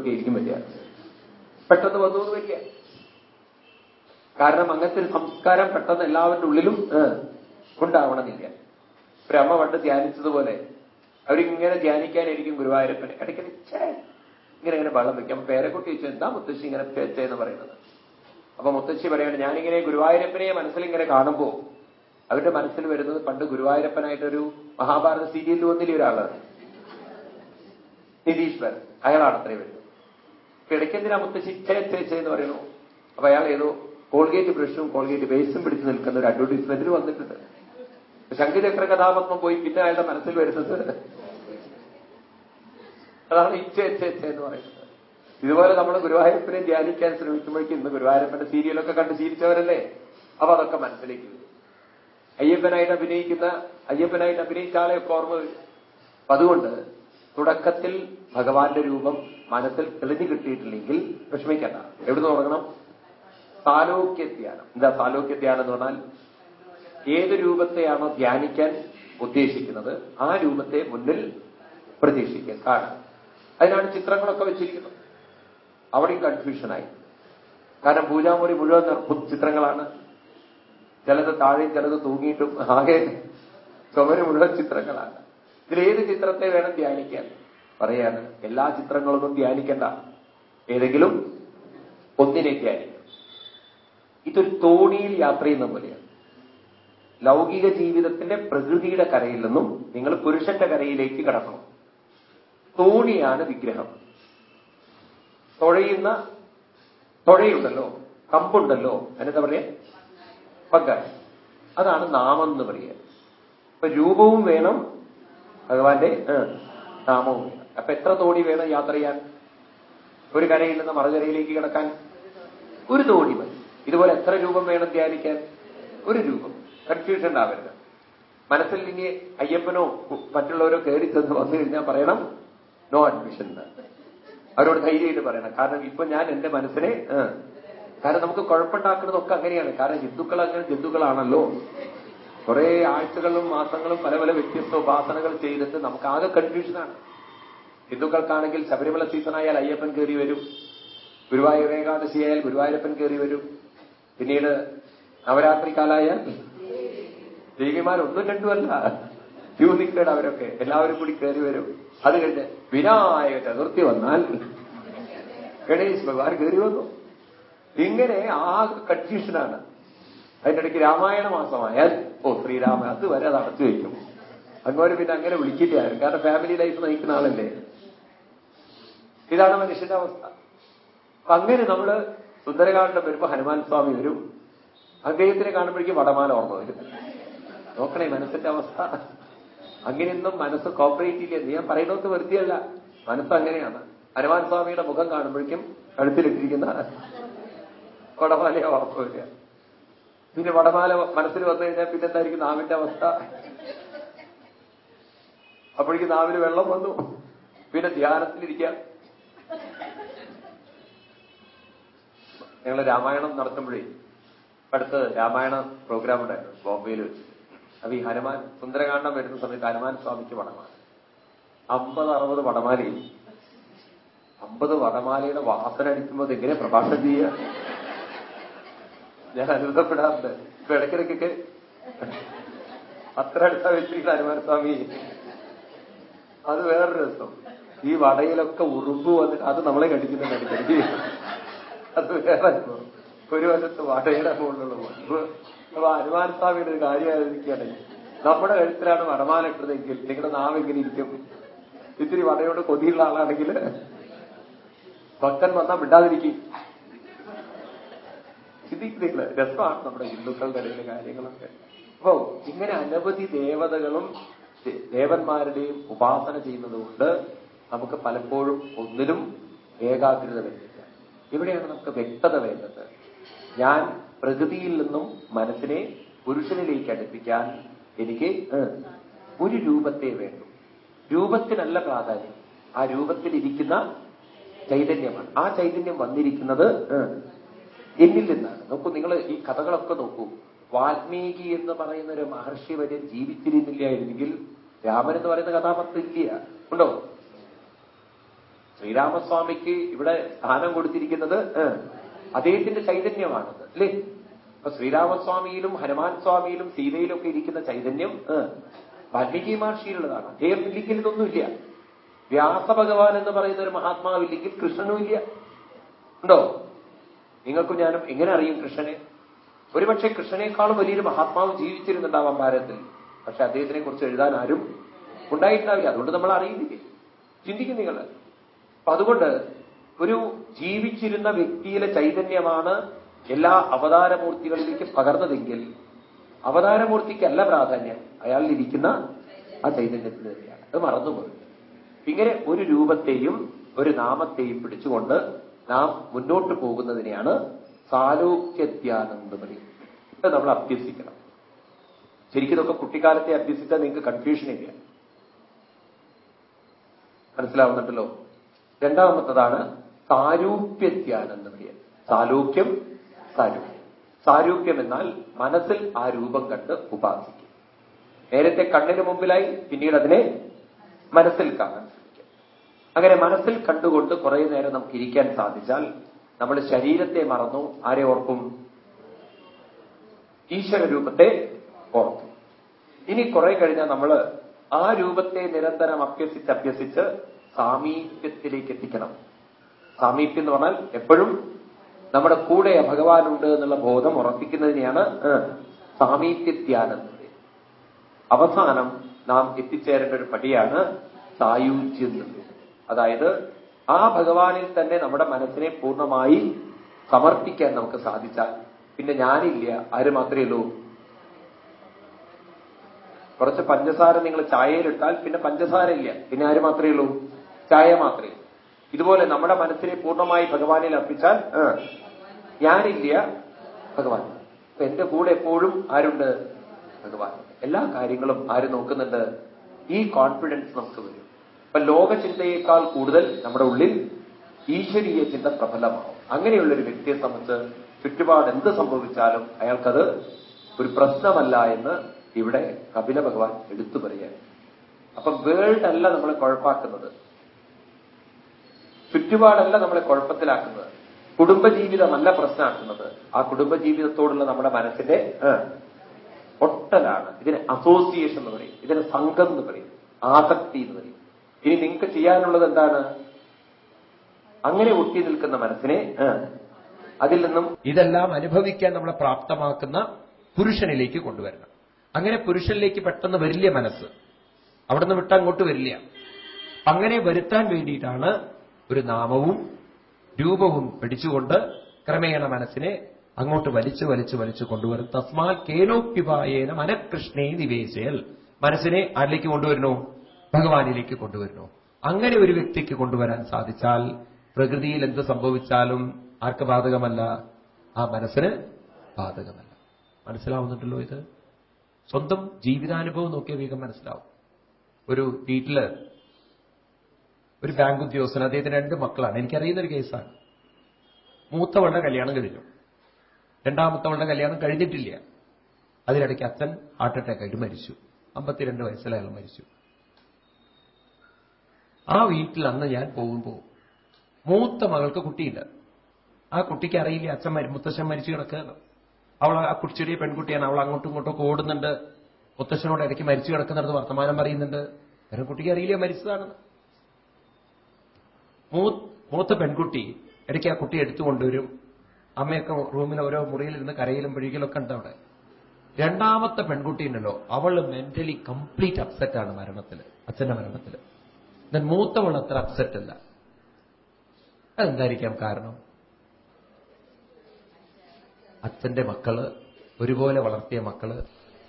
മറ്റൊക്കെ ഇരിക്കും വരിക. പെട്ടെന്ന് വന്നു എന്ന് വരിക. കാരണം അങ്ങനത്തെ സംസ്കാരം പെട്ടെന്ന് എല്ലാവരുടെ ഉള്ളിലും ഉണ്ടാവണമെന്നില്ല. അമ്മ പണ്ട് ധ്യാനിച്ചതുപോലെ അവരിങ്ങനെ ധ്യാനിക്കാനായിരിക്കും ഗുരുവായൂരപ്പനെ. ഇടയ്ക്കിടെ ഇങ്ങനെ ഇങ്ങനെ വെള്ളം വെക്കും അപ്പൊ പേരെക്കുട്ടി ചോദിച്ചു എന്താ മുത്തശ്ശി ഇങ്ങനെ എന്ന് പറയുന്നത്? അപ്പൊ മുത്തശ്ശി പറയാണ് ഞാനിങ്ങനെ ഗുരുവായൂരപ്പനെ മനസ്സിൽ ഇങ്ങനെ കാണുമ്പോ അവരുടെ മനസ്സിൽ വരുന്നത് പണ്ട് ഗുരുവായൂരപ്പനായിട്ടൊരു മഹാഭാരത സീരിയലിൽ വന്നില്ല ഒരാളാണ്? നിതീശ്വരൻ അയാളാണ് അത്രയും വരുന്നത്. അപ്പൊ ഇടയ്ക്കെന്തിനാ മുത്തശ്ശി ചേ എന്ന് പറയുന്നു? അപ്പൊ അയാൾ ഏതോ കോൾഗേറ്റ് ബ്രഷും കോൾഗേറ്റ് ബേസും പിടിച്ച് നിൽക്കുന്ന ഒരു അഡ്വർടൈസ്മെന്റിൽ വന്നിട്ടുണ്ട്. ശങ്കുചക്ര കഥാപത്മം പോയി പിന്നെ അയാളുടെ മനസ്സിൽ വരുന്നത്? അതാണ് ഇച്ഛ എന്ന് പറയുന്നത്. ഇതുപോലെ നമ്മൾ ഗുരുവായൂരപ്പനെ ധ്യാനിക്കാൻ ശ്രമിക്കുമ്പോഴേക്കും ഇന്ന് ഗുരുവായൂരപ്പന്റെ സീരിയലൊക്കെ കണ്ട് ശീലിച്ചവരല്ലേ? അപ്പൊ അതൊക്കെ മനസ്സിലേക്ക് വരും. അയ്യപ്പനായിട്ട് അഭിനയിക്കുന്ന അയ്യപ്പനായിട്ട് അഭിനയിച്ച ആളെയൊക്കെ ഓർമ്മ വരും. അപ്പൊ അതുകൊണ്ട് തുടക്കത്തിൽ ഭഗവാന്റെ രൂപം മനസ്സിൽ തെളിഞ്ഞു കിട്ടിയിട്ടില്ലെങ്കിൽ വിഷമിക്കണ്ട. എവിടുന്ന് തുടങ്ങണം? സാലോക്യ ധ്യാനം എന്താ സാലോക്യ ധ്യാനം എന്ന് പറഞ്ഞാൽ ഏത് രൂപത്തെയാണോ ധ്യാനിക്കാൻ ഉദ്ദേശിക്കുന്നത് ആ രൂപത്തെ മുന്നിൽ പ്രതീക്ഷിക്കുക കാണാം അതിനാണ് ചിത്രങ്ങളൊക്കെ വെച്ചിരിക്കുന്നത്. അവിടെയും കൺഫ്യൂഷനായി കാരണം പൂജാമുറി മുഴുവൻ ചിത്രങ്ങളാണ്. ചിലത് താഴെയും ചിലത് തൂങ്ങിയിട്ടും ആകെ ചുമര് മുഴുവൻ ചിത്രങ്ങളാണ്. ഇതിലേത് ചിത്രത്തെ വേണം ധ്യാനിക്കാൻ. പറയാണ് എല്ലാ ചിത്രങ്ങളൊന്നും ധ്യാനിക്കണ്ട. ഏതെങ്കിലും ഒന്നിനെ ധ്യാനിക്കണം ഇതൊരു തോണിയിൽ യാത്ര ചെയ്യുന്ന പോലെയാണ്. ലൗകിക ജീവിതത്തിന്റെ പ്രകൃതിയുടെ കരയിൽ നിന്നും നിങ്ങൾ പുരുഷന്റെ കരയിലേക്ക് കടക്കണം. തോണിയാണ് വിഗ്രഹം. തുഴയുന്ന തുഴയുണ്ടല്ലോ കമ്പുണ്ടല്ലോ അതിനെന്താ പറയാ? പങ്ക. അതാണ് നാമം എന്ന് പറയുക അപ്പൊ രൂപവും വേണം ഭഗവാന്റെ നാമവും. അപ്പൊ എത്ര തോണി വേണം യാത്ര ചെയ്യാൻ? ഒരു കരയിൽ നിന്ന് മറുകരയിലേക്ക് കിടക്കാൻ? ഒരു തോണി മതി. ഇതുപോലെ എത്ര രൂപം വേണം ധ്യാനിക്കാൻ? ഒരു രൂപം. കൺഫ്യൂഷൻ ഉണ്ടാവരുത് മനസ്സിൽ ഇനി അയ്യപ്പനോ മറ്റുള്ളവരോ കയറി ചെന്ന് വന്നു കഴിഞ്ഞാൽ പറയണം നോ അഡ്മിഷൻ അവരോട് ധൈര്യമായിട്ട് പറയണം. കാരണം ഇപ്പൊ ഞാൻ എന്റെ മനസ്സിനെ കാരണം നമുക്ക് കുഴപ്പമുണ്ടാക്കുന്നതൊക്കെ അങ്ങനെയാണ്. കാരണം ഹിന്ദുക്കൾ അങ്ങനെ ജന്തുക്കളാണല്ലോ. കുറെ ആഴ്ചകളും മാസങ്ങളും പല പല വ്യത്യസ്ത ഉപാസനകൾ ചെയ്തിട്ട് നമുക്ക് ആകെ കൺഫ്യൂഷനാണ് ഹിന്ദുക്കൾക്കാണെങ്കിൽ ശബരിമല സീസൺ ആയാൽ അയ്യപ്പൻ കയറി വരും. ഗുരുവായൂർ ഏകാദശി ആയാൽ ഗുരുവായൂരപ്പൻ കയറി വരും. പിന്നീട് നവരാത്രി കാലായാൽ ദേവിമാർ ഒന്നും രണ്ടുമല്ല ക്യൂ അവരൊക്കെ. എല്ലാവരും കൂടി കയറി വരും. അത് കഴിഞ്ഞ് വിനായക ചതുർത്ഥി വന്നാൽ ഗണേശ് ഭഗവാൻ കയറി വന്നു. ഇങ്ങനെ ആ കൺഫ്യൂഷനാണ് അതിനിടയ്ക്ക് രാമായണ മാസമായാൽ ഓ ശ്രീരാമ അത് വരെ അത് അടച്ചു വയ്ക്കും. അങ്ങോട്ട് പിന്നെ അങ്ങനെ വിളിക്കില്ല. ആരും കാരണം ഫാമിലി ലൈഫ് നയിക്കുന്ന ആളല്ലേ. ഇതാണ് മനുഷ്യന്റെ അവസ്ഥ. അപ്പൊ അങ്ങനെ നമ്മൾ സുന്ദരകാണ്ഡം വരുമ്പോ ഹനുമാൻ സ്വാമി വരും. അദ്ദേഹത്തിനെ കാണുമ്പോഴേക്കും വടമാല ഓർമ്മ വരും. നോക്കണേ മനസ്സിന്റെ അവസ്ഥ. അങ്ങനെയൊന്നും മനസ്സ് കോപ്പറേറ്റ് ഇല്ല. ഞാൻ പറയുന്നത് വൃത്തിയല്ല മനസ്സ് അങ്ങനെയാണ്. ഹനുമാൻ സ്വാമിയുടെ മുഖം കാണുമ്പോഴേക്കും കഴുത്തിലിട്ടിരിക്കുന്ന വടമാലയെ ഓർമ്മ വരിക. പിന്നെ വടമാല മനസ്സിൽ വന്നു കഴിഞ്ഞാൽ പിന്നെ എന്തായിരിക്കും നാവിന്റെ അവസ്ഥ? അപ്പോഴേക്കും നാവിന് വെള്ളം വന്നു. പിന്നെ ധ്യാനത്തിലിരിക്കാം. ഞങ്ങൾ രാമായണം നടത്തുമ്പോഴേ അടുത്ത് രാമായണ പ്രോഗ്രാം ഉണ്ടായിരുന്നു ബോംബെയിൽ വെച്ച് അപ്പൊ ഈ ഹനുമാൻ സുന്ദരകാന്ഡം വരുന്ന സമയത്ത് ഹനുമാൻ സ്വാമിക്ക് വടമാല. അമ്പത് അറുപത് വടമാലയും അമ്പത് വടമാലയുടെ വാസന അടിക്കുമ്പോൾ എങ്ങനെ പ്രഭാഷണം ചെയ്യുക? ഞാൻ അത്ഭുതപ്പെടാറുണ്ട് ഇപ്പൊ ഇടയ്ക്കിടയ്ക്കൊക്കെ അത്ര അടുത്ത വെച്ചിരിക്കുന്ന ഹനുമാൻ സ്വാമി. അത് വേറൊരു രസം. ഈ വടയിലൊക്കെ ഉറുമ്പ് വന്നിട്ട് അത് നമ്മളെ കടിക്കടി അത് വേറെ ഒരു വശത്ത് വടയുടെ മുകളിലുള്ള അപ്പൊ ഹനുമാൻ സ്വാമിയുടെ ഒരു കാര്യമായിരിക്കുകയാണെങ്കിൽ നമ്മുടെ കഴുത്തിലാണ് വടമാനിട്ടതെങ്കിൽ നിങ്ങളുടെ നാവ് എങ്ങനെ ഇരിക്കും? ഇത്തിരി വടയോട് കൊതിയുള്ള ആളാണെങ്കിൽ ഭക്തൻ വന്നാൽ മിണ്ടാതിരിക്കും. ചിന്തിക്കുന്നില്ല രസമാണ് നമ്മുടെ ഹിന്ദുക്കളുടെ ഇടയിലെ കാര്യങ്ങളൊക്കെ. അപ്പോ ഇങ്ങനെ അനവധി ദേവതകളും ദേവന്മാരുടെയും ഉപാസന ചെയ്യുന്നതുകൊണ്ട് നമുക്ക് പലപ്പോഴും ഒന്നിലും ഏകാഗ്രത വരുന്നില്ല ഇവിടെയാണ് നമുക്ക് വ്യക്തത വേണ്ടത്. ഞാൻ പ്രകൃതിയിൽ നിന്നും മനസ്സിനെ പുരുഷനിലേക്ക് അടുപ്പിക്കാൻ എനിക്ക് ഒരു രൂപത്തെ വേണ്ടു. രൂപത്തിനല്ല പ്രാധാന്യം. ആ രൂപത്തിലിരിക്കുന്ന ചൈതന്യമാണ്. ആ ചൈതന്യം വന്നിരിക്കുന്നത് എന്നിൽ നിന്നാണ്. നോക്കൂ നിങ്ങൾ ഈ കഥകളൊക്കെ നോക്കൂ. വാൽമീകി എന്ന് പറയുന്ന ഒരു മഹർഷി വരെ ജീവിച്ചിരുന്നില്ലായിരുന്നെങ്കിൽ രാമൻ എന്ന് പറയുന്ന കഥാപാത്രം ഇല്ല. ഉണ്ടോ? ശ്രീരാമസ്വാമിക്ക് ഇവിടെ സ്ഥാനം കൊടുത്തിരിക്കുന്നത് അദ്ദേഹത്തിന്റെ ചൈതന്യമാണത് അല്ലേ? അപ്പൊ ശ്രീരാമസ്വാമിയിലും ഹനുമാൻ സ്വാമിയിലും സീതയിലൊക്കെ ഇരിക്കുന്ന ചൈതന്യം വാൽമീകി മഹർഷിയിലുള്ളതാണ്. അദ്ദേഹം ഇല്ലെങ്കിൽ ഇതൊന്നുമില്ല വ്യാസഭഗവാൻ എന്ന് പറയുന്ന ഒരു മഹാത്മാവില്ലെങ്കിൽ കൃഷ്ണനും ഇല്ല ഉണ്ടോ? നിങ്ങൾക്കും ഞാനും എങ്ങനെ അറിയും കൃഷ്ണനെ? ഒരുപക്ഷെ കൃഷ്ണനേക്കാളും വലിയൊരു മഹാത്മാവ് ജീവിച്ചിരുന്നുണ്ടാവാം ഭാരതത്തിൽ. പക്ഷെ അദ്ദേഹത്തിനെ കുറിച്ച് എഴുതാൻ ആരും ഉണ്ടായിട്ടുണ്ടാവില്ല അതുകൊണ്ട് നമ്മൾ അറിയുന്നില്ല? ചിന്തിക്കും നിങ്ങൾ. അപ്പൊ അതുകൊണ്ട് ഒരു ജീവിച്ചിരുന്ന വ്യക്തിയിലെ ചൈതന്യമാണ് എല്ലാ അവതാരമൂർത്തികളിലേക്ക് പകർന്നതെങ്കിൽ അവതാരമൂർത്തിക്കല്ല പ്രാധാന്യം. അയാളിൽ ഇരിക്കുന്ന ആ ചൈതന്യത്തിന് തന്നെയാണ്. അത് മറന്നുപോയി ഇങ്ങനെ ഒരു രൂപത്തെയും ഒരു നാമത്തെയും പിടിച്ചുകൊണ്ട് നാം മുന്നോട്ട് പോകുന്നതിനെയാണ് സാലോക്യധ്യാനം എന്ന് പറയും നമ്മൾ അഭ്യസിക്കണം. ശരിക്കും ഇതൊക്കെ കുട്ടിക്കാലത്തെ അഭ്യസിച്ചാൽ നിങ്ങൾക്ക് കൺഫ്യൂഷൻ ഇല്ല. മനസ്സിലാവുന്നുണ്ടല്ലോ? രണ്ടാമത്തതാണ് സാരൂപ്യധ്യാനം എന്ന് പറയുക സാലോക്യം സാരൂപ്യം സാരൂപ്യം എന്നാൽ മനസ്സിൽ ആ രൂപം കണ്ട് ഉപാസിക്കും. നേരത്തെ കണ്ണിന് മുമ്പിലായി പിന്നീട് അതിനെ മനസ്സിൽ കാണാൻ അങ്ങനെ മനസ്സിൽ കണ്ടുകൊണ്ട് കുറെ നേരം നമുക്ക് ഇരിക്കാൻ സാധിച്ചാൽ നമ്മൾ ശരീരത്തെ മറന്നു ആരെ ഓർക്കും? ഈശ്വര രൂപത്തെ ഓർക്കും. ഇനി കുറെ കഴിഞ്ഞാൽ നമ്മൾ ആ രൂപത്തെ നിരന്തരം അഭ്യസിച്ച് അഭ്യസിച്ച് സാമീപ്യത്തിലേക്ക് എത്തിക്കണം. സാമീപ്യം എന്ന് പറഞ്ഞാൽ എപ്പോഴും നമ്മുടെ കൂടെ ഭഗവാനുണ്ട് എന്നുള്ള ബോധം ഉറപ്പിക്കുന്നതിനെയാണ് സാമീപ്യത്യാനം അവസാനം നാം എത്തിച്ചേരേണ്ട ഒരു പടിയാണ് സായുജ്യം എന്ന് പറയുന്നത്. അതായത് ആ ഭഗവാനിൽ തന്നെ നമ്മുടെ മനസ്സിനെ പൂർണമായി സമർപ്പിക്കാൻ നമുക്ക് സാധിച്ചാൽ പിന്നെ ഞാനില്ല ആര് മാത്രമേ ഉള്ളൂ? കുറച്ച് പഞ്ചസാര നിങ്ങൾ ചായയിലിട്ടാൽ പിന്നെ പഞ്ചസാര ഇല്ല പിന്നെ ആര് മാത്രമേ ഉള്ളൂ? ചായ മാത്രമേ. ഇതുപോലെ നമ്മുടെ മനസ്സിനെ പൂർണമായി ഭഗവാനിൽ അർപ്പിച്ചാൽ ഞാനില്ല ഭഗവാൻ. അപ്പൊ എന്റെ കൂടെ എപ്പോഴും ആരുണ്ട്? ഭഗവാൻ. എല്ലാ കാര്യങ്ങളും ആര് നോക്കുന്നുണ്ട്? ഈ കോൺഫിഡൻസ് നമുക്ക് വരും. അപ്പൊ ലോകചിന്തയേക്കാൾ കൂടുതൽ നമ്മുടെ ഉള്ളിൽ ഈശ്വരീയ ചിന്ത പ്രബലമാവും അങ്ങനെയുള്ള ഒരു വ്യക്തിയെ സംബന്ധിച്ച് ചുറ്റുപാട് എന്ത് സംഭവിച്ചാലും അയാൾക്കത് ഒരു പ്രശ്നമല്ല എന്ന് ഇവിടെ കപില ഭഗവാൻ എടുത്തു പറയാൻ അപ്പൊ വേൾഡ് അല്ല നമ്മളെ കുഴപ്പാക്കുന്നത്. ചുറ്റുപാടല്ല നമ്മളെ കുഴപ്പത്തിലാക്കുന്നത്. കുടുംബജീവിതമല്ല പ്രശ്നമാക്കുന്നത്. ആ കുടുംബജീവിതത്തോടുള്ള നമ്മുടെ മനസ്സിന്റെ ഒട്ടലാണ്. ഇതിന് അസോസിയേഷൻ എന്ന് പറയും. ഇതിന് സംഘം എന്ന് പറയും. ആസക്തി എന്ന് പറയും. ഇനി നിങ്ങൾക്ക് ചെയ്യാനുള്ളത് എന്താണ്? അങ്ങനെ ഒട്ടി നിൽക്കുന്ന മനസ്സിനെ അതിൽ നിന്നും ഇതെല്ലാം അനുഭവിക്കാൻ നമ്മളെ പ്രാപ്തമാക്കുന്ന പുരുഷനിലേക്ക് കൊണ്ടുവരണം. അങ്ങനെ പുരുഷനിലേക്ക് പെട്ടെന്ന് വരില്ല മനസ്സ്. അവിടെ നിന്ന് വിട്ടങ്ങോട്ട് വരില്ല. അങ്ങനെ വരുത്താൻ വേണ്ടിയിട്ടാണ് ഒരു നാമവും രൂപവും പിടിച്ചുകൊണ്ട് ക്രമേണ മനസ്സിനെ അങ്ങോട്ട് വലിച്ചു വലിച്ചു വലിച്ചു കൊണ്ടുവരും തസ്മാൽ കേനോപ്യുപായേന മനകൃഷ്ണേ നിവേശയൽ മനസ്സിനെ ആരിലേക്ക് കൊണ്ടുവരണോ ഭഗവാനിലേക്ക് കൊണ്ടുവരുന്നു. അങ്ങനെ ഒരു വ്യക്തിക്ക് കൊണ്ടുവരാൻ സാധിച്ചാൽ പ്രകൃതിയിൽ എന്ത് സംഭവിച്ചാലും ആർക്ക് ബാധകമല്ല? ആ മനസ്സിന് ബാധകമല്ല. മനസ്സിലാവുന്നുണ്ടല്ലോ ഇത്? സ്വന്തം ജീവിതാനുഭവം നോക്കിയ വേഗം മനസ്സിലാവും. ഒരു വീട്ടിൽ ഒരു ബാങ്ക് ഉദ്യോഗസ്ഥൻ അദ്ദേഹത്തിന് രണ്ട് മക്കളാണ്. എനിക്കറിയുന്ന ഒരു കേസാണ്. മൂത്തവളുടെ കല്യാണം കഴിഞ്ഞു. രണ്ടാമത്തവളുടെ കല്യാണം കഴിഞ്ഞിട്ടില്ല. അതിനിടയ്ക്ക് അച്ഛൻ ഹാർട്ട് അറ്റാക്ക് ആയിട്ട് മരിച്ചു. അമ്പത്തിരണ്ട് വയസ്സിൽ അയാൾ മരിച്ചു. ആ വീട്ടിൽ അന്ന് ഞാൻ പോകുമ്പോൾ മൂത്ത മകൾക്ക് കുട്ടിയില്ല. ആ കുട്ടിക്ക് അറിയില്ല അച്ഛൻ മുത്തശ്ശൻ മരിച്ചു കിടക്കുകയാണ്. അവൾ ആ കുടിച്ചെടിയ പെൺകുട്ടിയാണ് അവൾ അങ്ങോട്ടും ഇങ്ങോട്ടും ഓടുന്നുണ്ട്. മുത്തശ്ശനോട് ഇടയ്ക്ക് മരിച്ചു കിടക്കുന്നുണ്ട് വർത്തമാനം പറയുന്നുണ്ട്. കാരണം കുട്ടിക്ക് അറിയില്ല മരിച്ചതാണ്. മൂത്ത പെൺകുട്ടി ഇടയ്ക്ക് ആ കുട്ടി എടുത്തു കൊണ്ടുവരും. അമ്മയൊക്കെ റൂമിൽ ഓരോ മുറിയിലിരുന്ന് കരയിലും പിഴിക്കലൊക്കെ ഉണ്ട് അവിടെ. രണ്ടാമത്തെ പെൺകുട്ടി ഉണ്ടല്ലോ അവൾ മെന്റലി കംപ്ലീറ്റ് അപ്സെറ്റ് ആണ് മരണത്തിൽ അച്ഛന്റെ മരണത്തിൽ. എന്നാൽ മൂത്തവൾ അത്ര അപ്സെറ്റ് അല്ല. അതെന്തായിരിക്കാം കാരണം? അച്ഛന്റെ മക്കൾ ഒരുപോലെ വളർത്തിയ മക്കൾ.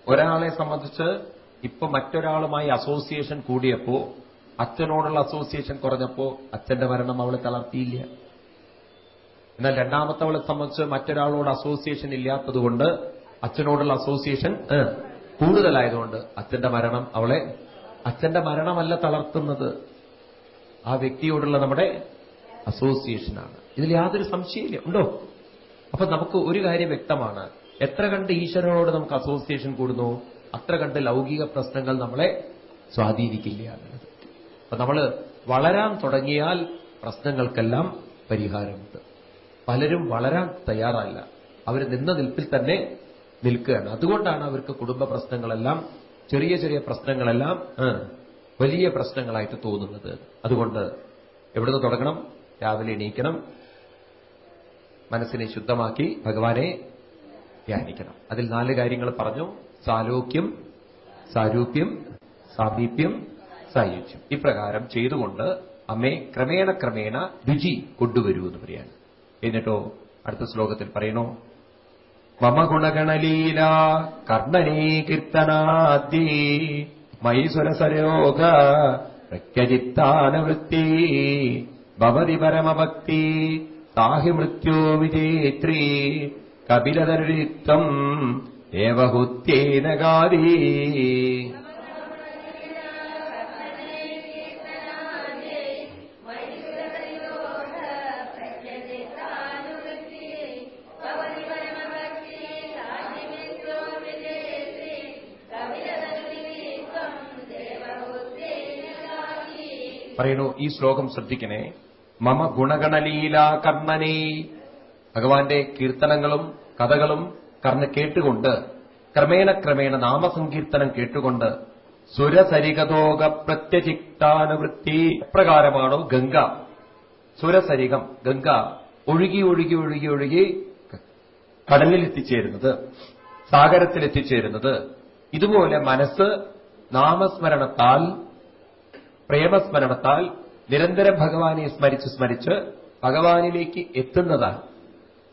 ഒരാളെ സംബന്ധിച്ച് ഇപ്പൊ മറ്റൊരാളുമായി അസോസിയേഷൻ കൂടിയപ്പോ അച്ഛനോടുള്ള അസോസിയേഷൻ കുറഞ്ഞപ്പോ അച്ഛന്റെ മരണം അവളെ തളർത്തിയില്ല. എന്നാൽ രണ്ടാമത്തവളെ സംബന്ധിച്ച് മറ്റൊരാളോട് അസോസിയേഷൻ ഇല്ലാത്തതുകൊണ്ട് അച്ഛനോടുള്ള അസോസിയേഷൻ കൂടുതലായതുകൊണ്ട് അച്ഛന്റെ മരണം അവളെ അച്ഛന്റെ മരണമല്ല തളർത്തുന്നത്. ആ വ്യക്തിയോടുള്ള നമ്മുടെ അസോസിയേഷനാണ്. ഇതിൽ യാതൊരു സംശയമില്ല. ഉണ്ടോ? അപ്പൊ നമുക്ക് ഒരു കാര്യം വ്യക്തമാണ്. എത്ര കണ്ട് ഈശ്വരനോട് നമുക്ക് അസോസിയേഷൻ കൂടുന്നു? അത്ര കണ്ട് ലൗകിക പ്രശ്നങ്ങൾ നമ്മളെ സ്വാധീനിക്കില്ല എന്നുള്ളത്. അപ്പൊ നമ്മൾ വളരാൻ തുടങ്ങിയാൽ പ്രശ്നങ്ങൾക്കെല്ലാം പരിഹാരമുണ്ട്. പലരും വളരാൻ തയ്യാറല്ല. അവർ നിന്ന നിൽപ്പിൽ തന്നെ നിൽക്കുകയാണ്. അതുകൊണ്ടാണ് അവർക്ക് കുടുംബ പ്രശ്നങ്ങളെല്ലാം ചെറിയ ചെറിയ പ്രശ്നങ്ങളെല്ലാം വലിയ പ്രശ്നങ്ങളായിട്ട് തോന്നുന്നത്. അതുകൊണ്ട് എവിടുന്ന് തുടങ്ങണം? രാവിലെ എണീക്കണം. മനസ്സിനെ ശുദ്ധമാക്കി ഭഗവാനെ ധ്യാനിക്കണം. അതിൽ നാല് കാര്യങ്ങൾ പറഞ്ഞു. സാലോക്യം സാരൂപ്യം സാമീപ്യം സായുജ്യം. ഇപ്രകാരം ചെയ്തുകൊണ്ട് അമ്മേ ക്രമേണ ക്രമേണ രുചി കൊണ്ടുവരൂ എന്ന് പറയാണ്. എന്നിട്ടോ അടുത്ത ശ്ലോകത്തിൽ പറയണോ? മമ ഗുണഗണലീല കർണനീ കീർത്തനാദ്യേ മൈസുരസരോഗ പ്രത്യജിത്താനവൃത്തി ഭവതി പരമഭക്തി താഹി മൃത്യോ വിജേത്രി കപിലതരുത്വം ദേവഹുത്യേന പറയുന്നു ഈ ശ്ലോകം ശ്രദ്ധിക്കണേ. മമ ഗുണഗണലീല കർണനേ ഭഗവാന്റെ കീർത്തനങ്ങളും കഥകളും കർണ കേട്ടുകൊണ്ട് ക്രമേണ ക്രമേണ നാമസങ്കീർത്തനം കേട്ടുകൊണ്ട് സുരസരികതോക പ്രത്യചിക്താനുവൃത്തി എപ്രകാരമാണോ ഗംഗ. സുരസരികം ഗംഗ ഒഴുകി ഒഴുകി ഒഴുകി ഒഴുകി കടലിൽ എത്തിച്ചേരുന്നത് സാഗരത്തിൽ എത്തിച്ചേരുന്നത് ഇതുപോലെ മനസ്സ് നാമസ്മരണത്താൽ പ്രേമസ്മരണത്താൽ നിരന്തരം ഭഗവാനെ സ്മരിച്ച് സ്മരിച്ച് ഭഗവാനിലേക്ക് എത്തുന്നതാണ്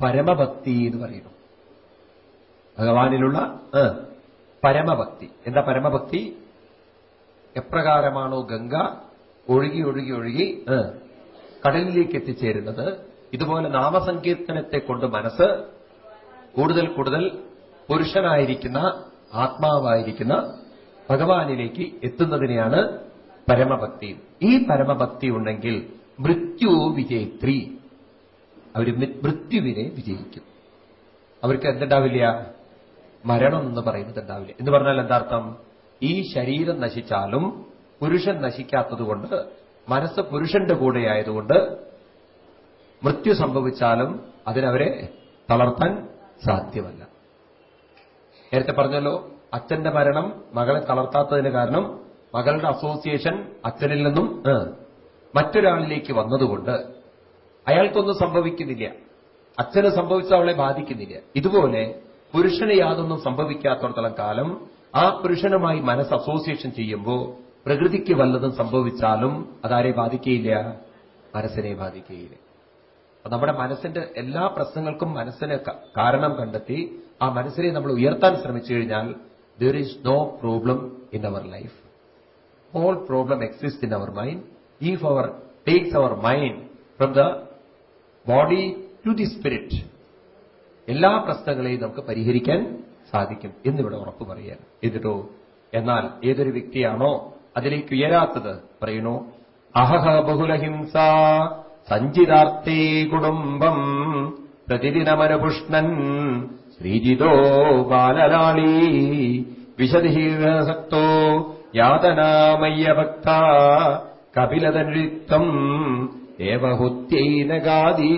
പരമഭക്തി എന്ന് പറയുന്നു. ഭഗവാനിലുള്ള പരമഭക്തി. എന്താ പരമഭക്തി? എപ്രകാരമാണോ ഗംഗ ഒഴുകി ഒഴുകി ഒഴുകി കടലിലേക്ക് എത്തിച്ചേരുന്നത്. ഇതുപോലെ നാമസങ്കീർത്തനത്തെ കൊണ്ട് മനസ്സ് കൂടുതൽ കൂടുതൽ പുരുഷനായിരിക്കുന്ന ആത്മാവായിരിക്കുന്ന ഭഗവാനിലേക്ക് എത്തുന്നതിനെയാണ് പരമഭക്തി. ഈ പരമഭക്തി ഉണ്ടെങ്കിൽ മൃത്യു വിജയത്രി. അവർ മൃത്യുവിനെ വിജയിക്കും. അവർക്ക് എന്തുണ്ടാവില്ല? മരണം എന്ന് പറയുന്നത് ഉണ്ടാവില്ല. എന്ന് പറഞ്ഞാൽ എന്താർത്ഥം? ഈ ശരീരം നശിച്ചാലും പുരുഷൻ നശിക്കാത്തതുകൊണ്ട് മനസ്സ് പുരുഷന്റെ കൂടെ ആയതുകൊണ്ട് മൃത്യു സംഭവിച്ചാലും അതിനവരെ തളർത്താൻ സാധ്യമല്ല. നേരത്തെ പറഞ്ഞല്ലോ അച്ഛന്റെ മരണം മകളെ തളർത്താത്തതിന് കാരണം മകളുടെ അസോസിയേഷൻ അച്ഛനിൽ നിന്നും മറ്റൊരാളിലേക്ക് വന്നതുകൊണ്ട് അയാൾക്കൊന്നും സംഭവിക്കുന്നില്ല. അച്ഛന് സംഭവിച്ച അവളെ ബാധിക്കുന്നില്ല. ഇതുപോലെ പുരുഷന് യാതൊന്നും സംഭവിക്കാത്തടത്തോളം കാലം ആ പുരുഷനുമായി മനസ്സ് അസോസിയേഷൻ ചെയ്യുമ്പോൾ പ്രകൃതിക്ക് വല്ലതും സംഭവിച്ചാലും അതാരെ ബാധിക്കുകയില്ല മനസ്സിനെ ബാധിക്കുകയില്ല നമ്മുടെ മനസ്സിന്റെ എല്ലാ പ്രശ്നങ്ങൾക്കും മനസ്സിന് കാരണം കണ്ടെത്തി ആ മനസ്സിനെ നമ്മൾ ഉയർത്താൻ ശ്രമിച്ചു കഴിഞ്ഞാൽ there is no problem in our life all problem exists in our mind. If our takes our mind from the body to the spirit എല്ലാ പ്രശ്നങ്ങളെയും നമുക്ക് പരിഹരിക്കാൻ സാധിക്കും എന്നിവിടെ ഉറപ്പ് പറയാൻ എന്നിട്ടോ എന്നാൽ ഏതൊരു വ്യക്തിയാണോ അതിലേക്ക് ഉയരാത്തത് പറയണു? അഹഹ ബഹുലഹിംസ സഞ്ചിതാർത്ഥേ കുടുംബം പ്രതിദിനമനപുഷ്ണൻ ശ്രീജിതോ ബാലലാളി വിശദീസക്തോ യാതനാമയ്യഭക്ത കപിലതനൃത്തം ഏവഹുത്യൈനഗാദീ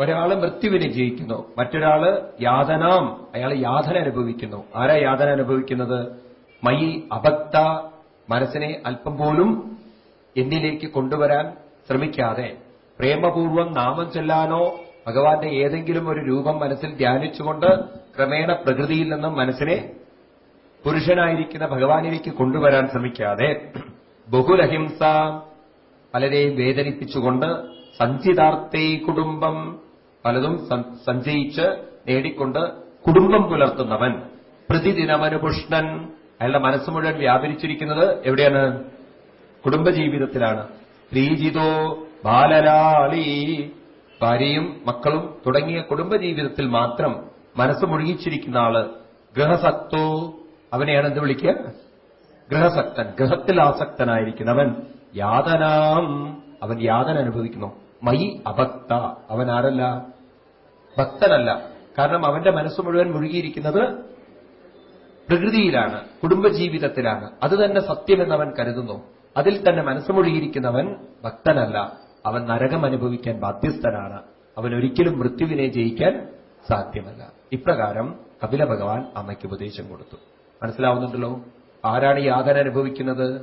ഒരാൾ മൃത്യുവിനെ ജയിക്കുന്നു. മറ്റൊരാൾ യാതനാം. അയാൾ യാതന അനുഭവിക്കുന്നു. ആരാ യാതന അനുഭവിക്കുന്നത്? മൈ അഭക്ത മനസ്സിനെ അല്പം പോലും എന്നിലേക്ക് കൊണ്ടുവരാൻ ശ്രമിക്കാതെ. പ്രേമപൂർവം നാമം ചൊല്ലാനോ ഭഗവാന്റെ ഏതെങ്കിലും ഒരു രൂപം മനസ്സിൽ ധ്യാനിച്ചുകൊണ്ട് ക്രമേണ പ്രകൃതിയിൽ നിന്നും മനസ്സിനെ പുരുഷനായിരിക്കുന്ന ഭഗവാനിലേക്ക് കൊണ്ടുവരാൻ ശ്രമിക്കാതെ ബഹുലഹിംസ പലരെയും വേദനിപ്പിച്ചുകൊണ്ട് സഞ്ചിതാർത്ഥേ കുടുംബം. പലതും സഞ്ചയിച്ച് നേടിക്കൊണ്ട് കുടുംബം പുലർത്തുന്നവൻ. പ്രതിദിനമനുപുഷ്ണൻ അയാളുടെ മനസ്സ് മുഴുവൻ വ്യാപരിച്ചിരിക്കുന്നത് എവിടെയാണ്? കുടുംബജീവിതത്തിലാണ്. പ്രീജിതോ ബാലലാളി ഭാര്യയും മക്കളും തുടങ്ങിയ കുടുംബജീവിതത്തിൽ മാത്രം മനസ്സ് മുഴുകിച്ചിരിക്കുന്ന ആൾ ഗൃഹസക്തോ അവനെയാണ് എന്ത് വിളിക്കുക? ഗൃഹസക്തൻ. ഗൃഹത്തിൽ ആസക്തനായിരിക്കുന്നവൻ. യാതനാം. അവൻ യാതന അനുഭവിക്കുന്നു. മൈ അഭക്ത അവൻ ആരല്ല? ഭക്തനല്ല. കാരണം അവന്റെ മനസ്സ് മുഴുവൻ മുഴുകിയിരിക്കുന്നത് പ്രകൃതിയിലാണ് കുടുംബജീവിതത്തിലാണ്. അത് തന്നെ സത്യമെന്ന് അവൻ കരുതുന്നു. അതിൽ തന്നെ മനസ്സ് മുഴുകിയിരിക്കുന്നവൻ ഭക്തനല്ല. അവൻ നരകം അനുഭവിക്കാൻ ബാധ്യസ്ഥനാണ്. അവൻ ഒരിക്കലും മൃത്യുവിനെ ജയിക്കാൻ സാധ്യമല്ല. ഇപ്രകാരം കപില ഭഗവാൻ അമ്മയ്ക്ക് ഉപദേശം കൊടുത്തു. മനസ്സിലാവുന്നുണ്ടല്ലോ? ആരാണ് ഈ യാതന അനുഭവിക്കുന്നത്?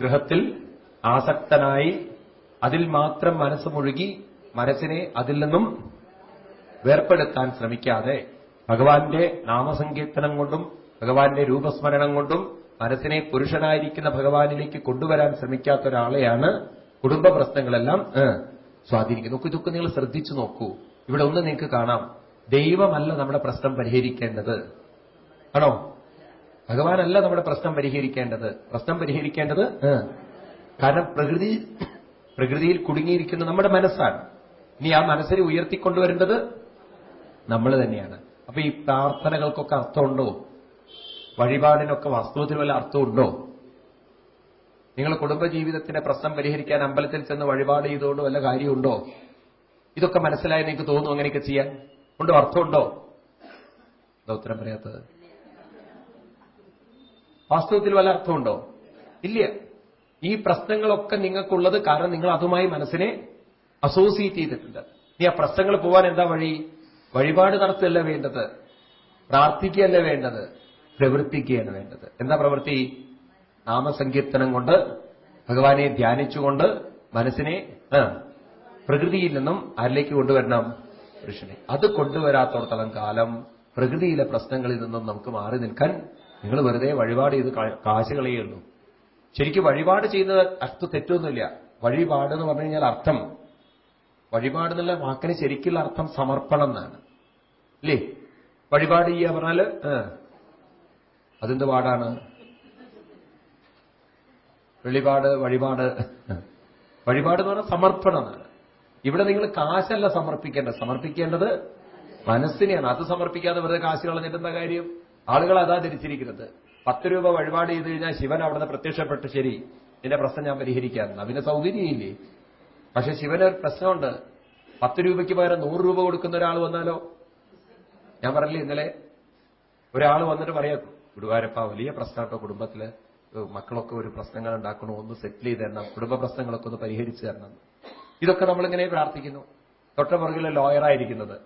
ഗൃഹത്തിൽ ആസക്തനായി അതിൽ മാത്രം മനസ്സ് മുഴുകി മനസ്സിനെ അതിൽ നിന്നും വേർപ്പെടുത്താൻ ശ്രമിക്കാതെ ഭഗവാന്റെ നാമസങ്കീർത്തനം കൊണ്ടും ഭഗവാന്റെ രൂപസ്മരണം കൊണ്ടും മനസ്സിനെ പുരുഷനായിരിക്കുന്ന ഭഗവാനിലേക്ക് കൊണ്ടുവരാൻ ശ്രമിക്കാത്ത ഒരാളെയാണ് കുടുംബ പ്രശ്നങ്ങളെല്ലാം സ്വാധീനിക്കുന്നത്. നോക്കൂ ഇതൊക്കെ നിങ്ങൾ ശ്രദ്ധിച്ചു നോക്കൂ. ഇവിടെ ഒന്ന് നിങ്ങൾക്ക് കാണാം. ദൈവമല്ല നമ്മുടെ പ്രശ്നം പരിഹരിക്കേണ്ടത്. ആണോ? ഭഗവാനല്ല നമ്മുടെ പ്രശ്നം പരിഹരിക്കേണ്ടത്. പ്രശ്നം പരിഹരിക്കേണ്ടത് കാരണം പ്രകൃതി പ്രകൃതിയിൽ കുടുങ്ങിയിരിക്കുന്ന നമ്മുടെ മനസ്സാണ്. ഇനി ആ മനസ്സിനെ ഉയർത്തിക്കൊണ്ടുവരേണ്ടത് നമ്മൾ തന്നെയാണ്. അപ്പൊ ഈ പ്രാർത്ഥനകൾക്കൊക്കെ അർത്ഥമുണ്ടോ? വഴിപാടിനൊക്കെ വാസ്തവത്തിൽ വല്ല അർത്ഥമുണ്ടോ? നിങ്ങൾ കുടുംബജീവിതത്തിന്റെ പ്രശ്നം പരിഹരിക്കാൻ അമ്പലത്തിൽ ചെന്ന് വഴിപാട് ചെയ്തുകൊണ്ട് വല്ല കാര്യമുണ്ടോ? ഇതൊക്കെ മനസ്സിലായി നിങ്ങൾക്ക് തോന്നുന്നു അങ്ങനെയൊക്കെ ചെയ്യാൻ? ഉണ്ടോ? അർത്ഥമുണ്ടോ? എന്താ ഉത്തരം പറയാത്തത്? വാസ്തവത്തിൽ വല്ല അർത്ഥമുണ്ടോ? ഇല്ല. ഈ പ്രശ്നങ്ങളൊക്കെ നിങ്ങൾക്കുള്ളത് കാരണം നിങ്ങൾ അതുമായി മനസ്സിനെ അസോസിയേറ്റ് ചെയ്തിട്ടുണ്ട്. ഇനി ആ പ്രശ്നങ്ങൾ പോവാൻ എന്താ വഴി? വഴിപാട് നടത്തുകയല്ല വേണ്ടത്. പ്രാർത്ഥിക്കുകയല്ല വേണ്ടത്. പ്രവർത്തിക്കുകയാണ് വേണ്ടത്. എന്താ പ്രവൃത്തി? നാമസങ്കീർത്തനം കൊണ്ട് ഭഗവാനെ ധ്യാനിച്ചുകൊണ്ട് മനസ്സിനെ പ്രകൃതിയിൽ നിന്നും ആരിലേക്ക് കൊണ്ടുവരണം? പുരുഷനെ. അത് കൊണ്ടുവരാത്തോടത്തോളം കാലം പ്രകൃതിയിലെ പ്രശ്നങ്ങളിൽ നിന്നും നമുക്ക് മാറി നിൽക്കാൻ നിങ്ങൾ വെറുതെ വഴിപാട് ചെയ്ത് കാശുകളേയുള്ളൂ കാശ് കളയുള്ളൂ ശരിക്കും വഴിപാട് ചെയ്യുന്നത് അർത്ഥം തെറ്റൊന്നുമില്ല. വഴിപാട് എന്ന് പറഞ്ഞു കഴിഞ്ഞാൽ അർത്ഥം. വഴിപാട് എന്നുള്ള വാക്കിന് ശരിക്കുള്ള അർത്ഥം സമർപ്പണം എന്നാണ്. അല്ലേ വഴിപാട് ചെയ്യുക പറഞ്ഞാൽ അതെന്ത് പാടാണ്? വെളിപാട് വഴിപാട്. വഴിപാട് എന്ന് പറഞ്ഞാൽ സമർപ്പണം ഇവിടെ നിങ്ങൾ കാശല്ല സമർപ്പിക്കേണ്ടത്. സമർപ്പിക്കേണ്ടത് മനസ്സിനെയാണ്. അത് സമർപ്പിക്കാതെ വെറുതെ കാശ് കാര്യം? ആളുകൾ അതാ ധരിച്ചിരിക്കുന്നത്. പത്ത് രൂപ വഴിപാട് ചെയ്ത് കഴിഞ്ഞാൽ ശിവൻ അവിടുന്ന് പ്രത്യക്ഷപ്പെട്ട് ശരി എന്റെ പ്രശ്നം ഞാൻ പരിഹരിക്കാൻ അതിന് സൗകര്യമില്ലേ? പക്ഷെ ശിവന് പ്രശ്നമുണ്ട്. പത്ത് രൂപയ്ക്ക് പകരം നൂറ് രൂപ കൊടുക്കുന്ന ഒരാൾ വന്നാലോ? ഞാൻ പറഞ്ഞില്ലേ ഇന്നലെ? ഒരാൾ വന്നിട്ട് പറയാം ഗുരുവായൂരപ്പ വലിയ പ്രശ്നമാട്ടോ കുടുംബത്തിൽ. മക്കളൊക്കെ ഒരു പ്രശ്നങ്ങൾ ഉണ്ടാക്കണോ? ഒന്ന് സെറ്റിൽ ചെയ്ത് തരണം. കുടുംബ പ്രശ്നങ്ങളൊക്കെ ഒന്ന് പരിഹരിച്ചു തരണം. ഇതൊക്കെ നമ്മളിങ്ങനെ പ്രാർത്ഥിക്കുന്നു. തൊട്ട ലോയറായിരിക്കുന്നത്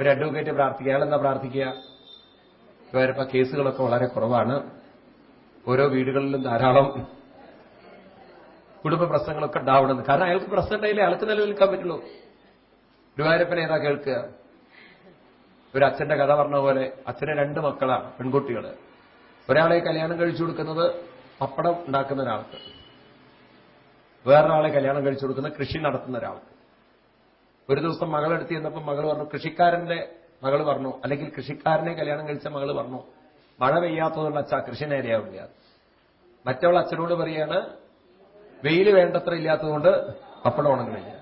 ഒരു അഡ്വക്കേറ്റ് പ്രാർത്ഥിക്കുക. അയാളെന്താ പ്രാർത്ഥിക്കുക? ഗുരുവായൂരപ്പ കേസുകളൊക്കെ വളരെ കുറവാണ്. ഓരോ വീടുകളിലും ധാരാളം കുടുംബ പ്രശ്നങ്ങളൊക്കെ ഉണ്ടാവണമെന്ന് കാരണം അയാൾക്ക് പ്രശ്നം ഉണ്ടായില്ലേ അയാൾക്ക് നിലനിൽക്കാൻ പറ്റുള്ളൂ. ഗുരുവായൂരപ്പൻ ഏതാ കേൾക്കുക? ഒരു അച്ഛന്റെ കഥ പറഞ്ഞ പോലെ അച്ഛന് രണ്ട് മക്കളാണ് പെൺകുട്ടികൾ ഒരാളെ കല്യാണം കഴിച്ചു കൊടുക്കുന്നത് പപ്പടം ഉണ്ടാക്കുന്ന ഒരാൾക്ക്. വേറൊരാളെ കല്യാണം കഴിച്ചു കൊടുക്കുന്ന കൃഷി നടത്തുന്ന ഒരാൾക്ക്. ഒരു ദിവസം മകളെടുത്ത് ചെന്നപ്പോൾ മകൾ പറഞ്ഞു കൃഷിക്കാരന്റെ മകൾ പറഞ്ഞു അല്ലെങ്കിൽ കൃഷിക്കാരനെ കല്യാണം കഴിച്ച മകൾ പറഞ്ഞു മഴ പെയ്യാത്തതുകൊണ്ട് അച്ഛ കൃഷി നേരെയാവില്ല. മറ്റവൾ അച്ഛനോട് പറയാണ് വെയിൽ വേണ്ടത്ര ഇല്ലാത്തതുകൊണ്ട് പപ്പടം ഉണങ്ങണില്ല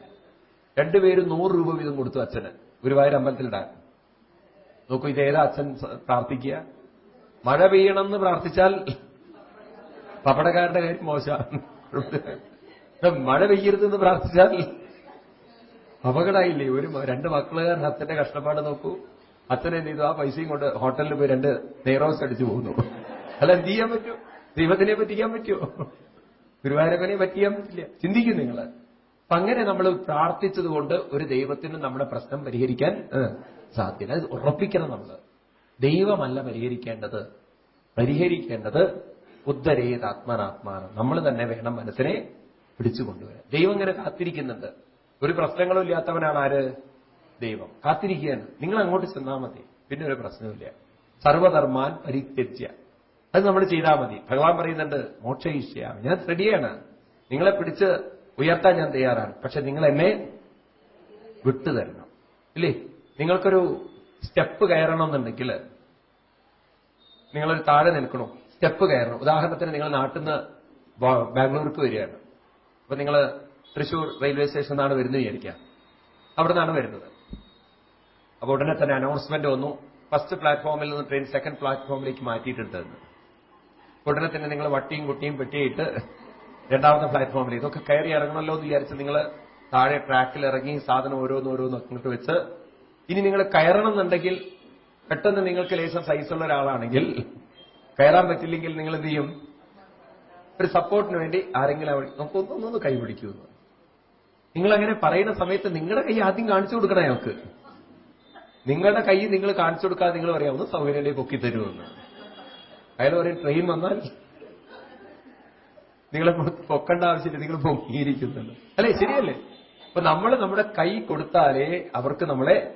രണ്ടുപേരും നൂറ് രൂപ വീതം കൊടുത്തു അച്ഛന് ഗുരുവായൂർ അമ്പലത്തിലിടാൻ നോക്കൂ ഇതേതാ അച്ഛൻ പ്രാർത്ഥിക്കുക? മഴ പെയ്യണമെന്ന് പ്രാർത്ഥിച്ചാൽ പപ്പടക്കാരുടെ കാര്യം മോശമാണ്. മഴ പെയ്യരുതെന്ന് പ്രാർത്ഥിച്ചാൽ അപകടമായില്ലേ? ഒരു രണ്ട് മക്കളുകാരൻ അച്ഛന്റെ കഷ്ടപ്പാട് നോക്കൂ. അച്ഛൻ എന്ത് ചെയ്തു? ആ പൈസയും കൊണ്ട് ഹോട്ടലിൽ പോയി രണ്ട് നെയ്റോസ് അടിച്ചു പോകുന്നു. അല്ല എന്ത് ചെയ്യാൻ പറ്റും? ദൈവത്തിനെ പറ്റിക്കാൻ പറ്റുമോ? ഗുരുവായൂരപ്പനെ പറ്റിയാൻ പറ്റില്ല. ചിന്തിക്കും നിങ്ങൾ അപ്പൊ അങ്ങനെ നമ്മൾ പ്രാർത്ഥിച്ചതുകൊണ്ട് ഒരു ദൈവത്തിന് നമ്മുടെ പ്രശ്നം പരിഹരിക്കാൻ സാധ്യത. അത് ഉറപ്പിക്കണം നമ്മൾ ദൈവമല്ല പരിഹരിക്കേണ്ടത്. പരിഹരിക്കേണ്ടത് ഉദ്ധരേത് ആത്മാനാത്മാനം നമ്മൾ തന്നെ വേണം മനസ്സിനെ പിടിച്ചു കൊണ്ടുവരാൻ ദൈവം ഇങ്ങനെ കാത്തിരിക്കുന്നുണ്ട്. ഒരു പ്രശ്നങ്ങളും ഇല്ലാത്തവനാണ് ആര്? ദൈവം. കാത്തിരിക്കുകയാണ്. നിങ്ങൾ അങ്ങോട്ട് ചെന്നാൽ മതി. പിന്നെ ഒരു പ്രശ്നമില്ല സർവധർമാൻ പരിത്യജ്യ. അത് നമ്മൾ ചെയ്താൽ മതി. ഭഗവാൻ പറയുന്നുണ്ട് മോക്ഷയിഷ്യ ഞാൻ റെഡിയാണ്. നിങ്ങളെ പിടിച്ച് ഉയർത്താൻ ഞാൻ തയ്യാറാണ്. പക്ഷെ നിങ്ങൾ എന്നെ വിട്ടുതരണം ഇല്ലേ? നിങ്ങൾക്കൊരു സ്റ്റെപ്പ് കയറണം എന്നുണ്ടെങ്കിൽ നിങ്ങളൊരു താഴെ നിൽക്കണം? സ്റ്റെപ്പ് കയറണം. ഉദാഹരണത്തിന് നിങ്ങൾ നാട്ടിൽ നിന്ന് ബാംഗ്ലൂർക്ക് വരികയാണ്. അപ്പൊ നിങ്ങൾ തൃശൂർ റെയിൽവേ സ്റ്റേഷനിൽ നിന്നാണ് വരുന്നത് വിചാരിക്കുക. അവിടെ നിന്നാണ് വരുന്നത്. അപ്പോൾ ഉടനെ തന്നെ അനൗൺസ്മെന്റ് വന്നു. ഫസ്റ്റ് പ്ലാറ്റ്ഫോമിൽ നിന്ന് ട്രെയിൻ സെക്കൻഡ് പ്ലാറ്റ്ഫോമിലേക്ക് മാറ്റിയിട്ടുണ്ട് എന്ന്. ഉടനെ തന്നെ നിങ്ങൾ വട്ടിയും കുട്ടിയും പെട്ടിയിട്ട് രണ്ടാമത്തെ പ്ലാറ്റ്ഫോമിൽ ഇതൊക്കെ കയറി ഇറങ്ങണമല്ലോ എന്ന് വിചാരിച്ച് നിങ്ങൾ താഴെ ട്രാക്കിൽ ഇറങ്ങി സാധനം ഓരോന്ന് ഓരോന്ന് അങ്ങോട്ട് വെച്ച് ഇനി നിങ്ങൾ കയറണം എന്നുണ്ടെങ്കിൽ പെട്ടെന്ന് നിങ്ങൾക്ക് ലേശം സൈസുള്ള ഒരാളാണെങ്കിൽ കയറാൻ പറ്റില്ലെങ്കിൽ നിങ്ങൾ എന്ത് ചെയ്യും? ഒരു സപ്പോർട്ടിന് വേണ്ടി ആരെങ്കിലും നമുക്ക് ഒന്നൊന്നൊന്ന് കൈ പിടിക്കുമെന്ന് നിങ്ങൾ അങ്ങനെ പറയുന്ന സമയത്ത് നിങ്ങളുടെ കൈ ആദ്യം കാണിച്ചു കൊടുക്കണം അയാൾക്ക്. നിങ്ങളുടെ കൈ നിങ്ങൾ കാണിച്ചു കൊടുക്കാതെ നിങ്ങൾ പറയാവുന്ന സൗകര്യത്തിലേക്ക് സൗകര്യം പൊക്കി തരുമെന്ന് അയാൾ പറയും ട്രെയിൻ വന്നാൽ നിങ്ങളെ പൊക്കേണ്ട ആവശ്യമില്ല നിങ്ങൾ പൊങ്ങിയിരിക്കുന്നുണ്ട് അല്ലേ? ശരിയല്ലേ? അപ്പൊ നമ്മൾ നമ്മുടെ കൈ കൊടുത്താലേ അവർക്ക് നമ്മളെ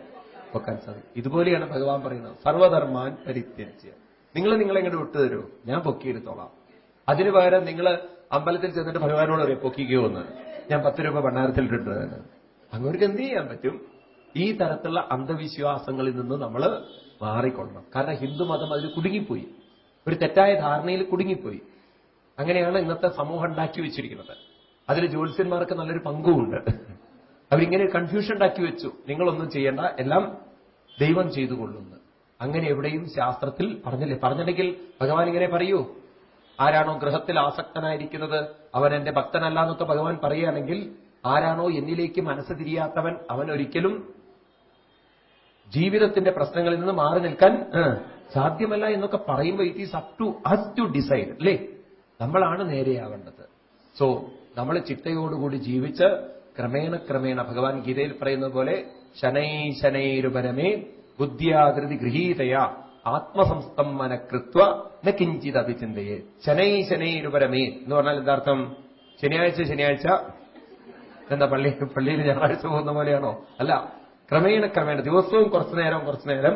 പൊക്കാൻ സാധിക്കും. ഇതുപോലെയാണ് ഭഗവാൻ പറയുന്നത്. സർവധർമാൻ പരിത്യജ്യ. നിങ്ങൾ നിങ്ങളെ ഇങ്ങോട്ട് വിട്ടുതരുമോ ഞാൻ പൊക്കിയെടുത്തോളാം. അതിനു പകരം നിങ്ങൾ അമ്പലത്തിൽ ചെന്നിട്ട് ഭഗവാനോട് പറയും പൊക്കിക്കോ എന്ന്. ഞാൻ പത്ത് രൂപ ഭണ്ണാരത്തിൽ ഇട്ടിട്ട് അങ്ങോട്ട് എന്ത് ചെയ്യാൻ പറ്റും? ഈ തരത്തിലുള്ള അന്ധവിശ്വാസങ്ങളിൽ നിന്ന് നമ്മൾ മാറിക്കൊള്ളണം. കാരണം ഹിന്ദു ഹിന്ദുമതം അതിൽ കുടുങ്ങിപ്പോയി. ഒരു തെറ്റായ ധാരണയിൽ കുടുങ്ങിപ്പോയി. അങ്ങനെയാണ് ഇന്നത്തെ സമൂഹം ഉണ്ടാക്കി വെച്ചിരിക്കുന്നത്. അതിൽ ജ്യോത്സ്യന്മാർക്ക് നല്ലൊരു പങ്കുമുണ്ട്. അവരിങ്ങനെ കൺഫ്യൂഷൻ ഉണ്ടാക്കി വെച്ചു. നിങ്ങളൊന്നും ചെയ്യേണ്ട. എല്ലാം ദൈവം ചെയ്തു കൊള്ളുന്നു അങ്ങനെ എവിടെയും ശാസ്ത്രത്തിൽ പറഞ്ഞില്ലേ. പറഞ്ഞില്ലെങ്കിൽ ഭഗവാൻ ഇങ്ങനെ പറയൂ ആരാണോ ഗ്രഹത്തിൽ ആസക്തനായിരിക്കുന്നത് അവൻ എന്റെ ഭക്തനല്ല എന്നൊക്കെ ഭഗവാൻ പറയുകയാണെങ്കിൽ ആരാണോ എന്നിലേക്ക് മനസ്സ് തിരിയാത്തവൻ അവൻ ഒരിക്കലും ജീവിതത്തിന്റെ പ്രശ്നങ്ങളിൽ നിന്ന് മാറി നിൽക്കാൻ സാധ്യമല്ല എന്നൊക്കെ പറയുമ്പോൾ it is up to us to decide അല്ലേ? നമ്മളാണ് നേരെയാവേണ്ടത്. സോ നമ്മൾ ചിട്ടയോടുകൂടി ജീവിച്ച് ക്രമേണ ക്രമേണ ഭഗവാൻ ഗീതയിൽ പറയുന്നത് പോലെ ശനൈ ശനൈരുപരമേ ബുദ്ധിയാകൃതി ഗൃഹീതയ ആത്മസംസ്ഥം മനഃകൃത്വ ന കിഞ്ചിത് അഭിചിന്തയെ ശനൈ ശനൈരുപരമേ എന്ന് പറഞ്ഞാൽ എന്താർത്ഥം ശനിയാഴ്ച ശനിയാഴ്ച എന്താ പള്ളി പള്ളിയിൽ ഞായറാഴ്ച പോകുന്ന പോലെയാണോ? അല്ല ക്രമേണ ക്രമേണ ദിവസവും കുറച്ചു നേരം കുറച്ചു നേരം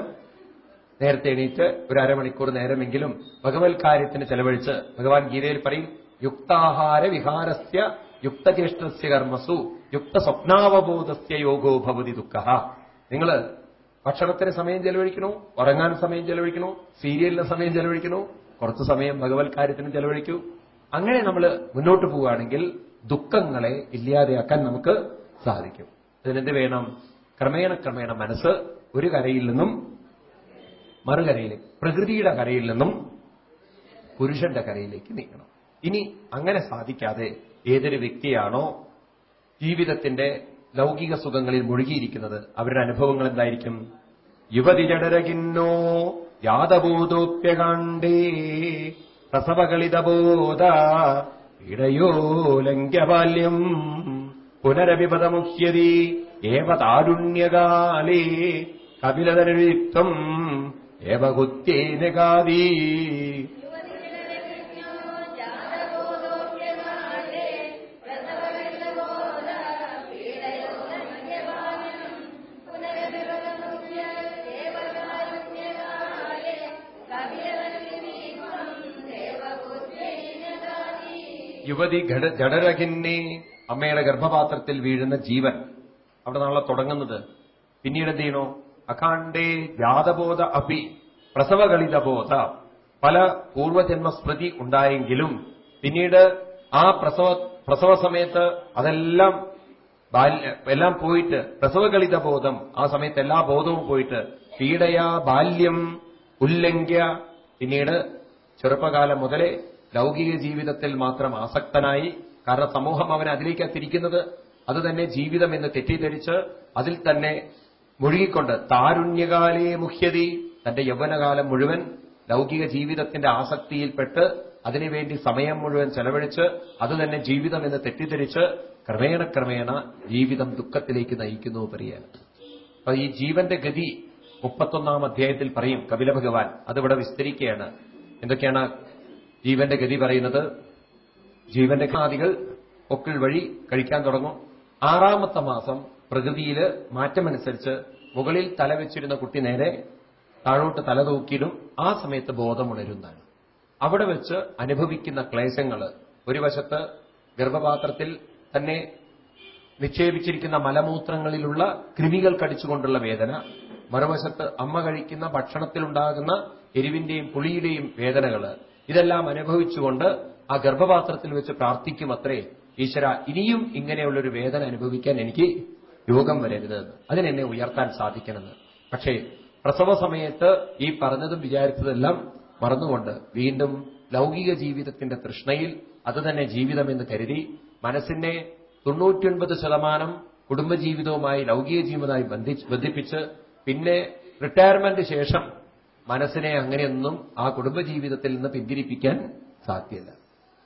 നേരത്തെ എണീറ്റ് ഒരു അരമണിക്കൂർ നേരമെങ്കിലും ഭഗവത് കാര്യത്തിന് ചെലവഴിച്ച് ഭഗവാൻ ഗീതയിൽ പറയും യുക്താഹാര വിഹാരസ്യ യുക്തചേഷ്ടസ്യ കർമ്മസു യുക്ത സ്വപ്നാവബോധസ്യ യോഗോ ഭവതി ദുഃഖ. നിങ്ങൾ ഭക്ഷണത്തിന് സമയം ചെലവഴിക്കണോ? ഉറങ്ങാൻ സമയം ചെലവഴിക്കണോ? സീരിയലിന് സമയം ചെലവഴിക്കണോ? കുറച്ച് സമയം ഭഗവത് കാര്യത്തിന് ചെലവഴിക്കൂ. അങ്ങനെ നമ്മൾ മുന്നോട്ട് പോവുകയാണെങ്കിൽ ദുഃഖങ്ങളെ ഇല്ലാതെയാക്കാൻ നമുക്ക് സാധിക്കും. അതിനെന്ത് വേണം? ക്രമേണ ക്രമേണ മനസ്സ് ഒരു കരയിൽ നിന്നും മറുകരയിലേക്ക് പ്രകൃതിയുടെ കരയിൽ നിന്നും പുരുഷന്റെ കരയിലേക്ക് നീങ്ങണം. ഇനി അങ്ങനെ സാധിക്കാതെ ഏതൊരു വ്യക്തിയാണോ ജീവിതത്തിന്റെ ലൗകിക സുഖങ്ങളിൽ മുഴുകിയിരിക്കുന്നത് അവരുടെ അനുഭവങ്ങൾ എന്തായിരിക്കും? യുവതി ജഡരകിന്നോ യാതബോധോപ്യകാണ്ടേ പ്രസവകളിതബോധ ഇടയോ ലംഘ്യബാല്യം ഏവതാരുണ്യകാലേ ഏവ താരുണ്യകാലേ യുവതി ജഡരകിന്നെ അമ്മയുടെ ഗർഭപാത്രത്തിൽ വീഴുന്ന ജീവൻ. അവിടെ നാളെ തുടങ്ങുന്നത്. പിന്നീട് എന്ത് ചെയ്യണോ? അഖാണ്ടേ ജാതബോധ അപി പ്രസവകളിതബോധ പല പൂർവജന്മ സ്മൃതി ഉണ്ടായെങ്കിലും പിന്നീട് ആ പ്രസവ പ്രസവ സമയത്ത് അതെല്ലാം എല്ലാം പോയിട്ട് പ്രസവകളിത ബോധം ആ സമയത്ത് എല്ലാ ബോധവും പോയിട്ട് പീഡയാ ബാല്യം ഉല്ലംഘ്യ പിന്നീട് ചെറുപ്പകാലം മുതലേ ലൗകിക ജീവിതത്തിൽ മാത്രം ആസക്തനായി കാരണം സമൂഹം അവനെ അതിലേക്ക് തിരിക്കുന്നത് അത് തന്നെ ജീവിതം എന്ന് തെറ്റിദ്ധരിച്ച് അതിൽ തന്നെ മുഴുകിക്കൊണ്ട് താരുണ്യകാലേ മുഖ്യതി തന്റെ യൗവനകാലം മുഴുവൻ ലൗകിക ജീവിതത്തിന്റെ ആസക്തിയിൽപ്പെട്ട് അതിനുവേണ്ടി സമയം മുഴുവൻ ചെലവഴിച്ച് അത് തന്നെ ജീവിതം എന്ന് തെറ്റിദ്ധരിച്ച് ക്രമേണ ക്രമേണ ജീവിതം ദുഃഖത്തിലേക്ക് നയിക്കുന്നു പറയാൻ അപ്പൊ ഈ ജീവന്റെ ഗതി മുപ്പത്തൊന്നാം അധ്യായത്തിൽ പറയും കപില ഭഗവാൻ അതിവിടെ വിസ്തരിക്കുകയാണ്. എന്തൊക്കെയാണ് ജീവന്റെ ഗതി പറയുന്നത് ജീവന്റെ ഖാദികൾ പൊക്കിൾ വഴി കഴിക്കാൻ തുടങ്ങും. ആറാമത്തെ മാസം പ്രകൃതിയിൽ മാറ്റമനുസരിച്ച് മുകളിൽ തല വെച്ചിരുന്ന കുട്ടി നേരെ താഴോട്ട് തല തൂക്കിയിടും. ആ സമയത്ത് ബോധമുണരുന്നതാണ്. അവിടെ വെച്ച് അനുഭവിക്കുന്ന ക്ലേശങ്ങൾ ഒരു വശത്ത് ഗർഭപാത്രത്തിൽ തന്നെ നിക്ഷേപിച്ചിരിക്കുന്ന മലമൂത്രങ്ങളിലുള്ള കൃമികൾ കടിച്ചുകൊണ്ടുള്ള വേദന മറുവശത്ത് അമ്മ കഴിക്കുന്ന ഭക്ഷണത്തിലുണ്ടാകുന്ന എരിവിന്റെയും പുളിയുടെയും വേദനകൾ ഇതെല്ലാം അനുഭവിച്ചുകൊണ്ട് ആ ഗർഭപാത്രത്തിൽ വെച്ച് പ്രാർത്ഥിക്കും അത്രേ ഈശ്വര ഇനിയും ഇങ്ങനെയുള്ളൊരു വേദന അനുഭവിക്കാൻ എനിക്ക് യോഗം വരരുത്. അതിനെന്നെ ഉയർത്താൻ സാധിക്കണമെന്ന്. പക്ഷേ പ്രസവ സമയത്ത് ഈ പറഞ്ഞതും വിചാരിച്ചതെല്ലാം മറന്നുകൊണ്ട് വീണ്ടും ലൗകിക ജീവിതത്തിന്റെ തൃഷ്ണയിൽ അത് തന്നെ ജീവിതമെന്ന് കരുതി മനസ്സിനെ തൊണ്ണൂറ്റിയൊൻപത് ശതമാനം കുടുംബജീവിതവുമായി ലൗകിക ജീവിതമായി ബന്ധിപ്പിച്ച് പിന്നെ റിട്ടയർമെന്റ് ശേഷം മനസ്സിനെ അങ്ങനെയൊന്നും ആ കുടുംബജീവിതത്തിൽ നിന്ന് പിന്തിരിപ്പിക്കാൻ സാധ്യല്ല.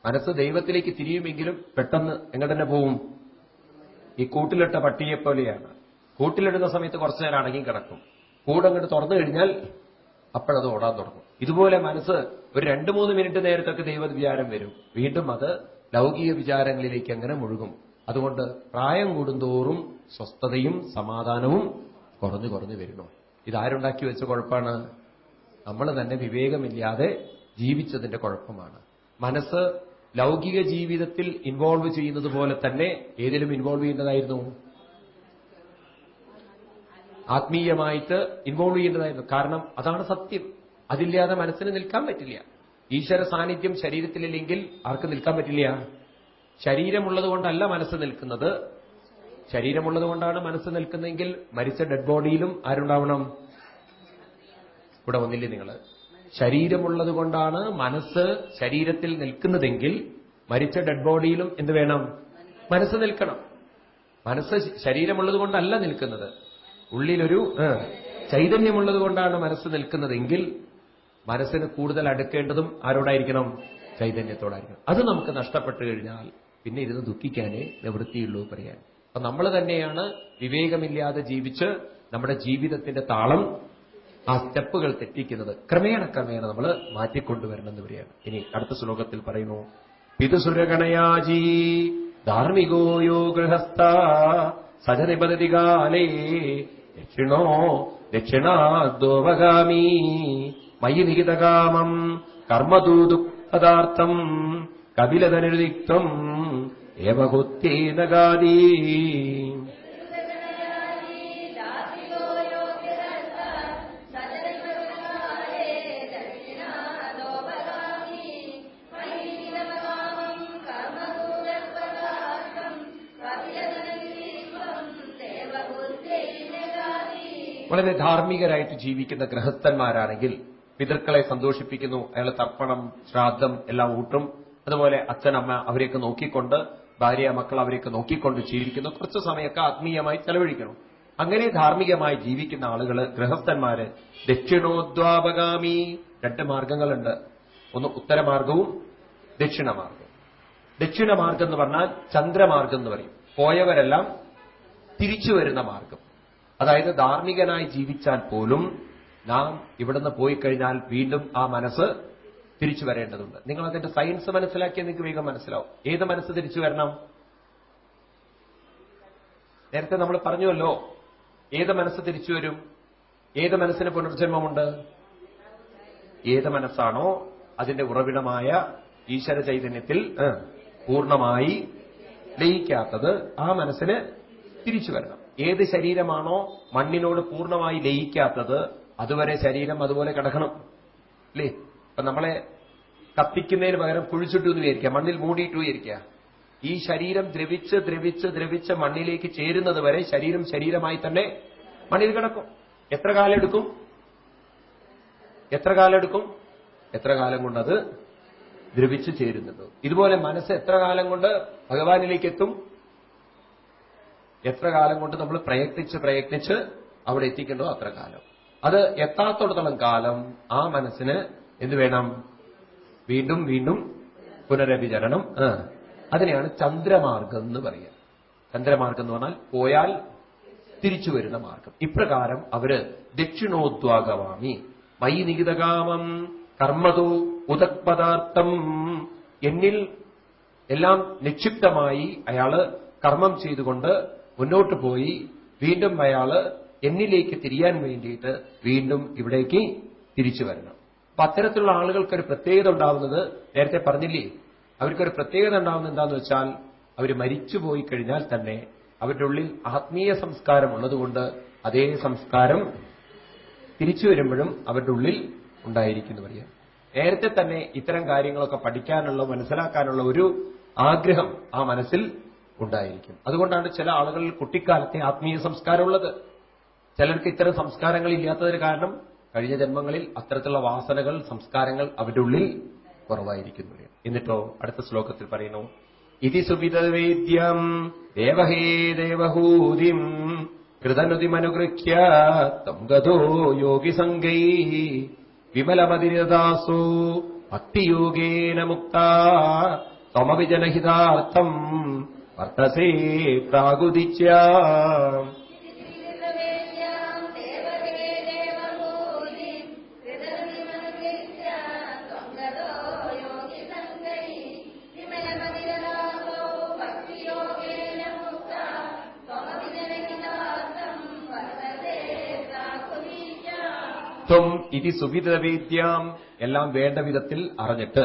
മനസ്സ് ദൈവത്തിലേക്ക് തിരിയുമെങ്കിലും പെട്ടെന്ന് എങ്ങനെ തന്നെ പോവും? ഈ കൂട്ടിലിട്ട പട്ടിയെ പോലെയാണ്. കൂട്ടിലിടുന്ന സമയത്ത് കുറച്ചു നേരം അടങ്ങി കിടക്കും. കൂടങ്ങോട്ട് തുറന്നു കഴിഞ്ഞാൽ അപ്പോഴത് ഓടാൻ തുടങ്ങും. ഇതുപോലെ മനസ്സ് ഒരു രണ്ട് മൂന്ന് മിനിറ്റ് നേരത്തൊക്കെ ദൈവ വിചാരം വരും. വീണ്ടും അത് ലൗകിക വിചാരങ്ങളിലേക്ക് അങ്ങനെ മുഴുകും. അതുകൊണ്ട് പ്രായം കൂടുന്തോറും സ്വസ്ഥതയും സമാധാനവും കുറഞ്ഞു കുറഞ്ഞു വരുന്നു. ഇതാരുണ്ടാക്കി വെച്ച കുഴപ്പമാണ് നമ്മൾ തന്നെ വിവേകമില്ലാതെ ജീവിച്ചതിന്റെ കുഴപ്പമാണ്. മനസ്സ് ലൗകിക ജീവിതത്തിൽ ഇൻവോൾവ് ചെയ്യുന്നത് പോലെ തന്നെ ഏതിലും ഇൻവോൾവ് ചെയ്യേണ്ടതായിരുന്നു ആത്മീയമായിട്ട് ഇൻവോൾവ് ചെയ്യേണ്ടതായിരുന്നു കാരണം അതാണ് സത്യം. അതില്ലാതെ മനസ്സിന് നിൽക്കാൻ പറ്റില്ല. ഈശ്വര സാന്നിധ്യം ശരീരത്തിലില്ലെങ്കിൽ ആർക്ക് നിൽക്കാൻ പറ്റില്ല? ശരീരമുള്ളത് കൊണ്ടല്ല മനസ്സ് നിൽക്കുന്നത്. ശരീരമുള്ളത് കൊണ്ടാണ് മനസ്സ് നിൽക്കുന്നതെങ്കിൽ മരിച്ച ഡെഡ് ബോഡിയിലും ആരുണ്ടാവണം? ഇവിടെ വന്നില്ലേ നിങ്ങൾ ശരീരമുള്ളത് കൊണ്ടാണ് മനസ്സ് ശരീരത്തിൽ നിൽക്കുന്നതെങ്കിൽ മരിച്ച ഡെഡ് ബോഡിയിലും എന്ത് വേണം? മനസ്സ് നിൽക്കണം. മനസ്സ് ശരീരമുള്ളത് കൊണ്ടല്ല നിൽക്കുന്നത്. ഉള്ളിലൊരു ചൈതന്യമുള്ളത് കൊണ്ടാണ് മനസ്സ് നിൽക്കുന്നതെങ്കിൽ മനസ്സിന് കൂടുതൽ അടുക്കേണ്ടതും ആരോടായിരിക്കണം? ചൈതന്യത്തോടായിരിക്കണം. അത് നമുക്ക് നഷ്ടപ്പെട്ടു കഴിഞ്ഞാൽ പിന്നെ ഇരുന്ന് ദുഃഖിക്കാനേ നിവൃത്തിയുള്ളൂ പറയാൻ. അപ്പൊ നമ്മൾ തന്നെയാണ് വിവേകമില്ലാതെ ജീവിച്ച് നമ്മുടെ ജീവിതത്തിന്റെ താളം ആ സ്റ്റെപ്പുകൾ തെറ്റിക്കുന്നത് ക്രമേണ ക്രമേണ നമ്മൾ മാറ്റിക്കൊണ്ടുവരണം വരികയാണ് ഇനി അടുത്ത ശ്ലോകത്തിൽ പറയുന്നു പിതുസുരഗണയാജീ ധാർമ്മികോയോ ഗൃഹസ്ഥ സജനിപതി കാലേ ദക്ഷിണോ ദക്ഷിണാദ്വഗാമി മയി നിഹിതകാമം കർമ്മദൂതു കർമ്മദൂതുപദാർത്ഥം ഏവഹുത്തേ ഏവഹുത്തേനഗാദീ വളരെ ധാർമ്മികരായിട്ട് ജീവിക്കുന്ന ഗൃഹസ്ഥന്മാരാണെങ്കിൽ പിതൃക്കളെ സന്തോഷിപ്പിക്കുന്നു അയാളെ തർപ്പണം ശ്രാദ്ധം എല്ലാം ഊട്ടും. അതുപോലെ അച്ഛനമ്മ അവരെയൊക്കെ നോക്കിക്കൊണ്ട് ഭാര്യ മക്കൾ അവരെയൊക്കെ നോക്കിക്കൊണ്ട് ജീവിക്കുന്നു. കുറച്ച് സമയമൊക്കെ ആത്മീയമായി ചെലവഴിക്കണം. അങ്ങനെ ധാർമ്മികമായി ജീവിക്കുന്ന ആളുകൾ ഗൃഹസ്ഥന്മാര് ദക്ഷിണോദ്വാപകാമി രണ്ട് മാർഗങ്ങളുണ്ട്. ഒന്ന് ഉത്തരമാർഗവും ദക്ഷിണമാർഗവും. ദക്ഷിണമാർഗം എന്ന് പറഞ്ഞാൽ ചന്ദ്രമാർഗം എന്ന് പറയും. പോയവരെല്ലാം തിരിച്ചു വരുന്ന മാർഗം. അതായത് ധാർമ്മികനായി ജീവിച്ചാൽ പോലും നാം ഇവിടുന്ന് പോയി കഴിഞ്ഞാൽ വീണ്ടും ആ മനസ്സ് തിരിച്ചു വരേണ്ടതുണ്ട്. നിങ്ങൾ അതിന്റെ സയൻസ് മനസ്സിലാക്കിയാൽ നിങ്ങൾക്ക് വേഗം മനസ്സിലാവും. ഏത് മനസ്സ് തിരിച്ചു വരണം? നേരത്തെ നമ്മൾ പറഞ്ഞുവല്ലോ ഏത് മനസ്സ് തിരിച്ചു വരും? ഏത് മനസ്സിന് പുനർജന്മമുണ്ട്? ഏത് മനസ്സാണോ അതിന്റെ ഉറവിടമായ ഈശ്വര ചൈതന്യത്തിൽ പൂർണമായി ലയിക്കാത്തത് ആ മനസ്സിന് തിരിച്ചു വരണം. ഏത് ശരീരമാണോ മണ്ണിനോട് പൂർണമായി ലയിക്കാത്തത് അതുവരെ ശരീരം അതുപോലെ കിടക്കണം. അല്ലേ അപ്പൊ നമ്മളെ കത്തിക്കുന്നതിന് പകരം കുഴിച്ചിട്ടു വിചാരിക്കുക. മണ്ണിൽ മൂടിയിട്ടു വിചാരിക്കുക. ഈ ശരീരം ദ്രവിച്ച് ദ്രവിച്ച് ദ്രവിച്ച് മണ്ണിലേക്ക് ചേരുന്നത് വരെ ശരീരം ശരീരമായി തന്നെ മണ്ണിൽ കിടക്കും. എത്ര കാലം എടുക്കും? എത്ര കാലം എടുക്കും? എത്ര കാലം കൊണ്ടത് ദ്രവിച്ച് ചേരുന്നുണ്ട്. ഇതുപോലെ മനസ്സ് എത്ര കാലം കൊണ്ട് ഭഗവാനിലേക്ക് എത്തും? എത്ര കാലം കൊണ്ട് നമ്മൾ പ്രയത്നിച്ച് പ്രയത്നിച്ച് അവിടെ എത്തിക്കണ്ടോ അത്ര കാലം. അത് എത്താത്തോടത്തോളം കാലം ആ മനസ്സിന് എന്ത് വേണം? വീണ്ടും വീണ്ടും പുനരഭിചരണം അതിനെയാണ് ചന്ദ്രമാർഗം എന്ന് പറയുക. ചന്ദ്രമാർഗം എന്ന് പറഞ്ഞാൽ പോയാൽ തിരിച്ചു വരുന്ന മാർഗം. ഇപ്രകാരം അവർ ദക്ഷിണോദ്വാഗവാമി. മൈ നികിതകാമം കർമ്മതു ഉദക്പദാർത്ഥം. എന്നിൽ എല്ലാം നിക്ഷിപ്തമായി അയാൾ കർമ്മം ചെയ്തുകൊണ്ട് മുന്നോട്ട് പോയി വീണ്ടും അയാൾ എന്നിലേക്ക് തിരിയാൻ വേണ്ടിയിട്ട് വീണ്ടും ഇവിടേക്ക് തിരിച്ചു വരണം. അപ്പൊ അത്തരത്തിലുള്ള ആളുകൾക്ക് ഒരു പ്രത്യേകത ഉണ്ടാവുന്നത് നേരത്തെ പറഞ്ഞില്ലേ? അവർക്കൊരു പ്രത്യേകത ഉണ്ടാവുന്നത് എന്താന്ന് വെച്ചാൽ അവർ മരിച്ചു പോയി കഴിഞ്ഞാൽ തന്നെ അവരുടെ ഉള്ളിൽ ആത്മീയ സംസ്കാരം ഉള്ളതുകൊണ്ട് അതേ സംസ്കാരം തിരിച്ചു വരുമ്പോഴും അവരുടെ ഉള്ളിൽ ഉണ്ടായിരിക്കുന്നു പറയാം. നേരത്തെ തന്നെ ഇത്തരം കാര്യങ്ങളൊക്കെ പഠിക്കാനുള്ള മനസ്സിലാക്കാനുള്ള ഒരു ആഗ്രഹം ആ മനസ്സിൽ ഉണ്ടായിരിക്കും. അതുകൊണ്ടാണ് ചില ആളുകളിൽ കുട്ടിക്കാലത്തെ ആത്മീയ സംസ്കാരമുള്ളത്. ചിലർക്ക് ഇത്തരം സംസ്കാരങ്ങൾ ഇല്ലാത്തതിന് കാരണം കഴിഞ്ഞ ജന്മങ്ങളിൽ അത്തരത്തിലുള്ള വാസനകൾ സംസ്കാരങ്ങൾ അവരുടെ ഉള്ളിൽ കുറവായിരിക്കുന്നു. എന്നിട്ടോ അടുത്ത ശ്ലോകത്തിൽ പറയുന്നു ഇതി സുവിതവേദ്യം ദേവഹേ ദേവഹൂതിം കൃതനുതിമനുഗൃഹ്യ തം ഗതോ യോഗിസംഗൈ വിമലമതിരദാസോ ഭക്തിയോഗേന മുക്ത ത്വമവിജനഹിതാർത്ഥം വർത്തസേ പ്രാകുതിച്ച. ത്വം ഇതി സുവിധവേദ്യാം എല്ലാം വേണ്ട വിധത്തിൽ അറിഞ്ഞിട്ട്.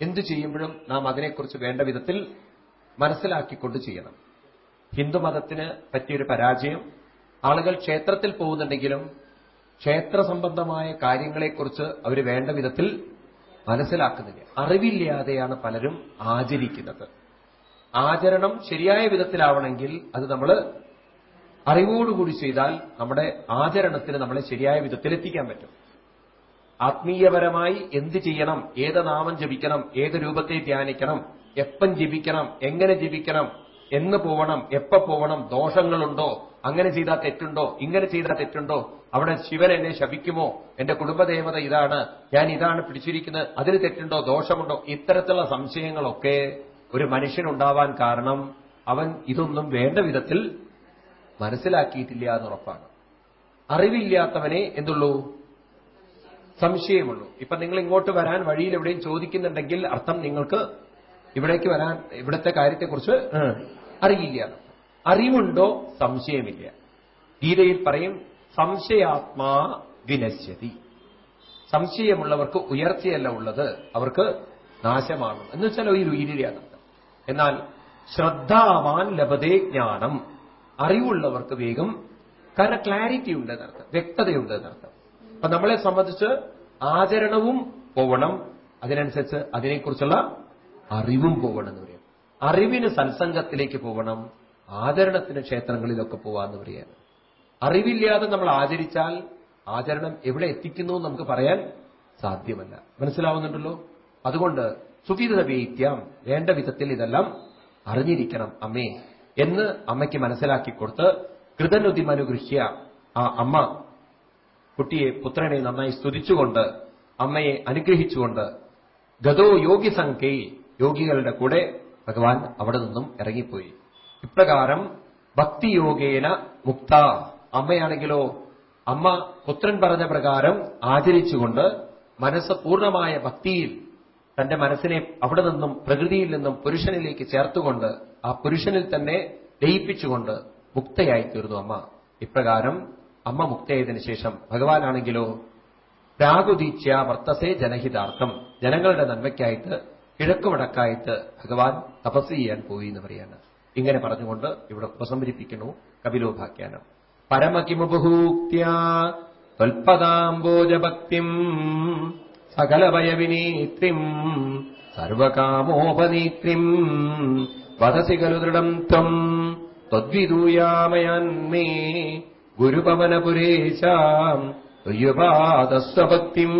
എന്തു ചെയ്യുമ്പോഴും നാം അതിനെക്കുറിച്ച് വേണ്ട വിധത്തിൽ മനസ്സിലാക്കിക്കൊണ്ട് ചെയ്യണം. ഹിന്ദുമതത്തിന് പറ്റിയൊരു പരാജയം. ആളുകൾ ക്ഷേത്രത്തിൽ പോകുന്നുണ്ടെങ്കിലും ക്ഷേത്ര സംബന്ധമായ കാര്യങ്ങളെക്കുറിച്ച് അവർ വേണ്ട വിധത്തിൽ മനസ്സിലാക്കുന്നില്ല. അറിവില്ലാതെയാണ് പലരും ആചരിക്കുന്നത്. ആചരണം ശരിയായ വിധത്തിലാവണമെങ്കിൽ അത് നമ്മൾ അറിവോടുകൂടി ചെയ്താൽ നമ്മുടെ ആചരണത്തിന് നമ്മളെ ശരിയായ വിധത്തിൽ എത്തിക്കാൻ പറ്റും. ആത്മീയപരമായി എന്ത് ചെയ്യണം? ഏത് നാമം ജപിക്കണം? ഏത് രൂപത്തെ ധ്യാനിക്കണം? എപ്പം ജീവിക്കണം എങ്ങനെ ജീവിക്കണം എന്ന് പോവണം എപ്പ പോവണം ദോഷങ്ങളുണ്ടോ അങ്ങനെ ചെയ്താൽ തെറ്റുണ്ടോ ഇങ്ങനെ ചെയ്താൽ തെറ്റുണ്ടോ അവിടെ ശിവൻ എന്നെ ശപിക്കുമോ എന്റെ കുടുംബദേവത ഇതാണ് ഞാൻ ഇതാണ് പിടിച്ചിരിക്കുന്നത് അതിന് തെറ്റുണ്ടോ ദോഷമുണ്ടോ ഇത്തരത്തിലുള്ള സംശയങ്ങളൊക്കെ ഒരു മനുഷ്യനുണ്ടാവാൻ കാരണം അവൻ ഇതൊന്നും വേണ്ട വിധത്തിൽ മനസ്സിലാക്കിയിട്ടില്ല എന്നുറപ്പാണ്. അറിവില്ലാത്തവനെ എന്തുള്ളൂ? സംശയമുള്ളൂ. ഇപ്പൊ നിങ്ങൾ ഇങ്ങോട്ട് വരാൻ വഴിയിൽ എവിടെയും ചോദിക്കുന്നുണ്ടെങ്കിൽ അർത്ഥം നിങ്ങൾക്ക് ഇവിടേക്ക് വരാൻ ഇവിടത്തെ കാര്യത്തെക്കുറിച്ച് അറിയില്ല. അറിവുണ്ടോ? സംശയമില്ല. ഗീതയിൽ പറയും സംശയാത്മാ വിനശ്യതി സംശയമുള്ളവർക്ക് ഉയർച്ചയല്ല ഉള്ളത് അവർക്ക് നാശമാണ്. എന്ന് വെച്ചാൽ ഒരു ഉയരുകയാണ് എന്നാൽ ശ്രദ്ധാവാൻ ലഭതേ ജ്ഞാനം. അറിവുള്ളവർക്ക് വേഗം കാരണം ക്ലാരിറ്റി ഉണ്ട് എന്നർത്ഥം വ്യക്തതയുണ്ട് എന്നർത്ഥം. അപ്പൊ നമ്മളെ സംബന്ധിച്ച് ആചരണവും പോവണം. അതിനനുസരിച്ച് അതിനെക്കുറിച്ചുള്ള അറിവും പോകണം എന്ന് പറയാം. അറിവിന് സത്സംഗത്തിലേക്ക് പോകണം ആചരണത്തിന് ക്ഷേത്രങ്ങളിലൊക്കെ പോവാന്ന് പറയാണ് അറിവില്ലാതെ നമ്മൾ ആചരിച്ചാൽ ആചരണം എവിടെ എത്തിക്കുന്നു നമുക്ക് പറയാൻ സാധ്യമല്ല. മനസ്സിലാവുന്നുണ്ടല്ലോ? അതുകൊണ്ട് സുവിധ വീത്യാം വേണ്ട വിധത്തിൽ ഇതെല്ലാം അറിഞ്ഞിരിക്കണം അമ്മേ എന്ന് അമ്മയ്ക്ക് മനസ്സിലാക്കി കൊടുത്ത് കൃതനുതിമനുഗൃഹ്യ ആ അമ്മ കുട്ടിയെ പുത്രനെ നന്നായി സ്തുതിച്ചുകൊണ്ട് അമ്മയെ അനുഗ്രഹിച്ചുകൊണ്ട് ഗതോ യോഗി സംഖ്യേ യോഗികളുടെ കൂടെ ഭഗവാൻ അവിടെ നിന്നും ഇറങ്ങിപ്പോയി. ഇപ്രകാരം ഭക്തിയോഗേന മുക്ത. അമ്മയാണെങ്കിലോ അമ്മ പുത്രൻ പറഞ്ഞ പ്രകാരം ആചരിച്ചുകൊണ്ട് മനസ്സ് പൂർണമായ ഭക്തിയിൽ തന്റെ മനസ്സിനെ അവിടെ നിന്നും പ്രകൃതിയിൽ നിന്നും പുരുഷനിലേക്ക് ചേർത്തുകൊണ്ട് ആ പുരുഷനിൽ തന്നെ ലയിപ്പിച്ചുകൊണ്ട് മുക്തയായി തീർന്നു അമ്മ. ഇപ്രകാരം അമ്മ മുക്തയായതിനു ശേഷം ഭഗവാനാണെങ്കിലോ രാഗുദീച്ച വർത്തസേ ജനഹിതാർത്ഥം. ജനങ്ങളുടെ നന്മയ്ക്കായിട്ട് കിഴക്കുവടക്കായിട്ട് ഭഗവാൻ തപസ് ചെയ്യാൻ പോയി എന്ന് പറയാണ്. ഇങ്ങനെ പറഞ്ഞുകൊണ്ട് ഇവിടെ ഉപസംഹരിപ്പിക്കുന്നു കപിലോഭാഖ്യാനം. പരമകിമുപഹൂക്യ ത്വൽപദാംബോജഭക്തിം സകലഭയവിനീത്രിം സർവകാമോപനീത്രിം വദസി ഖലു ദൃഢം ത്വം ത്വദ്വിദൂയാമയാന്മേ ഗുരുപവനപുരേശാം ത്വയ്യുപാദസ്വഭക്തിം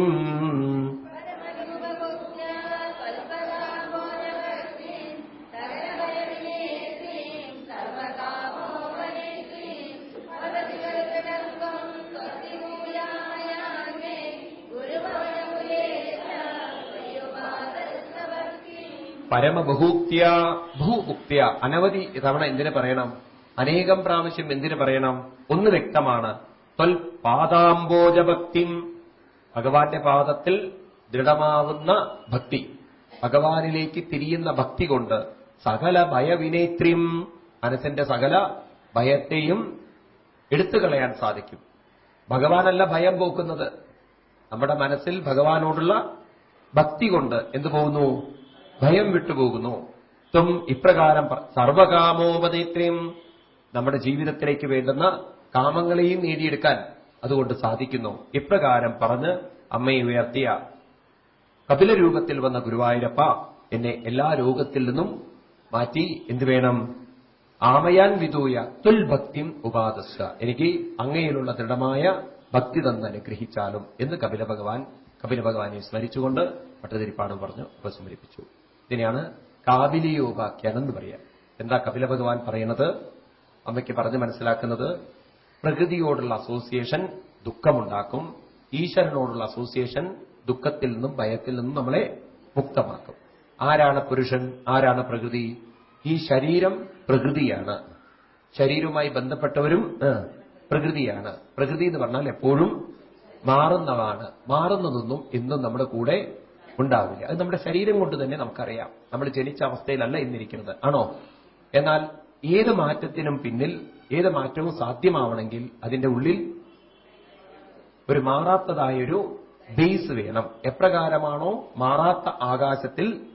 പരമബഹൂക്തിയ ബഹുഭുക്തിയ അനവധി തവണ എന്തിനു പറയണം? അനേകം പ്രാവശ്യം എന്തിനു പറയണം? ഒന്ന് വ്യക്തമാണ്. ത്വൽ പാദാംബോജഭക്തി ഭഗവാന്റെ പാദത്തിൽ ദൃഢമാവുന്ന ഭക്തി. ഭഗവാനിലേക്ക് തിരിയുന്ന ഭക്തി കൊണ്ട് സകല ഭയവിനേത്രിയും മനസ്സിന്റെ സകല ഭയത്തെയും എടുത്തു കളയാൻ സാധിക്കും. ഭഗവാനല്ല ഭയം പോക്കുന്നത്. നമ്മുടെ മനസ്സിൽ ഭഗവാനോടുള്ള ഭക്തി കൊണ്ട് എന്തു പോകുന്നു? ഭയം വിട്ടുപോകുന്നു. ത്വം ഇപ്രകാരം പ- നമ്മുടെ ജീവിതത്തിലേക്ക് വേണ്ടുന്ന കാമങ്ങളെയും നേടിയെടുക്കാൻ അതുകൊണ്ട് സാധിക്കുന്നു. ഇപ്രകാരം പറഞ്ഞ് അമ്മയെ ഉയർത്തിയ കപില രൂപത്തിൽ വന്ന ഗുരുവായൂരപ്പ എന്നെ എല്ലാ രോഗത്തിൽ നിന്നും മാറ്റി. എന്തു വേണം? ആമയാൻ വിതൂയ തുൽ ഭക്തിം എനിക്ക് അങ്ങയിലുള്ള ദൃഢമായ ഭക്തി തന്ന് അനുഗ്രഹിച്ചാലും എന്ന് കപില ഭഗവാൻ കപില ഭഗവാനെ സ്മരിച്ചുകൊണ്ട് പട്ടതിരിപ്പാടും പറഞ്ഞു ഉപസമരിപ്പിച്ചു ഇതിനെയാണ് കാബിലിയോപാഖ്യാനം എന്ന് പറയുക. എന്താ കപില ഭഗവാൻ പറയുന്നത്? അമ്മയ്ക്ക് പറഞ്ഞ് മനസ്സിലാക്കുന്നത് പ്രകൃതിയോടുള്ള അസോസിയേഷൻ ദുഃഖമുണ്ടാക്കും. ഈശ്വരനോടുള്ള അസോസിയേഷൻ ദുഃഖത്തിൽ നിന്നും ഭയത്തിൽ നിന്നും നമ്മളെ മുക്തമാക്കും. ആരാണ് പുരുഷൻ? ആരാണ് പ്രകൃതി? ഈ ശരീരം പ്രകൃതിയാണ്. ശരീരവുമായി ബന്ധപ്പെട്ടവരും പ്രകൃതിയാണ്. പ്രകൃതി എന്ന് പറഞ്ഞാൽ എപ്പോഴും മാറുന്നതാണ്. മാറുന്നതൊന്നും ഇന്നും നമ്മുടെ കൂടെ ഉണ്ടാവില്ല. അത് നമ്മുടെ ശരീരം കൊണ്ട് തന്നെ നമുക്കറിയാം. നമ്മൾ ജനിച്ച അവസ്ഥയിലല്ല ഇന്നിരിക്കുന്നത്. ആണോ? എന്നാൽ ഏത് മാറ്റത്തിനും പിന്നിൽ ഏത് മാറ്റവും സാധ്യമാവണമെങ്കിൽ അതിന്റെ ഉള്ളിൽ ഒരു മാറാത്തതായൊരു ബേസ് വേണം. എപ്രകാരമാണോ മാറാത്ത ആകാശത്തിൽ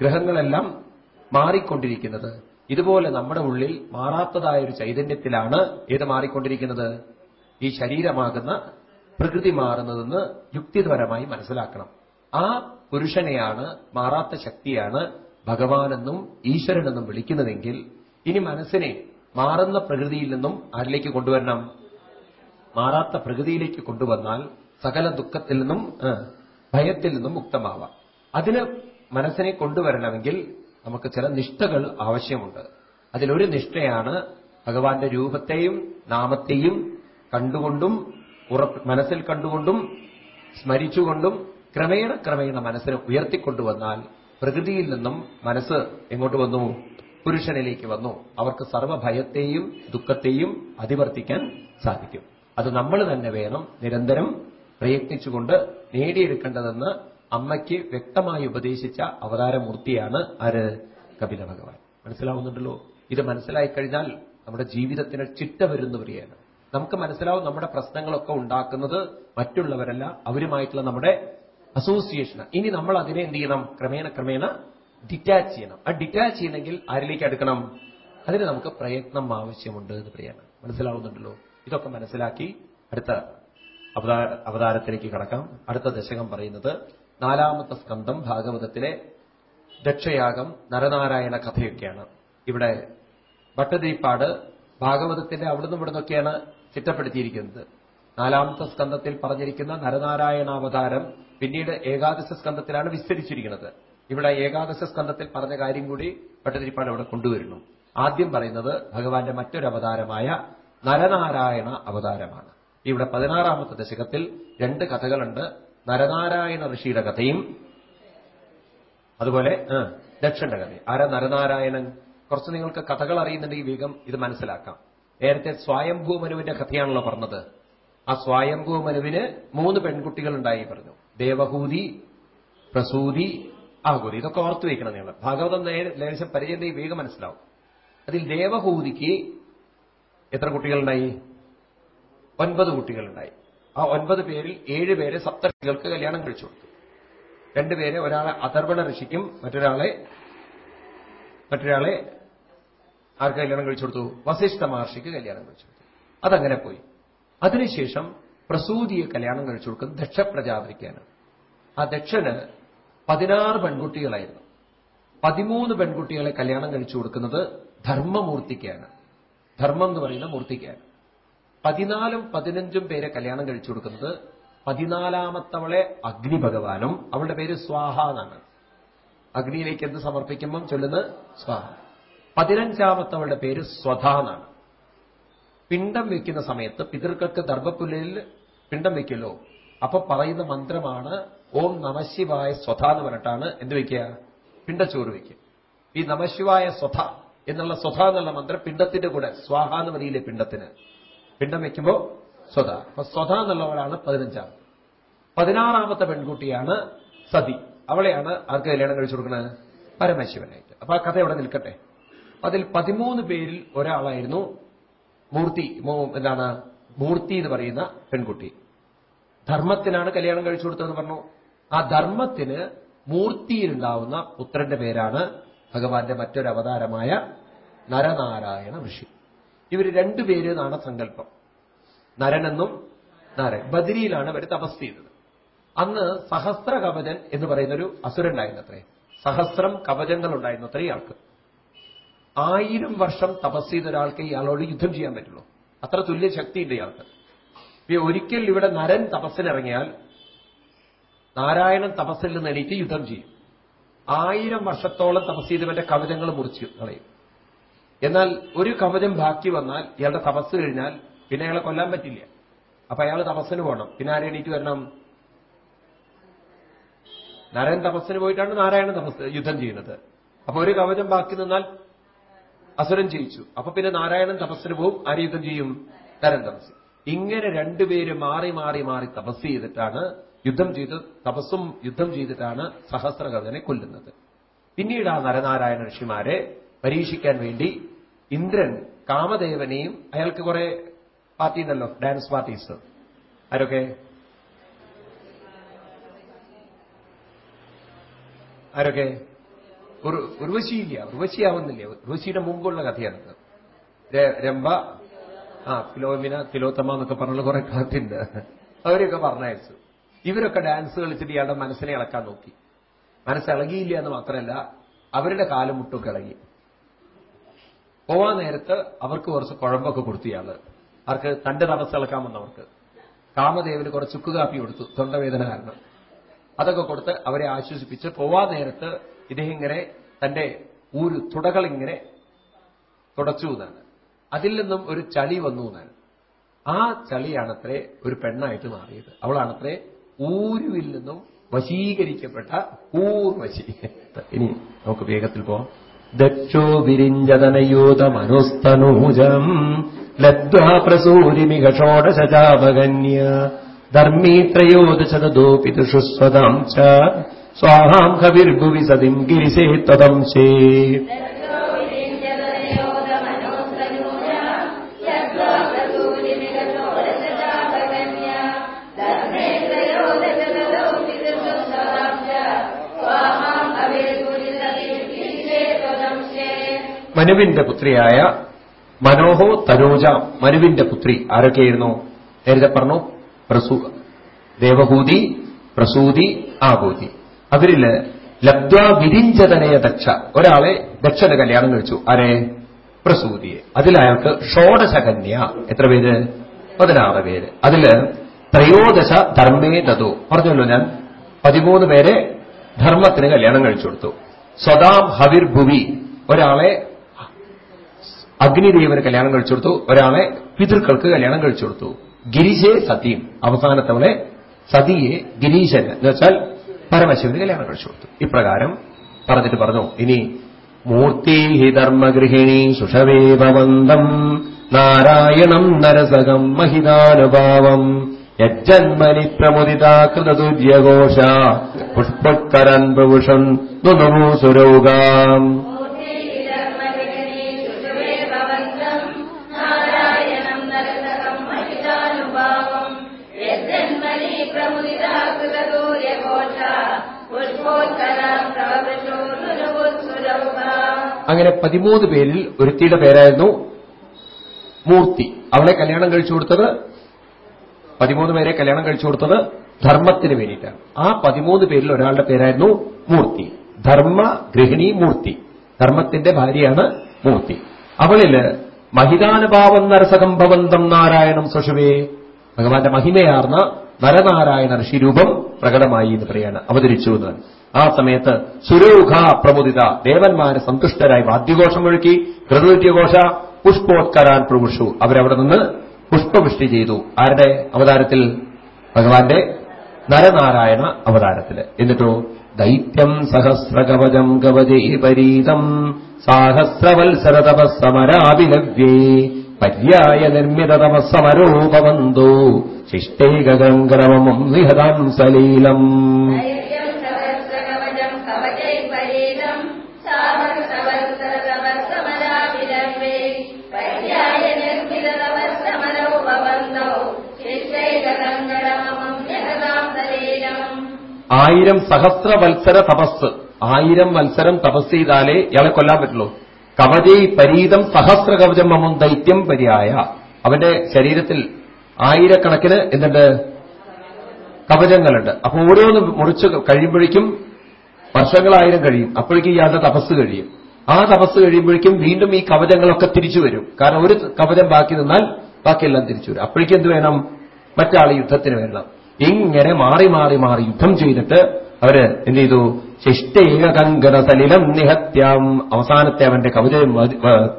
ഗ്രഹങ്ങളെല്ലാം മാറിക്കൊണ്ടിരിക്കുന്നത്? ഇതുപോലെ നമ്മുടെ ഉള്ളിൽ മാറാത്തതായ ഒരു ചൈതന്യത്തിലാണ് ഏത് മാറിക്കൊണ്ടിരിക്കുന്നത്? ഈ ശരീരമാകുന്ന പ്രകൃതി മാറുന്നതെന്ന് യുക്തിപരമായി മനസ്സിലാക്കണം. ആ പുരുഷനെയാണ് മാറാത്ത ശക്തിയാണ് ഭഗവാനെന്നും ഈശ്വരനെന്നും വിളിക്കുന്നതെങ്കിൽ ഇനി മനസ്സിനെ മാറുന്ന പ്രകൃതിയിൽ നിന്നും ആരിലേക്ക് കൊണ്ടുവരണം? മാറാത്ത പ്രകൃതിയിലേക്ക് കൊണ്ടുവന്നാൽ സകല ദുഃഖത്തിൽ നിന്നും ഭയത്തിൽ നിന്നും മുക്തമാവാം. അതിന് മനസ്സിനെ കൊണ്ടുവരണമെങ്കിൽ നമുക്ക് ചില നിഷ്ഠകൾ ആവശ്യമുണ്ട്. അതിലൊരു നിഷ്ഠയാണ് ഭഗവാന്റെ രൂപത്തെയും നാമത്തെയും കണ്ടുകൊണ്ടും മനസ്സിൽ കണ്ടുകൊണ്ടും സ്മരിച്ചുകൊണ്ടും ക്രമേണ ക്രമേണ മനസ്സിനെ ഉയർത്തിക്കൊണ്ടുവന്നാൽ പ്രകൃതിയിൽ നിന്നും മനസ്സ് എങ്ങോട്ട് വന്നു? പുരുഷനിലേക്ക് വന്നു. അവർക്ക് സർവഭയത്തെയും ദുഃഖത്തെയും അതിവർത്തിക്കാൻ സാധിക്കും. അത് നമ്മൾ തന്നെ വേണം നിരന്തരം പ്രയത്നിച്ചുകൊണ്ട് നേടിയെടുക്കേണ്ടതെന്ന് അമ്മയ്ക്ക് വ്യക്തമായി ഉപദേശിച്ച അവതാരമൂർത്തിയാണ് ആര്? കപില ഭഗവാൻ. മനസ്സിലാവുന്നുണ്ടല്ലോ? ഇത് മനസ്സിലായി കഴിഞ്ഞാൽ നമ്മുടെ ജീവിതത്തിന് ചിട്ട വരുന്നവരെയാണ്. നമുക്ക് മനസ്സിലാവും നമ്മുടെ പ്രശ്നങ്ങളൊക്കെ ഉണ്ടാക്കുന്നത് മറ്റുള്ളവരല്ല അവരുമായിട്ടുള്ള നമ്മുടെ അസോസിയേഷൻ ഇനി നമ്മൾ അതിനെ എന്ത് ചെയ്യണം? ക്രമേണ ക്രമേണ ഡിറ്റാച്ച് ചെയ്യണം. ആ ഡിറ്റാച്ച് ചെയ്യണമെങ്കിൽ ആരിലേക്ക് അടുക്കണം അതിന് നമുക്ക് പ്രയത്നം ആവശ്യമുണ്ട് എന്ന് പറയാണ് മനസ്സിലാവുന്നുണ്ടല്ലോ. ഇതൊക്കെ മനസ്സിലാക്കി അടുത്ത അവതാര അവതാരത്തിലേക്ക് കടക്കാം. അടുത്ത ദശകം പറയുന്നത് നാലാമത്തെ സ്കന്ധം ഭാഗവതത്തിലെ ദക്ഷയാഗം നരനാരായണ കഥയൊക്കെയാണ്. ഇവിടെ ഭട്ടതിരിപ്പാട് ഭാഗവതത്തിന്റെ അവിടുന്ന് ഇവിടുന്നൊക്കെയാണ് ചിട്ടപ്പെടുത്തിയിരിക്കുന്നത്. നാലാമത്തെ സ്കന്ധത്തിൽ പറഞ്ഞിരിക്കുന്ന നരനാരായണാവതാരം പിന്നീട് ഏകാദശ സ്കന്ധത്തിലാണ് വിസ്തരിച്ചിരിക്കുന്നത്. ഇവിടെ ഏകാദശ സ്കന്ധത്തിൽ പറഞ്ഞ കാര്യം കൂടി ഭട്ടതിരിപ്പാട് അവിടെ കൊണ്ടുവരുന്നു. ആദ്യം പറയുന്നത് ഭഗവാന്റെ മറ്റൊരു അവതാരമായ നരനാരായണ അവതാരമാണ്. ഇവിടെ പതിനാറാമത്തെ ദശകത്തിൽ രണ്ട് കഥകളുണ്ട്. നരനാരായണ ഋഷിയുടെ കഥയും അതുപോലെ ദക്ഷന്റെ കഥ ആരാ നരനാരായണൻ? കുറച്ച് നിങ്ങൾക്ക് കഥകൾ അറിയുന്നുണ്ടെങ്കിൽ വേഗം ഇത് മനസ്സിലാക്കാം. നേരത്തെ സ്വയംഭൂമനുവിന്റെ കഥയാണല്ലോ പറഞ്ഞത്. ആ സ്വയംഭൂ മനുവിന് മൂന്ന് പെൺകുട്ടികൾ ഉണ്ടായി പറഞ്ഞു. ദേവഹൂതി പ്രസൂതി ആഹൂതി. ഇതൊക്കെ ഓർത്തു വയ്ക്കണം നിങ്ങൾ. ഭാഗവതം നേരെ ലേശം പരിചയം വേഗം മനസ്സിലാവും. അതിൽ ദേവഹൂതിക്ക് എത്ര കുട്ടികളുണ്ടായി? ഒൻപത് കുട്ടികളുണ്ടായി. ആ ഒൻപത് പേരിൽ ഏഴ് പേരെ സപ്തർഷികൾക്ക് കല്യാണം കഴിച്ചു കൊടുത്തു. രണ്ടുപേരെ ഒരാളെ അഥർവണ ഋഷിക്കും മറ്റൊരാളെ മറ്റൊരാളെ ആർക്ക് കല്യാണം കഴിച്ചു കൊടുത്തു? വസിഷ്ഠ മഹർഷിക്ക് കല്യാണം കഴിച്ചു കൊടുത്തു. അതങ്ങനെ പോയി. അതിനുശേഷം പ്രസൂതിയെ കല്യാണം കഴിച്ചു കൊടുക്കുന്നത് ദക്ഷ പ്രജാപതിക്കാണ് ആ ദക്ഷന് പതിനാറ് പെൺകുട്ടികളായിരുന്നു. പതിമൂന്ന് പെൺകുട്ടികളെ കല്യാണം കഴിച്ചു കൊടുക്കുന്നത് ധർമ്മമൂർത്തിക്കാണ്. ധർമ്മം എന്ന് പറയുന്ന മൂർത്തിക്കാണ്. പതിനാലും പതിനഞ്ചും പേരെ കല്യാണം കഴിച്ചു കൊടുക്കുന്നത് പതിനാലാമത്തവളെ അഗ്നി ഭഗവാനും അവളുടെ പേര് സ്വാഹ എന്നാണ്. അഗ്നിയിലേക്ക് എന്ത് സമർപ്പിക്കുമ്പം ചൊല്ലുന്നത് സ്വാഹ. പതിനഞ്ചാമത്തവളുടെ പേര് സ്വധ എന്നാണ്. പിണ്ടം വെക്കുന്ന സമയത്ത് പിതൃക്കൾക്ക് ദർഭപ്പുല്ലിൽ പിണ്ടം വെക്കുമല്ലോ. അപ്പൊ പറയുന്ന മന്ത്രമാണ് ഓം നമശിവായ സ്വധ എന്ന് പറഞ്ഞിട്ടാണ് എന്ത് വെക്കുക? പിണ്ടച്ചോറ് വെക്കുക. ഈ നമശിവായ സ്വധ എന്നുള്ള സ്വധ എന്നുള്ള മന്ത്രം പിണ്ടത്തിന്റെ കൂടെ സ്വാഹ എന്ന് പറയില്ലേ പിണ്ടത്തിന്. പിണ്ടം വെക്കുമ്പോ സ്വധ അപ്പൊ സ്വധ എന്നുള്ളവരാണ് പതിനഞ്ചാം. പതിനാറാമത്തെ പെൺകുട്ടിയാണ് സതി. അവളെയാണ് ആർക്ക് കല്യാണം കഴിച്ചു കൊടുക്കുന്നത് പരമശിവനായിട്ട്. അപ്പൊ ആ കഥ എവിടെ നിൽക്കട്ടെ? അതിൽ പതിമൂന്ന് പേരിൽ ഒരാളായിരുന്നു മൂർത്തി എന്താണ് മൂർത്തി എന്ന് പറയുന്ന പെൺകുട്ടി. ധർമ്മത്തിനാണ് കല്യാണം കഴിച്ചു കൊടുത്തതെന്ന് പറഞ്ഞു. ആ ധർമ്മത്തിന് മൂർത്തിയിലുണ്ടാവുന്ന പുത്രന്റെ പേരാണ് ഭഗവാന്റെ മറ്റൊരു അവതാരമായ നരനാരായണ ഋഷി. ഇവർ രണ്ടുപേര് എന്നാണ് സങ്കല്പം. നരനെന്നും നാരൻ ബദരിയിലാണ് ഇവർ തപസ് ചെയ്തത്. അന്ന് സഹസ്ര കവചൻ എന്ന് പറയുന്നൊരു അസുരണ്ടായിരുന്നു അത്രേ സഹസ്രം കവചങ്ങൾ ഉണ്ടായിരുന്നു അത്രേ ഇയാൾക്ക്. ആയിരം വർഷം തപസ് ചെയ്ത ഒരാൾക്ക് ഇയാളോട് യുദ്ധം ചെയ്യാൻ പറ്റുള്ളൂ. അത്ര തുല്യ ശക്തിയുണ്ട് ഇയാൾക്ക്. ഒരിക്കൽ ഇവിടെ നരൻ തപസ്സിനിറങ്ങിയാൽ നാരായണൻ തപസ്സിൽ നിന്ന് എണീറ്റ് യുദ്ധം ചെയ്യും. ആയിരം വർഷത്തോളം തപസ് ചെയ്തവന്റെ കവചങ്ങൾ മുറിച്ചു കളയും. എന്നാൽ ഒരു കവചം ബാക്കി വന്നാൽ ഇയാളുടെ തപസ് കഴിഞ്ഞാൽ പിന്നെ അയാളെ കൊല്ലാൻ പറ്റില്ല. അപ്പൊ അയാൾ തപസ്സിന് പോകണം. പിന്നെ ആരെ എണീറ്റ് വരണം? നരൻ തപസ്സിന് പോയിട്ടാണ് നാരായണൻ തപസ് യുദ്ധം ചെയ്യുന്നത്. അപ്പൊ ഒരു കവചം ബാക്കി നിന്നാൽ അസുരൻ ജയിച്ചു. അപ്പൊ പിന്നെ നാരായണൻ തപസ്സിന് പോവും ആര് യുദ്ധം ചെയ്യും തരം തപസ്. ഇങ്ങനെ രണ്ടുപേര് മാറി മാറി മാറി തപസ് ചെയ്തിട്ടാണ് യുദ്ധം ചെയ്ത് തപസ്സും യുദ്ധം ചെയ്തിട്ടാണ് സഹസ്രകഥനെ കൊല്ലുന്നത്. പിന്നീട് ആ നരനാരായണ ഋഷിമാരെ പരീക്ഷിക്കാൻ വേണ്ടി ഇന്ദ്രൻ കാമദേവനെയും അയാൾക്ക് കുറെ പാർട്ടി ഉണ്ടല്ലോ ഡാൻസ് പാർട്ടീസ്. ആരൊക്കെ? ആരൊക്കെ? ഒരു ഉർവശിയില്ല ഉർവശിയാവുന്നില്ല. ഉർവശിയുടെ മുമ്പുള്ള കഥയാണ് ര- രംഭ ആ തിലോമിന തിലോത്തമ എന്നൊക്കെ പറഞ്ഞുള്ള കുറെ പാട്ടുണ്ട് അവരെയൊക്കെ പറഞ്ഞയച്ചു. ഇവരൊക്കെ ഡാൻസ് കളിച്ചിട്ട് ഇയാളുടെ മനസ്സിനെ ഇളക്കാൻ നോക്കി. മനസ്സിളകിയില്ല എന്ന് മാത്രമല്ല അവരുടെ കാലം മുട്ടൊക്കെ ഇളകി. പോവാൻ നേരത്ത് അവർക്ക് കുറച്ച് കുഴമ്പൊക്കെ കൊടുത്തു ഇയാൾ. അവർക്ക് തന്റെ തടസ്സം ഇളക്കാൻ വന്നവർക്ക്. കാമദേവന് കുറച്ച് ചുക്ക് കാപ്പി കൊടുത്തു തൊണ്ടവേദന കാരണം. അതൊക്കെ കൊടുത്ത് അവരെ ആശ്വസിപ്പിച്ച് പോവാൻ നേരത്ത് ഇദ്ദേഹം തന്റെ ഊര് തുടകൾ ഇങ്ങനെ തുടച്ചു എന്നാണ്. അതിൽ നിന്നും ഒരു ചളി വന്നു എന്നാണ്. ആ ചളിയാണത്രേ ഒരു പെണ്ണായിട്ട് മാറിയത്. അവളാണത്രേ ഊരുവിൽ നിന്നും വശീകരിക്കപ്പെട്ട ഊർവശി. ഇനി നമുക്ക് വേഗത്തിൽ പോവാം. ദക്ഷോ വിരിഞ്ചതനയൂത മനോസ്തനൂജം ലദ്വാ പ്രസൂരിമിക ഷോഡശാപകന്യ ധർമ്മീത്രയോദശതോപി ദുഷുസ്വതാം ച സ്വാഹാം കവിർഭുവി സതിം ഗിരിസേ തദംശേ മനുവിന്റെ പുത്രിയായ മനോഹോ തനോജ മനുവിന്റെ പുത്രി ആരൊക്കെയായിരുന്നു? നേരത്തെ പറഞ്ഞു പ്രസൂ ദേവഹൂതി പ്രസൂതി ആഹൂതി അവരിൽ ലബ്ധാ വിരിഞ്ചതനയ ദക്ഷ. ഒരാളെ ദക്ഷന് കല്യാണം കഴിച്ചു. ആരെ? പ്രസൂതിയെ. അതിൽ അയാൾക്ക് ഷോഡശകന്യ. എത്ര പേര്? പതിനാറ് പേര്. അതിൽ ത്രയോദശ ധർമ്മേ തതു. പറഞ്ഞല്ലോ ഞാൻ? പതിമൂന്ന് പേരെ ധർമ്മത്തിന് കല്യാണം കഴിച്ചു കൊടുത്തു. സ്വതാം ഹവിർ ഭുവി. ഒരാളെ അഗ്നിദേവന് കല്യാണം കഴിച്ചു കൊടുത്തു. ഒരാളെ പിതൃക്കൾക്ക് കല്യാണം കഴിച്ചു കൊടുത്തു. ഗിരിശേ സതീം. അവസാനത്തവളെ സതിയെ ഗിരീശന് എന്ന് വെച്ചാൽ പരമശിവന് കല്യാണം കഴിച്ചു കൊടുത്തു. ഇപ്രകാരം പറഞ്ഞിട്ട് പറഞ്ഞു ഇനി മൂർത്തി ഹി ധർമ്മഗൃഹിണി സുഷവേവന്തം നാരായണം നരസകം മഹിതാനുഭാവം യജ്ജന്മനി പ്രമുദിതാകൃതദുര്യഘോഷ പുഷ്പക്കരൻ പ്രഭുഷൻ നുനമു അങ്ങനെ പതിമൂന്ന് പേരിൽ ഒരുത്തിയുടെ പേരായിരുന്നു മൂർത്തി. അവളെ കല്യാണം കഴിച്ചു കൊടുത്തത് പതിമൂന്ന് പേരെ കല്യാണം കഴിച്ചു കൊടുത്തത് ധർമ്മത്തിന് വേണ്ടിയിട്ടാണ്. ആ പതിമൂന്ന് പേരിൽ ഒരാളുടെ പേരായിരുന്നു മൂർത്തി. ധർമ്മ ഗൃഹിണി മൂർത്തി. ധർമ്മത്തിന്റെ ഭാര്യയാണ് മൂർത്തി. അവളിൽ മഹിതാനുഭാവം നരസകംഭവന്തം നാരായണം സുഷുവേ. ഭഗവാന്റെ മഹിമയാർന്ന നരനാരായണ ഋഷിരൂപം പ്രകടമായി എന്ന് പറയാണ് അവതരിച്ചു എന്ന് ആ സമയത്ത് സുരൂഖ പ്രമുദിത ദേവന്മാരെ സന്തുഷ്ടരായി വാദ്യഘോഷം ഒഴുക്കി കൃതൃത്യഘോഷ പുഷ്പോത്കരാൻ പ്രവിഷു. അവരവിടെ നിന്ന് പുഷ്പവൃഷ്ടി ചെയ്തു. ആരുടെ അവതാരത്തിൽ? ഭഗവാന്റെ നരനാരായണ അവതാരത്തിൽ. എന്നിട്ടോ? ദൈത്യം സഹസ്രകവചം കവചേ പരീതം സാഹസ്രവത്സരതപസ്സമരാഭിലവ്യേ പര്യായ നിർമ്മിതതമസ്സമരോപവന്തോ ശിഷ്ടൈകഗംഗരമം നിഹതാം സലീലം. ആയിരം സഹസ്ര വത്സര തപസ്. ആയിരം മത്സരം തപസ് ചെയ്താലേ ഇയാളെ കൊല്ലാൻ പറ്റുള്ളൂ. കവചൈ പരീതം സഹസ്ര കവചം മമം ദൈത്യം പര്യായ. അവന്റെ ശരീരത്തിൽ ആയിരക്കണക്കിന് എന്തുണ്ട്? കവചങ്ങളുണ്ട്. അപ്പൊ ഓരോന്ന് മുറിച്ച് കഴിയുമ്പോഴേക്കും വർഷങ്ങളായിരം കഴിയും. അപ്പോഴേക്കും ഇയാളുടെ തപസ് കഴിയും. ആ തപസ് കഴിയുമ്പോഴേക്കും വീണ്ടും ഈ കവചങ്ങളൊക്കെ തിരിച്ചു വരും. കാരണം ഒരു കവചം ബാക്കി നിന്നാൽ ബാക്കിയെല്ലാം തിരിച്ചു വരും. അപ്പോഴേക്കും എന്ത് വേണം? മറ്റാൾ യുദ്ധത്തിന് വരണം. ഇങ്ങനെ മാറി മാറി മാറി യുദ്ധം ചെയ്തിട്ട് അവർ എന്ത് ചെയ്തു? ശിഷ്ടേകങ്കണ സലിലം നിഹത്യാം. അവസാനത്തെ അവന്റെ കവിതയും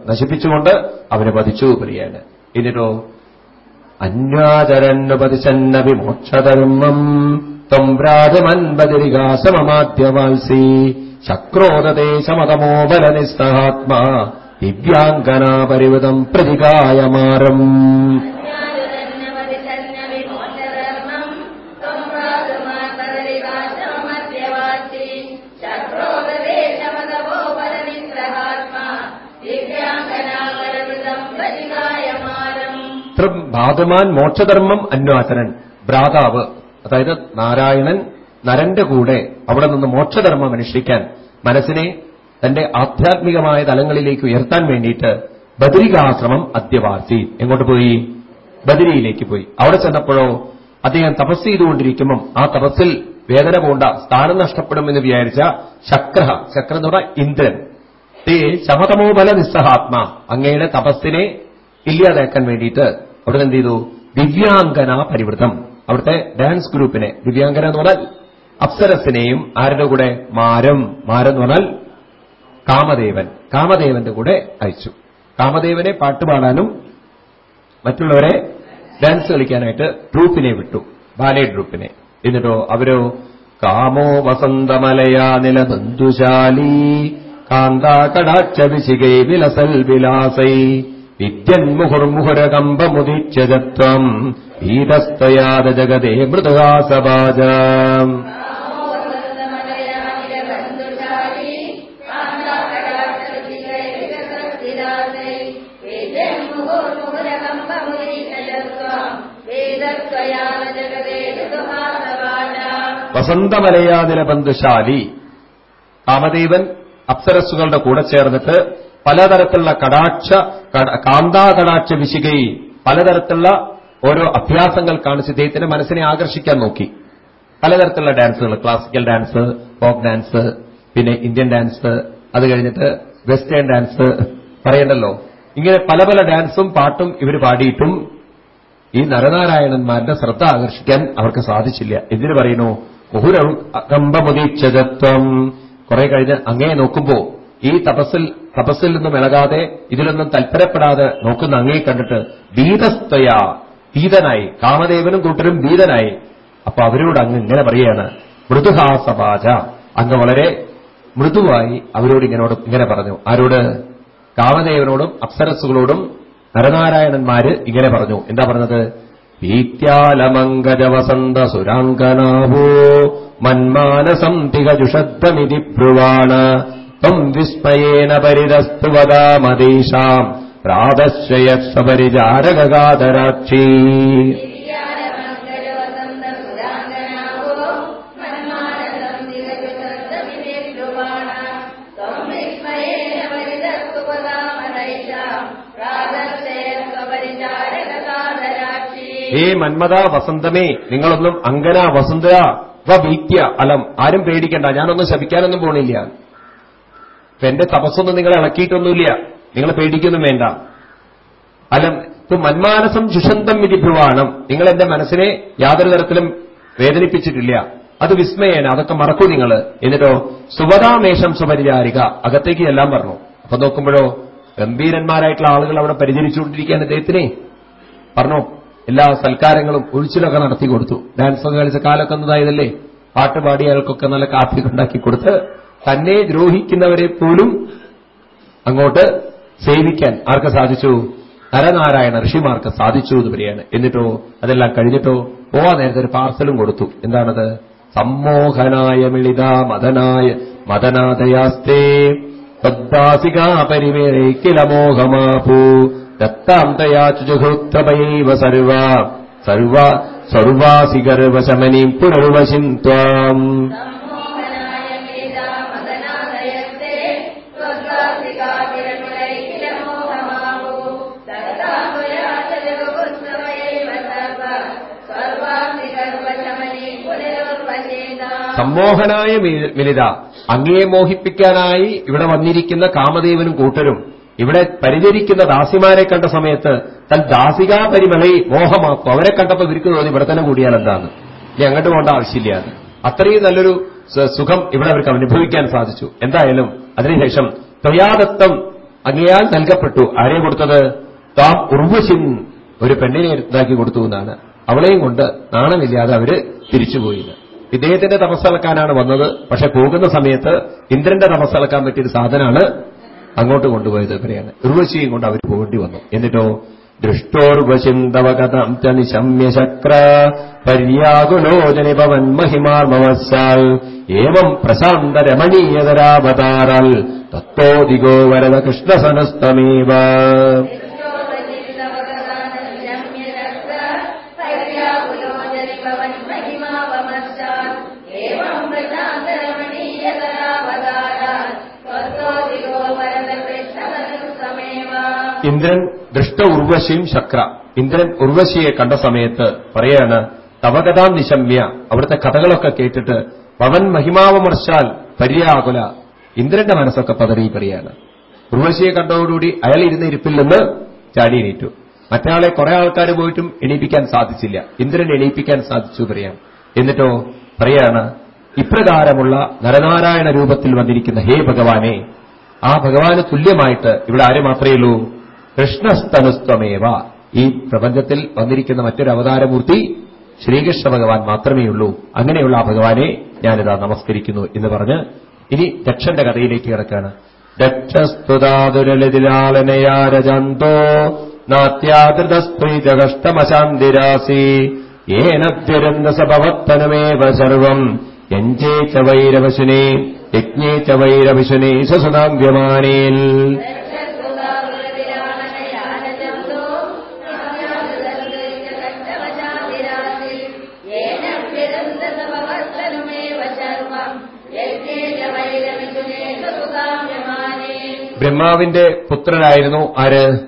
നശിപ്പിച്ചുകൊണ്ട് അവരെ വധിച്ചു പ്രിയാണ് എന്നിട്ടോ? അന്യാചരന്നുപതിശന്ന വിമോക്ഷധർമ്മം ത്വം വ്രാജമൻപതിരികാശമമാദ്യവാത്സി ശക്രോദദേശമതമോ ബലനിസ്തഹാത്മാ ദിവ്യാംഗനാ പരിവൃതം പ്രതികായമാരം. പ്രതികായമാനം ഭാഗമാൻ മോക്ഷധർമ്മം അന്വാസനൻ ഭ്രാതാവ് അതായത് നാരായണൻ നരന്റെ കൂടെ അവിടെ നിന്ന് മോക്ഷധർമ്മം അനുഷ്ഠിക്കാൻ മനസ്സിനെ തന്റെ ആധ്യാത്മികമായ തലങ്ങളിലേക്ക് ഉയർത്താൻ വേണ്ടിയിട്ട് ബദരികാശ്രമം അദ്യവാസി എങ്ങോട്ട് പോയി? ബദരിയിലേക്ക് പോയി. അവിടെ ചെന്നപ്പോഴോ അദ്ദേഹം തപസ് ചെയ്തുകൊണ്ടിരിക്കുമ്പം ആ തപസ്സിൽ വേദന പോണ്ട സ്ഥാനം നഷ്ടപ്പെടുമെന്ന് വിചാരിച്ച ശക്ര ശക്ര എന്ന് പറഞ്ഞ ഇന്ദ്രൻ. തേ ശമതമോബല നിസ്സഹാത്മ. അങ്ങയുടെ തപസ്സിനെ ഇല്ലാതാക്കാൻ വേണ്ടിയിട്ട് അവിടെ എന്ത് ചെയ്തു ദിവ്യാംഗന പരിവൃതം. അവിടുത്തെ ഡാൻസ് ഗ്രൂപ്പിനെ ദിവ്യാംഗന എന്ന് പറഞ്ഞാൽ അപ്സരസിനെയും ആരുടെ കൂടെ? മാരം. മാരം എന്ന് പറഞ്ഞാൽ കാമദേവൻ. കാമദേവന്റെ കൂടെ അയച്ചു. കാമദേവനെ പാട്ടുപാടാനും മറ്റുള്ളവരെ ഡാൻസ് കളിക്കാനായിട്ട് ട്രൂപ്പിനെ വിട്ടു. ബാലെ ട്രൂപ്പിനെ എന്നിട്ടോ അവരോ? കാമോ വസന്തമലയാ നിലബന്ധുശാലി കാന്താകടാക്ഷ വിശികൈ വിലസൽ വിലാസൈ. വിദ്യന്മുഹുർമുഹുരകമ്പമുദിച്ചതത്വം ഭീതസ്തയാത ജഗതേ മൃദുഹാസഭാജാം വസന്തമലയാനിലബന്ധുശാലി കാന്താകടാക്ഷവിശിഖൈവികസസ്ഥിരാസൈ വേദമുഹുർമുഹുരകമ്പമുദീശയസ്വാം വേദസ്വയാന ജഗതേ ഋതുഹാസവാചാം വസന്തമലയാ നിലബന്ധുശാലി കാമദേവൻ അപ്സരസ്സുകളുടെ കൂടെ ചേർന്നിട്ട് പലതരത്തിലുള്ള കടാക്ഷ കാന്താ കാന്താകടാക്ഷ വിശികയിൽ പലതരത്തിലുള്ള ഓരോ അഭ്യാസങ്ങൾ കാണിച്ച് ഇദ്ദേഹത്തിന്റെ മനസ്സിനെ ആകർഷിക്കാൻ നോക്കി. പലതരത്തിലുള്ള ഡാൻസുകൾ ക്ലാസിക്കൽ ഡാൻസ് ഫോക്ക് ഡാൻസ് പിന്നെ ഇന്ത്യൻ ഡാൻസ് അത് കഴിഞ്ഞിട്ട് വെസ്റ്റേൺ ഡാൻസ് പറയണ്ടല്ലോ. ഇങ്ങനെ പല പല ഡാൻസും പാട്ടും ഇവർ പാടിയിട്ടും ഈ നരനാരായണന്മാരുടെ ശ്രദ്ധ ആകർഷിക്കാൻ അവർക്ക് സാധിച്ചില്ല. എന്തിനു പറയുന്നു? മുഹുരകമ്പമുദീക്ഷതത്വം കുറെ കഴിഞ്ഞ് അങ്ങേ നോക്കുമ്പോ ഈ തപസ്സിൽ തപസ്സിൽ നിന്നും ഇളകാതെ ഇതിലൊന്നും തൽപരപ്പെടാതെ നോക്കുന്ന അങ്ങേ കണ്ടിട്ട് ഭീതസ്തയ ഭീതനായി കാമദേവനും കൂട്ടരും ഭീതനായി. അപ്പൊ അവരോട് അങ്ങ് ഇങ്ങനെ പറയുകയാണ് മൃദുഹാസവാച. അങ്ങ് വളരെ മൃദുവായി അവരോട് ഇങ്ങനോട് ഇങ്ങനെ പറഞ്ഞു. ആരോട്? കാമദേവനോടും അപ്സരസുകളോടും നരനാരായണന്മാര് ഇങ്ങനെ പറഞ്ഞു. എന്താ പറഞ്ഞത്? ഭീത്യാലമംഗജവസന്ത സുരാങ്കനാഭോ മന്മാനസം തികജുഷദ്ധമിതി ബ്രുവാണ. ത്വം വിസ്മയേന പരിതസ്തു വദാമദീശാം പ്രാതശ്രയസ്വപരിചാരകാതരാക്ഷീ ഹേ മന്മതാ വസന്തമേ നിങ്ങളൊന്നും അങ്കന വസന്ത വീത്യ അലം. ആരും പേടിക്കണ്ട ഞാനൊന്നും ശപിക്കാനൊന്നും പോണില്ല. ഇപ്പൊ എന്റെ തപസ്സൊന്നും നിങ്ങളെ ഇളക്കിയിട്ടൊന്നുമില്ല. നിങ്ങൾ പേടിക്കൊന്നും വേണ്ട. അല്ല ഇപ്പൊ മന്മാനസം ജുഷന്തം വിധിഭ്രുവാണം നിങ്ങൾ എന്റെ മനസ്സിനെ യാതൊരു തരത്തിലും വേദനിപ്പിച്ചിട്ടില്ല. അത് വിസ്മയേന അതൊക്കെ മറക്കൂ നിങ്ങൾ എന്നിട്ടോ സുവതാമേഷം സുപരിചാരിക അകത്തേക്ക് എല്ലാം പറഞ്ഞു അപ്പൊ നോക്കുമ്പോഴോ ഗംഭീരന്മാരായിട്ടുള്ള ആളുകൾ അവിടെ പരിചരിച്ചുകൊണ്ടിരിക്കുകയാണ് അദ്ദേഹത്തിനെ. പറഞ്ഞു എല്ലാ സൽക്കാരങ്ങളും ഒഴിച്ചിലൊക്കെ നടത്തി കൊടുത്തു. ഡാൻസ് ഒക്കെ കളിച്ച കാലൊക്കെ ഒന്നതായതല്ലേ? പാട്ട് പാടിയ അയാൾക്കൊക്കെ നല്ല കാപ്പി ഉണ്ടാക്കി കൊടുത്ത് തന്നെ ദ്രോഹിക്കുന്നവരെ പോലും അങ്ങോട്ട് സേവിക്കാൻ ആർക്ക് സാധിച്ചു? നരനാരായണ ഋഷിമാർക്ക് സാധിച്ചു എന്ന് പറയാണ് എന്നിട്ടോ അതെല്ലാം കഴിഞ്ഞിട്ടോ പോവാ നേരത്തെ ഒരു പാർസലും കൊടുത്തു. എന്താണത്? സമ്മോഹനായ മിളിത മദനായ മദനാദയാസ്തേ. തദ്ദാസികാ ദത്താന്തയാചുജുഹൃത്തമൈവ സർവ. സർവ സർവാസിഗർവശമനീം പുനർവശിം സമ്മോഹനായ വിനിത അങ്ങയെ മോഹിപ്പിക്കാനായി ഇവിടെ വന്നിരിക്കുന്ന കാമദേവനും കൂട്ടരും ഇവിടെ പരിചരിക്കുന്ന ദാസിമാരെ കണ്ട സമയത്ത് തൻ ദാസികാ പരിമളി മോഹമാക്കും. അവരെ കണ്ടപ്പോൾ ഇവർക്ക് തോന്നി ഇവിടെ തന്നെ കൂടിയാൽ എന്താണ് ഇനി അങ്ങോട്ട് പോകേണ്ട ആവശ്യമില്ല. അത്രയും നല്ലൊരു സുഖം ഇവിടെ അവർക്ക് അനുഭവിക്കാൻ സാധിച്ചു. എന്തായാലും അതിനുശേഷം ത്വയാദത്തം അങ്ങയാൽ നൽകപ്പെട്ടു. ആരെ കൊടുത്തത്? താം ഉർവശിൻ ഒരു പെണ്ണിനെ ഇതാക്കി കൊടുത്തു എന്നാണ്. അവളെയും കൊണ്ട് നാണമില്ലാതെ അവർ തിരിച്ചുപോയിന്ന് ഇദ്ദേഹത്തിന്റെ തപസ്സലക്കാനാണ് വന്നത്. പക്ഷെ പോകുന്ന സമയത്ത് ഇന്ദ്രന്റെ തപസ്സലക്കാൻ പറ്റിയൊരു സാധനമാണ് അങ്ങോട്ട് കൊണ്ടുപോയത് ഇവരെയാണ്. ഉർവശിയും കൊണ്ട് അവർ പോകേണ്ടി വന്നു. എന്നിട്ടോ ദൃഷ്ടോർവശിന്തവകഥം ച നിശമ്യ ശക്ര പര്യാകുലോചനി ഭവൻ മഹിമാർമവസാൽ ഏവം പ്രശാന്ത രമണീയതരാവതാരാൽ തത്തോദിഗോ വരദ കൃഷ്ണസനസ്തമേവ. ഇന്ദ്രൻ ദൃഷ്ട ഉർവശിയും ശക്ര. ഇന്ദ്രൻ ഉർവശിയെ കണ്ട സമയത്ത് പറയാണ് തവകഥാം നിശമ്യ അവിടുത്തെ കഥകളൊക്കെ കേട്ടിട്ട് പവൻ മഹിമാവമർശാൽ പര്യാകുല. ഇന്ദ്രന്റെ മനസ്സൊക്കെ പതറി പറയാണ്. ഉർവശിയെ കണ്ടതോടുകൂടി അയാൾ ഇരുന്ന ഇരിപ്പിൽ നിന്ന് ചാടി എണീറ്റു. മറ്റയാളെ കുറെ ആൾക്കാർ പോയിട്ടും എണീപ്പിക്കാൻ സാധിച്ചില്ല. ഇന്ദ്രൻ എണീപ്പിക്കാൻ സാധിച്ചു പറയാം എന്നിട്ടോ പറയാണ് ഇപ്രകാരമുള്ള നരനാരായണ രൂപത്തിൽ വന്നിരിക്കുന്ന ഹേ ഭഗവാനെ ആ ഭഗവാന് തുല്യമായിട്ട് ഇവിടെ ആരെ മാത്രമേ ഉള്ളൂ? കൃഷ്ണസ്തനുസ്തമേവ. ഈ പ്രപഞ്ചത്തിൽ വന്നിരിക്കുന്ന മറ്റൊരു അവതാരമൂർത്തി ശ്രീകൃഷ്ണ ഭഗവാൻ മാത്രമേ ഉള്ളൂ അങ്ങനെയുള്ള ആ ഭഗവാനെ ഞാനിതാ നമസ്കരിക്കുന്നു എന്ന് പറഞ്ഞ് ഇനി ദക്ഷന്റെ കഥയിലേക്ക് കിടക്കാണ്. ദക്ഷസ്തുതാതുരലിതിലാളനയാരജന്തോ നാത്യാതൃതസ്ത്രീജകഷ്ടമശാന്തിരാസി ഏനദ്യരന്തസഭവത്തനുമേവ സർവം. യഞ്ചേ ച വൈരവശുനേ യജ്ഞേ ച വൈരവിശുനേ സസുതാവ്യമാനേൽ ബ്രഹ്മാവിന്റെ പുത്രനായിരുന്നു ആര്?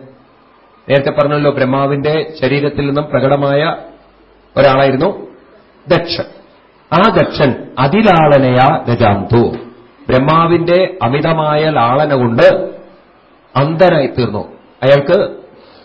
നേരത്തെ പറഞ്ഞല്ലോ ബ്രഹ്മാവിന്റെ ശരീരത്തിൽ നിന്നും പ്രകടമായ ഒരാളായിരുന്നു ദക്ഷൻ. ആ ദക്ഷൻ അതിലാളനയാ രജാന്തു. ബ്രഹ്മാവിന്റെ അമിതമായ ലാളന കൊണ്ട് അന്ധനായി തീർന്നു. അയാൾക്ക്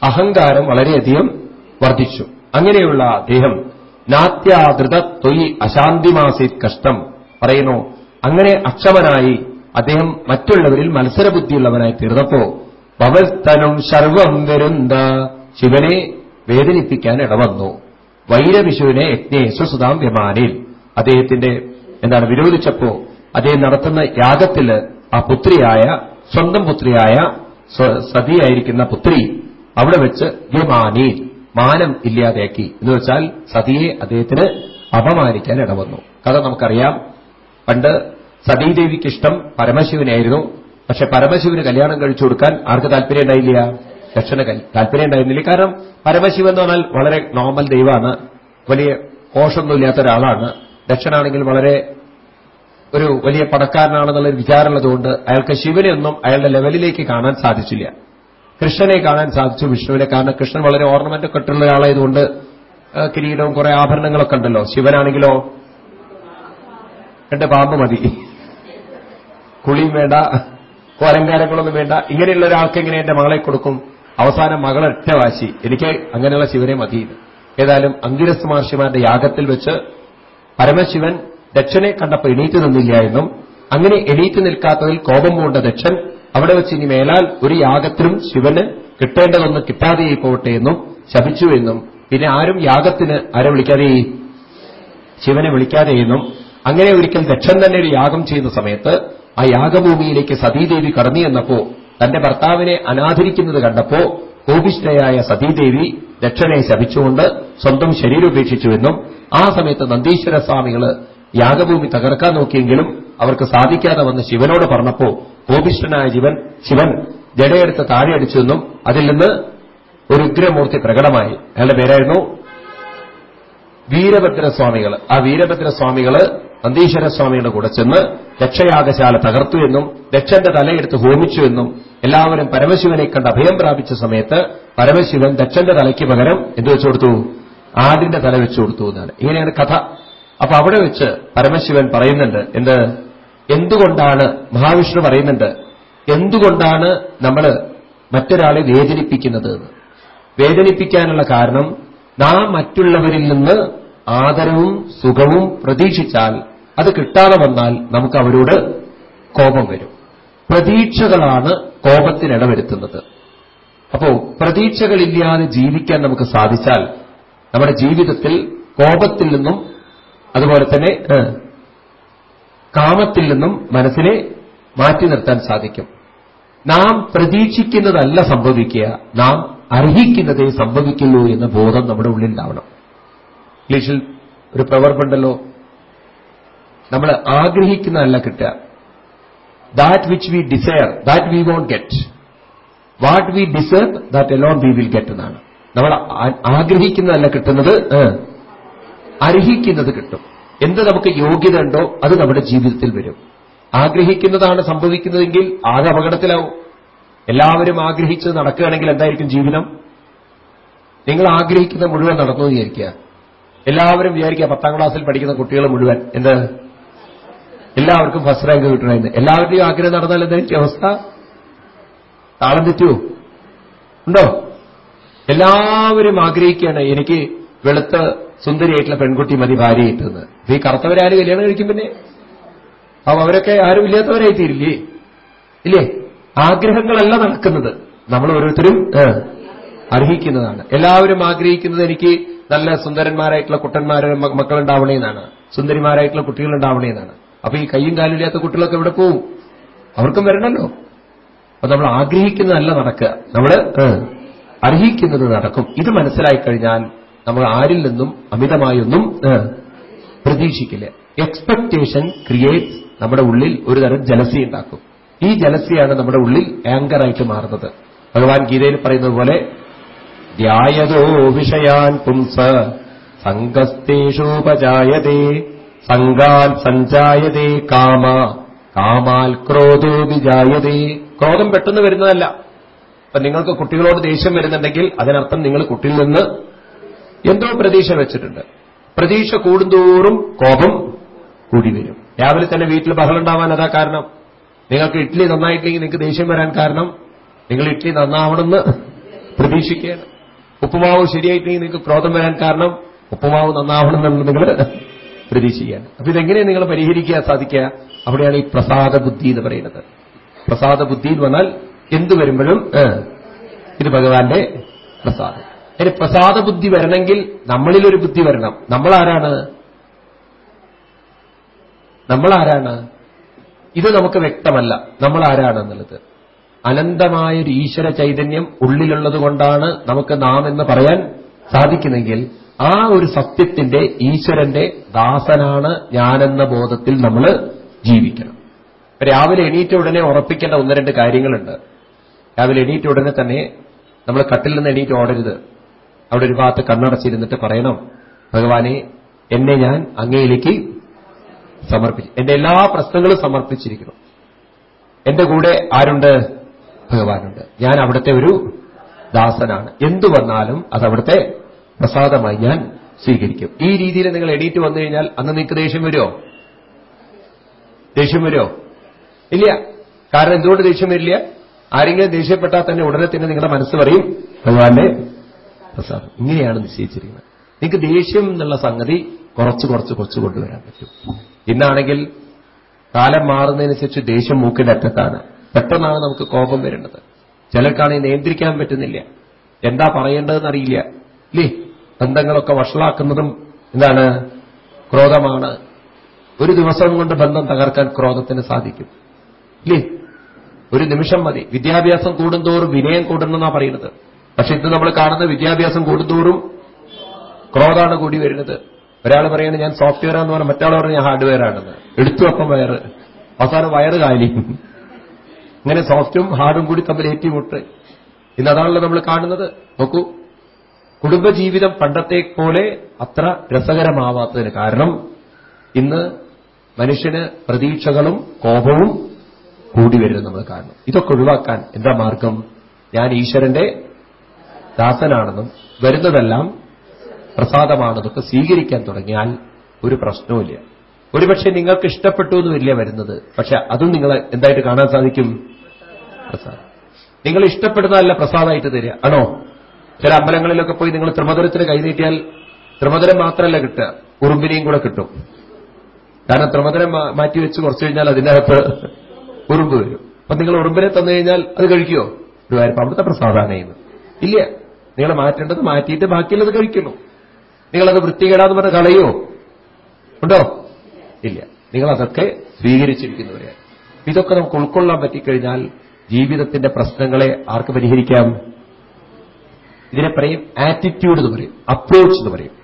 അഹങ്കാരം വളരെയധികം വർദ്ധിച്ചു. അങ്ങനെയുള്ള അദ്ദേഹം നാത്യാദൃത തൊയ് അശാന്തിമാസി കഷ്ടം പറയുന്നു. അങ്ങനെ അക്ഷമനായി അദ്ദേഹം മറ്റുള്ളവരിൽ മത്സരബുദ്ധിയുള്ളവനായി തീർന്നപ്പോ ഭവസ്തനും സർവം വരുന്ന ശിവനെ വേദനിപ്പിക്കാൻ ഇടവന്നു. വൈരവിഷുവിനെ യജ്ഞേ സുസുതാം വ്യമാനിൽ അദ്ദേഹത്തിന്റെ എന്താണ് വിരോധിച്ചപ്പോ അദ്ദേഹം നടത്തുന്ന യാഗത്തിൽ ആ പുത്രിയായ സ്വന്തം പുത്രിയായ സതിയായിരിക്കുന്ന പുത്രി അവിടെ വെച്ച് യമാനി മാനം ഇല്ലാതെയാക്കി. എന്ന് വെച്ചാൽ സതിയെ അദ്ദേഹത്തിന് അപമാനിക്കാൻ ഇടവന്നു. കഥ നമുക്കറിയാം. പണ്ട് സതീദേവിക്ക് ഇഷ്ടം പരമശിവനായിരുന്നു പക്ഷെ പരമശിവന് കല്യാണം കഴിച്ചു കൊടുക്കാൻ ആർക്ക് താല്പര്യം ഉണ്ടായില്ല? ദക്ഷന് താല്പര്യം ഉണ്ടായിരുന്നില്ല. കാരണം പരമശിവൻ എന്ന് പറഞ്ഞാൽ വളരെ നോർമൽ ദൈവമാണ്. വലിയ കോഷമൊന്നുമില്ലാത്ത ഒരാളാണ്. ദക്ഷനാണെങ്കിൽ വളരെ ഒരു വലിയ പണക്കാരനാണെന്നുള്ള ഒരു വിചാരമുള്ളതുകൊണ്ട് അയാൾക്ക് ശിവനെ ഒന്നും അയാളുടെ ലെവലിലേക്ക് കാണാൻ സാധിച്ചില്ല. കൃഷ്ണനെ കാണാൻ സാധിച്ചു വിഷ്ണുവിനെ. കാരണം കൃഷ്ണൻ വളരെ ഓർണമെന്റ് ഒക്കെ ഇട്ടുള്ള ഒരാളായതുകൊണ്ട് കിരീടവും കുറെ ആഭരണങ്ങളൊക്കെ ഉണ്ടല്ലോ. ശിവനാണെങ്കിലോ രണ്ട് പാമ്പ് മതി. കുളിയും വേണ്ട അലങ്കാരങ്ങളൊന്നും വേണ്ട. ഇങ്ങനെയുള്ള ഒരാൾക്ക് എങ്ങനെ എന്റെ മകളെ കൊടുക്കും. അവസാനം മകൾ ഒറ്റ വാശി. എനിക്ക് അങ്ങനെയുള്ള ശിവനെ മതിയില്ല ഏതായാലും അങ്കിരസ് മഹർഷിമാരുടെ യാഗത്തിൽ വെച്ച് പരമശിവൻ ദക്ഷനെ കണ്ടപ്പോൾ എണീറ്റ് നിന്നില്ല എന്നും അങ്ങനെ എണീറ്റ് നിൽക്കാത്തതിൽ കോപം കൊണ്ട ദക്ഷൻ അവിടെ വെച്ച് ഇനി മേലാൽ ഒരു യാഗത്തിനും ശിവന് കിട്ടേണ്ടതൊന്നും കിട്ടാതെയായി പോകട്ടെ എന്നും ശപിച്ചു എന്നും പിന്നെ ആരും യാഗത്തിന് ആരെ വിളിക്കാതെ ശിവനെ വിളിക്കാതെ എന്നും അങ്ങനെ ഒരിക്കൽ ദക്ഷൻ തന്നെ ഒരു യാഗം ചെയ്യുന്ന സമയത്ത് ആ യാഗഭൂമിയിലേക്ക് സതീദേവി കടന്നു ചെന്നപ്പോ തന്റെ ഭർത്താവിനെ അനാദരിക്കുന്നത് കണ്ടപ്പോ കോപിഷ്ഠയായ സതീദേവി ദക്ഷനെ ശപിച്ചുകൊണ്ട് സ്വന്തം ശരീരം ഉപേക്ഷിച്ചുവെന്നും ആ സമയത്ത് നന്ദീശ്വര സ്വാമികൾ യാഗഭൂമി തകർക്കാൻ നോക്കിയെങ്കിലും അവർക്ക് സാധിക്കാതെ വന്ന് ശിവനോട് പറഞ്ഞപ്പോ കോപിഷ്ഠനായ ജീവൻ ശിവൻ ജടയെടുത്ത് താഴെ അടിച്ചെന്നും അതിൽ നിന്ന് ഒരു ഉഗ്രമൂർത്തി പ്രകടമായി. അയാളുടെ പേരായിരുന്നു വീരഭദ്രസ്വാമികൾ ആ വീരഭദ്രസ്വാമികൾ നന്ദീശ്വര സ്വാമിയുടെ കൂടെ ചെന്ന് ദക്ഷയാഗശാല തകർത്തു എന്നും ദക്ഷന്റെ തലയെടുത്ത് ഹോമിച്ചു എന്നും എല്ലാവരും പരമശിവനെ കണ്ട് അഭയം പ്രാപിച്ച സമയത്ത് പരമശിവൻ ദക്ഷന്റെ തലയ്ക്ക് പകരം എന്ത് വെച്ചു കൊടുത്തു? ആടിന്റെ തല വെച്ചു കൊടുത്തു എന്നാണ്. ഇങ്ങനെയാണ് കഥ. അപ്പൊ അവിടെ വെച്ച് പരമശിവൻ പറയുന്നുണ്ട് എന്ത്? എന്തുകൊണ്ടാണ് മഹാവിഷ്ണു പറയുന്നുണ്ട് എന്തുകൊണ്ടാണ് നമ്മൾ മറ്റൊരാളെ വേദനിപ്പിക്കുന്നത്? വേദനിപ്പിക്കാനുള്ള കാരണം നാം മറ്റുള്ളവരിൽ നിന്ന് ആദരവും സുഖവും പ്രതീക്ഷിച്ചാൽ അത് കിട്ടാതെ വന്നാൽ നമുക്ക് അവരോട് കോപം വരും. പ്രതീക്ഷകളാണ് കോപത്തിനിടവരുത്തുന്നത്. അപ്പോ പ്രതീക്ഷകളില്ലാതെ ജീവിക്കാൻ നമുക്ക് സാധിച്ചാൽ നമ്മുടെ ജീവിതത്തിൽ കോപത്തിൽ നിന്നും അതുപോലെ തന്നെ കാമത്തിൽ നിന്നും മനസ്സിനെ മാറ്റി നിർത്താൻ സാധിക്കും. നാം പ്രതീക്ഷിക്കുന്നതല്ല സംഭവിക്കുക നാം അർഹിക്കുന്നതേ സംഭവിക്കുള്ളൂ എന്ന ബോധം നമ്മുടെ ഉള്ളിൽ ഉണ്ടാവണം. ഇംഗ്ലീഷിൽ ഒരു പ്രവർബുണ്ടല്ലോ നമ്മൾ ആഗ്രഹിക്കുന്നതല്ല കിട്ടുക. That which we desire that we won't get what we deserve that alone we will get എന്നാണ്. നമ്മൾ ആഗ്രഹിക്കുന്നതല്ല കിട്ടുന്നത് അർഹിക്കുന്നത് കിട്ടും. എന്ത് നമുക്ക് യോഗ്യത ഉണ്ടോ അത് നമ്മുടെ ജീവിതത്തിൽ വരും. ആഗ്രഹിക്കുന്നതാണ് സംഭവിക്കുന്നതെങ്കിൽ ആകെ അപകടത്തിലാവും. എല്ലാവരും ആഗ്രഹിച്ച് നടക്കുകയാണെങ്കിൽ എന്തായിരിക്കും ജീവിതം? നിങ്ങൾ ആഗ്രഹിക്കുന്ന മുഴുവൻ നടന്നു വിചാരിക്കുക. എല്ലാവരും വിചാരിക്കുക പത്താം ക്ലാസ്സിൽ പഠിക്കുന്ന കുട്ടികൾ മുഴുവൻ. എന്ത്? എല്ലാവർക്കും ഫസ്റ്റ് റാങ്ക് കിട്ടണമെന്ന് എല്ലാവരുടെയും ആഗ്രഹം നടന്നാൽ എന്തായിരിക്കും അവസ്ഥ? താളം തെറ്റുമോ ഉണ്ടോ? എല്ലാവരും ആഗ്രഹിക്കുകയാണ് എനിക്ക് വെളുത്ത സുന്ദരിയായിട്ടുള്ള പെൺകുട്ടി മതി ഭാര്യയായിട്ടെന്ന് ഈ കറുത്തവരാരും കല്യാണം കഴിക്കും പിന്നെ? അപ്പൊ അവരൊക്കെ ആരും ഇല്ലാത്തവരായി തീരില്ലേ ഇല്ലേ? ആഗ്രഹങ്ങളല്ല നടക്കുന്നത്. നമ്മൾ ഓരോരുത്തരും അർഹിക്കുന്നതാണ്. എല്ലാവരും ആഗ്രഹിക്കുന്നത് എനിക്ക് നല്ല സുന്ദരന്മാരായിട്ടുള്ള കുട്ടന്മാരെ മക്കളുണ്ടാവണേന്നാണ്. സുന്ദരിമാരായിട്ടുള്ള കുട്ടികൾ ഉണ്ടാവണേന്നാണ് അപ്പൊ ഈ കയ്യും കാലും ഇല്ലാത്ത കുട്ടികളൊക്കെ ഇവിടെ പോവും? അവർക്കും വരണല്ലോ. അപ്പൊ നമ്മൾ ആഗ്രഹിക്കുന്നതല്ല നടക്കുക. നമ്മൾ അർഹിക്കുന്നത് നടക്കും. ഇത് മനസ്സിലായി കഴിഞ്ഞാൽ നമ്മൾ ആരിൽ നിന്നും അമിതമായൊന്നും പ്രതീക്ഷിക്കില്ല. എക്സ്പെക്ടേഷൻ ക്രിയേറ്റ്സ് നമ്മുടെ ഉള്ളിൽ ഒരു തരം ജലസി ഉണ്ടാക്കും. ഈ ജലസിയാണ് നമ്മുടെ ഉള്ളിൽ ആങ്കറായിട്ട് മാറുന്നത്. ഭഗവാൻ ഗീതയിൽ പറയുന്നത് പോലെ ധ്യായതോ വിഷയാൻ പുംസ സംഘസ്തേഷോപജായതേ സംഘാൽ സഞ്ചായതേ കാമ. കാമാൽ ക്രോധോ വിജായതേ. ക്രോധം പെട്ടെന്ന് വരുന്നതല്ല. അപ്പൊ നിങ്ങൾക്ക് കുട്ടികളോട് ദേഷ്യം വരുന്നുണ്ടെങ്കിൽ അതിനർത്ഥം നിങ്ങൾ കുട്ടിയിൽ നിന്ന് എന്തോ പ്രതീക്ഷ വെച്ചിട്ടുണ്ട്. പ്രതീക്ഷ കൂടുന്തോറും കോപം കൂടി വരും. രാവിലെ തന്നെ വീട്ടിൽ ബഹളം ഉണ്ടാവാൻ അതാ കാരണം. നിങ്ങൾക്ക് ഇഡ്ഡലി നന്നായിട്ടില്ലെങ്കിൽ നിങ്ങൾക്ക് ദേഷ്യം വരാൻ കാരണം നിങ്ങൾ ഇഡ്ഡലി നന്നാവണമെന്ന് പ്രതീക്ഷിക്കുകയാണ്. ഉപ്പുമാവ് ശരിയായിട്ടില്ലെങ്കിൽ നിങ്ങൾക്ക് ക്രോധം വരാൻ കാരണം ഉപ്പുമാവ് നന്നാവണമെന്നാണ് എന്നുള്ളത് നിങ്ങൾ ചെയ്യാൻ അപ്പൊ ഇതെങ്ങനെയാണ് നിങ്ങൾ പരിഹരിക്കാൻ സാധിക്കുക? അവിടെയാണ് ഈ പ്രസാദ ബുദ്ധി എന്ന് പറയുന്നത്. പ്രസാദ ബുദ്ധി എന്ന് പറഞ്ഞാൽ എന്ത് വരുമ്പോഴും ഇത് ഭഗവാന്റെ പ്രസാദം. അതിന് പ്രസാദ ബുദ്ധി വരണമെങ്കിൽ നമ്മളിലൊരു ബുദ്ധി വരണം. നമ്മളാരാണ്? നമ്മളാരാണ്? ഇത് നമുക്ക് വ്യക്തമല്ല. നമ്മൾ ആരാണെന്നുള്ളത് അനന്തമായ ഒരു ഈശ്വര ചൈതന്യം ഉള്ളിലുള്ളത് കൊണ്ടാണ് നമുക്ക് നാം എന്ന് പറയാൻ സാധിക്കുന്നെങ്കിൽ ആ ഒരു സത്യത്തിന്റെ ഈശ്വരന്റെ ദാസനാണ് ഞാനെന്ന ബോധത്തിൽ നമ്മൾ ജീവിക്കണം. രാവിലെ എണീറ്റ ഉടനെ ഉറപ്പിക്കേണ്ട ഒന്ന് രണ്ട് കാര്യങ്ങളുണ്ട്. രാവിലെ എണീറ്റ ഉടനെ തന്നെ നമ്മൾ കട്ടിൽ നിന്ന് എണീറ്റ് ഓടരുത്. അവിടെ ഒരു ഭാഗത്ത് കണ്ണടച്ചിരുന്നിട്ട് പറയണം ഭഗവാനെ എന്നെ ഞാൻ അങ്ങയിലേക്ക് സമർപ്പിച്ചു എന്റെ എല്ലാ പ്രശ്നങ്ങളും സമർപ്പിച്ചിരിക്കുന്നു. എന്റെ കൂടെ ആരുണ്ട്? ഭഗവാനുണ്ട്. ഞാൻ അവിടുത്തെ ഒരു ദാസനാണ്. എന്തു വന്നാലും അത് അവിടുത്തെ പ്രസാദമായി ഞാൻ സ്വീകരിക്കും. ഈ രീതിയിൽ നിങ്ങൾ എണീറ്റ് വന്നു കഴിഞ്ഞാൽ അന്ന് നിങ്ങൾക്ക് ദേഷ്യം വരുമോ? ദേഷ്യം വരുമോ? ഇല്ല. കാരണം എന്തുകൊണ്ട് ദേഷ്യം വരില്ല? ആരെങ്കിലും ദേഷ്യപ്പെട്ടാൽ തന്നെ ഉടനെ തന്നെ നിങ്ങളുടെ മനസ്സ് പറയും ഭഗവാന്റെ പ്രസാദം. ഇങ്ങനെയാണ് നിശ്ചയിച്ചിരിക്കുന്നത്. നിങ്ങൾക്ക് ദേഷ്യം എന്നുള്ള സംഗതി കുറച്ച് കുറച്ച് കുറച്ച് കൊണ്ടുവരാൻ പറ്റും. ഇന്നാണെങ്കിൽ കാലം മാറുന്നതിനനുസരിച്ച് ദേഷ്യം മൂക്കിന്റെ അറ്റത്താണ്. പെട്ടെന്നാണ് നമുക്ക് കോപം വരേണ്ടത്. ചിലർക്കാണെങ്കിൽ നിയന്ത്രിക്കാൻ പറ്റുന്നില്ല. എന്താ പറയേണ്ടതെന്ന് അറിയില്ല. ഇല്ലേ? ബന്ധങ്ങളൊക്കെ വഷളാക്കുന്നതും എന്താണ്? ക്രോധമാണ്. ഒരു ദിവസം കൊണ്ട് ബന്ധം തകർക്കാൻ ക്രോധത്തിന് സാധിക്കും. ഇല്ലേ? ഒരു നിമിഷം മതി. വിദ്യാഭ്യാസം കൂടുന്തോറും വിനയം കൂടുന്നെന്നാ പറയുന്നത്. പക്ഷെ ഇത് നമ്മൾ കാണുന്ന വിദ്യാഭ്യാസം കൂടുന്തോറും ക്രോധാണ് കൂടി വരുന്നത്. ഒരാൾ പറയുന്നത് ഞാൻ സോഫ്റ്റ്വെയർ എന്ന് പറഞ്ഞാൽ മറ്റാൾ പറഞ്ഞ ഞാൻ ഹാർഡ്വെയർ ആണെന്ന്. എടുത്തു അപ്പം വയറ്. അവസാനം വയറ് കാലി. ഇങ്ങനെ സോഫ്റ്റും ഹാർഡും കൂടി തമ്മിൽ ഏറ്റുമുട്ട്. ഇന്ന് അതാണല്ലോ നമ്മൾ കാണുന്നത്. നോക്കൂ. കുടുംബജീവിതം പണ്ടത്തെ പോലെ അത്ര രസകരമാവാത്തതിന് കാരണം ഇന്ന് മനുഷ്യന് പ്രതീക്ഷകളും കോപവും കൂടി വരുന്നത് നമ്മൾ കാരണം. ഇതൊക്കെ ഒഴിവാക്കാൻ എന്താ മാർഗം? ഞാൻ ഈശ്വരന്റെ ദാസനാണെന്നും വരുന്നതെല്ലാം പ്രസാദമാണെന്നൊക്കെ സ്വീകരിക്കാൻ തുടങ്ങിയാൽ ഒരു പ്രശ്നവുമില്ല. ഒരുപക്ഷെ നിങ്ങൾക്ക് ഇഷ്ടപ്പെട്ടു എന്നുമില്ല വരുന്നത്. പക്ഷെ അതും നിങ്ങൾ എന്തായിട്ട് കാണാൻ സാധിക്കും? പ്രസാദം. നിങ്ങൾ ഇഷ്ടപ്പെടുന്നതല്ല പ്രസാദമായിട്ട് തരിക. ആണോ? ചില അമ്പലങ്ങളിലൊക്കെ പോയി നിങ്ങൾ ത്രിമധുരത്തിന് കൈനീട്ടിയാൽ ത്രിമധുരം മാത്രമല്ല കിട്ടുക. ഉറുമ്പിനെയും കൂടെ കിട്ടും. കാരണം ത്രിമധുരം മാറ്റി വെച്ച് കുറച്ചു കഴിഞ്ഞാൽ അതിനകത്ത് ഉറുമ്പ് വരും. അപ്പൊ നിങ്ങൾ ഉറുമ്പിനെ തന്നു കഴിഞ്ഞാൽ അത് കഴിക്കുമോ കാര്യം അവിടുത്തെ പ്രസാദാണ് ഇല്ല. നിങ്ങൾ മാറ്റേണ്ടത് മാറ്റിയിട്ട് ബാക്കിയുള്ളത് കഴിക്കുന്നു. നിങ്ങളത് വൃത്തികേടാന്ന് പറഞ്ഞ കളയോ ഉണ്ടോ? ഇല്ല. നിങ്ങൾ അതൊക്കെ സ്വീകരിച്ചിരിക്കുന്നവരെയാണ്. ഇതൊക്കെ നമുക്ക് ഉൾക്കൊള്ളാൻ പറ്റിക്കഴിഞ്ഞാൽ ജീവിതത്തിന്റെ പ്രശ്നങ്ങളെ ആർക്ക് പരിഹരിക്കാം? ഇതിനെ പറയും ആറ്റിറ്റ്യൂഡ് എന്ന് പറയും അപ്രോച്ച് എന്ന് പറയും.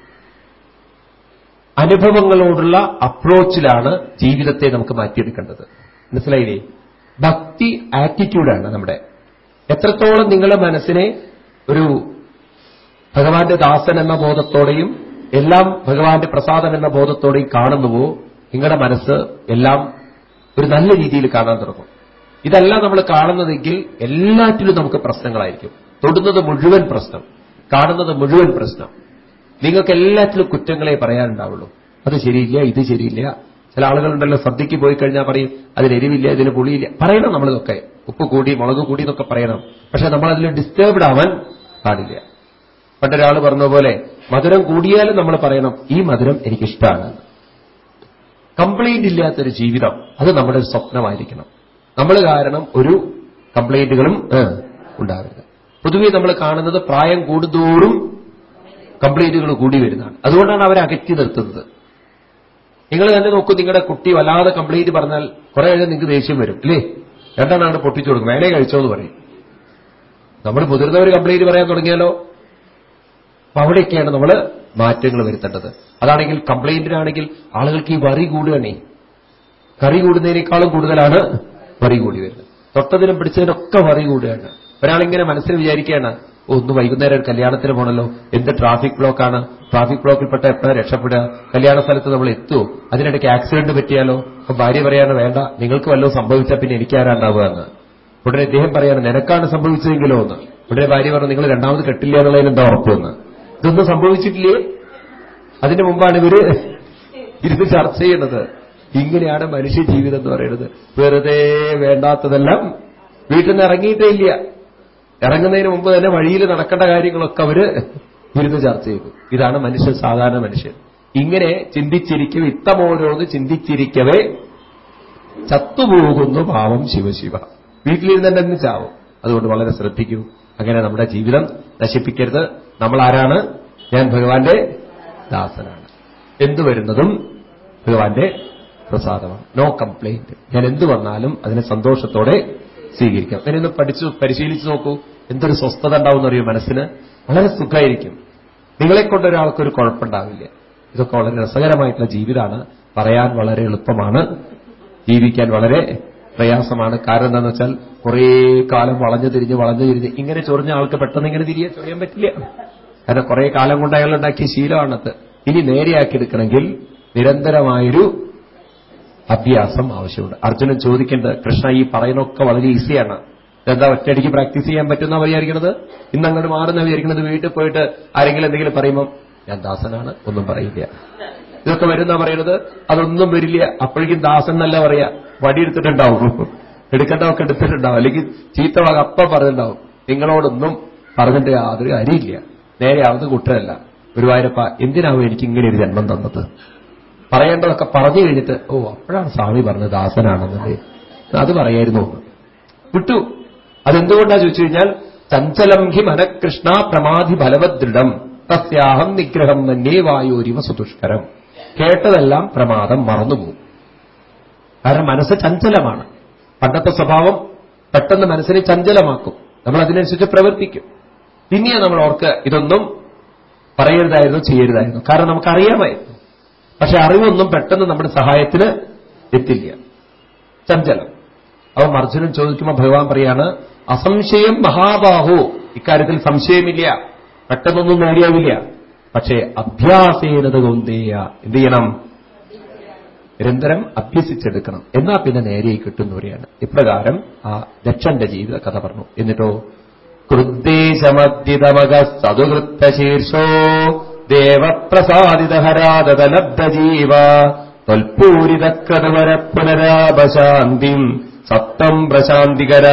അനുഭവങ്ങളോടുള്ള അപ്രോച്ചിലാണ് ജീവിതത്തെ നമുക്ക് മാറ്റിയെടുക്കേണ്ടത്. മനസ്സിലായില്ലേ? ഭക്തി ആറ്റിറ്റ്യൂഡാണ് നമ്മുടെ. എത്രത്തോളം നിങ്ങളുടെ മനസ്സിനെ ഒരു ഭഗവാന്റെ ദാസൻ എന്ന ബോധത്തോടെയും എല്ലാം ഭഗവാന്റെ പ്രസാദം എന്ന ബോധത്തോടെയും കാണുന്നുവോ നിങ്ങളുടെ മനസ്സ് എല്ലാം ഒരു നല്ല രീതിയിൽ കാണാൻ തുടങ്ങും. ഇതല്ല നമ്മൾ കാണുന്നതെങ്കിൽ എല്ലാറ്റിലും നമുക്ക് പ്രശ്നങ്ങളായിരിക്കും. തൊടുന്നത് മുഴുവൻ പ്രശ്നം കാണുന്നത് മുഴുവൻ പ്രശ്നം. നിങ്ങൾക്ക് എല്ലാത്തിലും കുറ്റങ്ങളെ പറയാനുണ്ടാവുള്ളൂ. അത് ശരിയില്ല ഇത് ശരിയില്ല. ചില ആളുകളുണ്ടല്ലോ സദ്യക്ക് പോയി കഴിഞ്ഞാൽ പറയും അതിന് എരിവില്ല ഇതിന് പുളിയില്ല. പറയണം നമ്മളിതൊക്കെ. ഉപ്പ് കൂടി മുളക് കൂടി എന്നൊക്കെ പറയണം. പക്ഷെ നമ്മൾ അതിൽ ഡിസ്റ്റേബ്ഡ് ആവാൻ പാടില്ല. പണ്ടൊരാൾ പറഞ്ഞ പോലെ മധുരം കൂടിയാലും നമ്മൾ പറയണം ഈ മധുരം എനിക്കിഷ്ടമാണ് കംപ്ലൈന്റ് ഇല്ലാത്തൊരു ജീവിതം അത് നമ്മുടെ സ്വപ്നമായിരിക്കണം. നമ്മൾ കാരണം ഒരു കംപ്ലൈന്റുകളും ഏ, ഉണ്ടാവരുത് പൊതുവെ നമ്മൾ കാണുന്നത് പ്രായം കൂടുന്തോറും കംപ്ലൈന്റുകൾ കൂടി വരുന്നതാണ്. അതുകൊണ്ടാണ് അവരെ അകറ്റി നിർത്തുന്നത്. നിങ്ങൾ തന്നെ നോക്കൂ നിങ്ങളുടെ കുട്ടി വല്ലാതെ കംപ്ലൈന്റ് പറഞ്ഞാൽ കുറെ കഴിഞ്ഞാൽ നിങ്ങൾക്ക് ദേഷ്യം വരും അല്ലേ? രണ്ടെണ്ണാണ് പൊട്ടിച്ചു കൊടുക്കും വേണേ കഴിച്ചോ എന്ന് പറയും. നമ്മൾ മുതിർന്നവർ കംപ്ലൈന്റ് പറയാൻ തുടങ്ങിയാലോ? അപ്പൊ അവിടെയൊക്കെയാണ് നമ്മൾ മാറ്റങ്ങൾ വരുത്തേണ്ടത്. അതാണെങ്കിൽ കംപ്ലൈന്റിനാണെങ്കിൽ ആളുകൾക്ക് ഈ വറി കൂടുകയാണേ. കറി കൂടുന്നതിനേക്കാളും കൂടുതലാണ് വറി കൂടി വരുന്നത്. തൊട്ടതിനും പിടിച്ചതിനൊക്കെ വറി കൂടുകയാണ്. ഒരാളിങ്ങനെ മനസ്സിൽ വിചാരിക്കുകയാണ് ഒന്ന് വൈകുന്നേരം ഒരു കല്യാണത്തിന് പോകണല്ലോ എന്ത് ട്രാഫിക് ബ്ലോക്കാണ് ട്രാഫിക് ബ്ലോക്കിൽപ്പെട്ട എപ്പോഴാണ് രക്ഷപ്പെടുക? കല്യാണ സ്ഥലത്ത് നമ്മൾ എത്തുമോ അതിനിടയ്ക്ക് ആക്സിഡന്റ് പറ്റിയാലോ? അപ്പൊ ഭാര്യ പറയാണ് വേണ്ട നിങ്ങൾക്ക് വല്ലതും സംഭവിച്ചാൽ പിന്നെ ഉണ്ടാവുക? എന്ന്. ഉടനെ ഇദ്ദേഹം പറയാണ് നിനക്കാണ് സംഭവിച്ചതെങ്കിലോ? എന്ന്. ഉടനെ ഭാര്യ പറഞ്ഞു നിങ്ങൾ രണ്ടാമത് കെട്ടില്ല എന്നുള്ളതിന് എന്താ ഉറപ്പെന്ന് ഇതൊന്നും സംഭവിച്ചിട്ടില്ലേ? അതിനു മുമ്പാണ് ഇവർ ഇരുന്ന് ചർച്ച ചെയ്യുന്നത്. ഇങ്ങനെയാണ് മനുഷ്യ ജീവിതം എന്ന് പറയുന്നത്. വെറുതെ വേണ്ടാത്തതെല്ലാം വീട്ടിൽ നിന്ന് ഇറങ്ങിയിട്ടേ ഇല്ല. ഇറങ്ങുന്നതിന് മുമ്പ് തന്നെ വഴിയിൽ നടക്കേണ്ട കാര്യങ്ങളൊക്കെ അവർ ഇരുന്ന് ചർച്ച ചെയ്തു. ഇതാണ് മനുഷ്യൻ സാധാരണ മനുഷ്യൻ. ഇങ്ങനെ ചിന്തിച്ചിരിക്കും ഇത്തമോരോന്ന് ചിന്തിച്ചിരിക്കവേ ചത്തുപോകുന്നു പാവം ശിവശിവ. വീട്ടിലിരുന്ന് തന്നെ ചാവും. അതുകൊണ്ട് വളരെ ശ്രദ്ധിക്കൂ. അങ്ങനെ നമ്മുടെ ജീവിതം നശിപ്പിക്കരുത്. നമ്മൾ ആരാണ് ഞാൻ ഭഗവാന്റെ ദാസനാണ്. എന്തു വരുന്നതും ഭഗവാന്റെ പ്രസാദമാണ്. നോ കംപ്ലൈന്റ് ഞാൻ എന്തു വന്നാലും അതിനെ സന്തോഷത്തോടെ സ്വീകരിക്കാം. അങ്ങനെ ഒന്ന് പഠിച്ചു പരിശീലിച്ചു നോക്കൂ. എന്തൊരു സ്വസ്ഥത ഉണ്ടാവും എന്നറിയോ മനസ്സിന്? വളരെ സുഖമായിരിക്കും. നിങ്ങളെ കൊണ്ട് ഒരാൾക്കൊരു കുഴപ്പമുണ്ടാവില്ല. ഇതൊക്കെ വളരെ രസകരമായിട്ടുള്ള ജീവിതമാണ്. പറയാൻ വളരെ എളുപ്പമാണ്. ജീവിക്കാൻ വളരെ പ്രയാസമാണ്. കാരണം എന്താണെന്ന് വെച്ചാൽ കുറേ കാലം വളഞ്ഞു തിരിഞ്ഞ് വളഞ്ഞു തിരിഞ്ഞ്. ഇങ്ങനെ ചൊറിഞ്ഞ ആൾക്ക് പെട്ടെന്ന് ഇങ്ങനെ തിരികെ ചൊറിയാൻ പറ്റില്ല. കാരണം കുറേ കാലം കൊണ്ട് അയാൾ ഉണ്ടാക്കിയ ശീലമാണത്. ഇനി നേരെയാക്കി നേരെയാക്കിയെടുക്കണമെങ്കിൽ നിരന്തരമായൊരു അഭ്യാസം ആവശ്യമുണ്ട്. അർജുനൻ ചോദിക്കേണ്ടത് കൃഷ്ണ ഈ പറയുന്നൊക്കെ വളരെ ഈസിയാണ്. എന്താ ഒറ്റയടിക്ക് പ്രാക്ടീസ് ചെയ്യാൻ പറ്റുന്ന വിചാരിക്കുന്നത്? ഇന്ന് അങ്ങോട്ട് മാറുന്ന വിചാരിക്കുന്നത്? വീട്ടിൽ പോയിട്ട് ആരെങ്കിലും എന്തെങ്കിലും പറയുമ്പോൾ ഞാൻ ദാസനാണ് ഒന്നും പറയില്ല. ഇതൊക്കെ വരുന്ന പറയുന്നത്? അതൊന്നും വരില്ല. അപ്പോഴേക്കും ദാസൻ എന്നല്ല പറയാ വടിയെടുത്തിട്ടുണ്ടാവും. എടുക്കേണ്ടതൊക്കെ എടുത്തിട്ടുണ്ടാവും. അല്ലെങ്കിൽ ചീത്ത വാക അപ്പ പറഞ്ഞിട്ടുണ്ടാവും. നിങ്ങളോടൊന്നും പറഞ്ഞിട്ട് യാതൊരു കാര്യമില്ല. നേരെ കൂട്ടരല്ല കുട്ടരല്ല. ഗുരുവായൂരപ്പ എന്തിനാവും എനിക്ക് ഇങ്ങനെ ഒരു ജന്മം തന്നത്? പറയേണ്ടതൊക്കെ പറഞ്ഞു കഴിഞ്ഞിട്ട് ഓ അപ്പോഴാണ് സ്വാമി പറഞ്ഞത് ദാസനാണെന്നല്ലേ അത് പറയായിരുന്നു. വിട്ടു. അതെന്തുകൊണ്ടാ ചോദിച്ചു കഴിഞ്ഞാൽ ചഞ്ചലം ഹി മനകൃഷ്ണ പ്രമാധി ഫലവദൃഢം തസ്യാഹം നിഗ്രഹം തന്നെ വായോരിവ സുദുഷ്കരം. കേട്ടതെല്ലാം പ്രമാദം മറന്നുപോകും. കാരണം മനസ്സ് ചഞ്ചലമാണ്. പണ്ടത്തെ സ്വഭാവം പെട്ടെന്ന് മനസ്സിനെ ചഞ്ചലമാക്കും. നമ്മൾ അതിനനുസരിച്ച് പ്രവർത്തിക്കും. പിന്നെയാണ് നമ്മൾ ഓർക്ക് ഇതൊന്നും പറയരുതായിരുന്നു ചെയ്യരുതായിരുന്നു. കാരണം നമുക്കറിയാമായിരുന്നു. പക്ഷെ അറിവൊന്നും പെട്ടെന്ന് നമ്മുടെ സഹായത്തിന് എത്തില്ല. ചഞ്ചലം. അവൻ അർജുനൻ ചോദിക്കുമ്പോൾ ഭഗവാൻ പറയാണ് അസംശയം മഹാബാഹു. ഇക്കാര്യത്തിൽ സംശയമില്ല. പെട്ടെന്നൊന്നും നേടിയാവില്ല. പക്ഷേ അഭ്യാസേനത കൊന്തേയ എന്ത് ചെയ്യണം? നിരന്തരം അഭ്യസിച്ചെടുക്കണം. എന്നാ പിന്നെ നേരെ കിട്ടുന്നവരെയാണ് ഇപ്രകാരം ആ ദക്ഷന്റെ ജീവിത കഥ പറഞ്ഞു. എന്നിട്ടോ കൃദ്ദേശമദ്യതമക സതുകൃത്തശീർഷോ ദേവപ്രസാദിതഹരാദലബ്ധജീവ ത്വൽപൂരിതക്രതുവര പുനരാപശാന്തിം സപ്തം പ്രശാന്തികര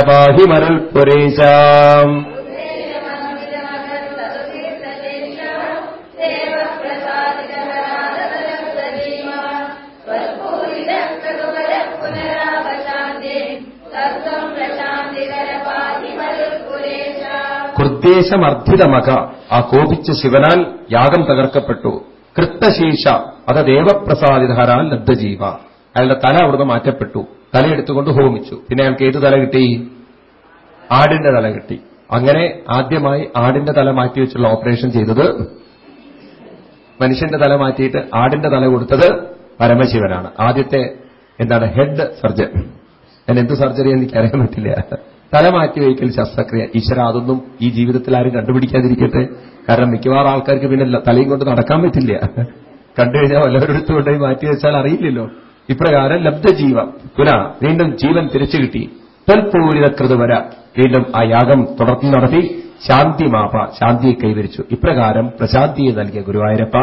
കൃദ്ദേശമർദ്ധിതമക ആ കോപിച്ച ശിവനാൽ യാഗം തകർക്കപ്പെട്ടു. കൃത്തശീഷ അത ദേവപ്രസാദിതഹരാൽ ലബ്ധജീവ. അയാളുടെ തല അവിടുന്ന് മാറ്റപ്പെട്ടു. തലയെടുത്തുകൊണ്ട് ഹോമിച്ചു. പിന്നെ അയാൾക്ക് ഏത് തല കിട്ടി? ആടിന്റെ തല കിട്ടി. അങ്ങനെ ആദ്യമായി ആടിന്റെ തല മാറ്റി വെച്ചുള്ള ഓപ്പറേഷൻ ചെയ്തത് മനുഷ്യന്റെ തല മാറ്റിയിട്ട് ആടിന്റെ തല കൊടുത്തത് പരമശിവനാണ്. ആദ്യത്തെ എന്താണ്? Head surgeon. ഞാൻ എന്ത് സർജറി എനിക്ക് അറിയാൻ പറ്റില്ല. തല മാറ്റി വയ്ക്കൽ ശസ്ത്രക്രിയ. ഈശ്വര അതൊന്നും ഈ ജീവിതത്തിൽ ആരും കണ്ടുപിടിക്കാതിരിക്കട്ടെ. കാരണം മിക്കവാറും ആൾക്കാർക്ക് പിന്നെ തലയും കൊണ്ട് നടക്കാൻ പറ്റില്ല. കണ്ടു കഴിഞ്ഞാൽ വല്ലവരെടുത്ത് കൊണ്ടുപോയി മാറ്റി വെച്ചാൽ അറിയില്ലല്ലോ. ഇപ്രകാരം ലബ്ധജീവ. പുന വീണ്ടും ജീവൻ തിരിച്ചു കിട്ടി. ത്വൽപൂരിതകൃതുവര വീണ്ടും ആ യാഗം തുടർന്ന് നടത്തി ശാന്തി മാപ ശാന്തിയെ കൈവരിച്ചു. ഇപ്രകാരം പ്രശാന്തിയെ നൽകിയ ഗുരുവായൂരപ്പ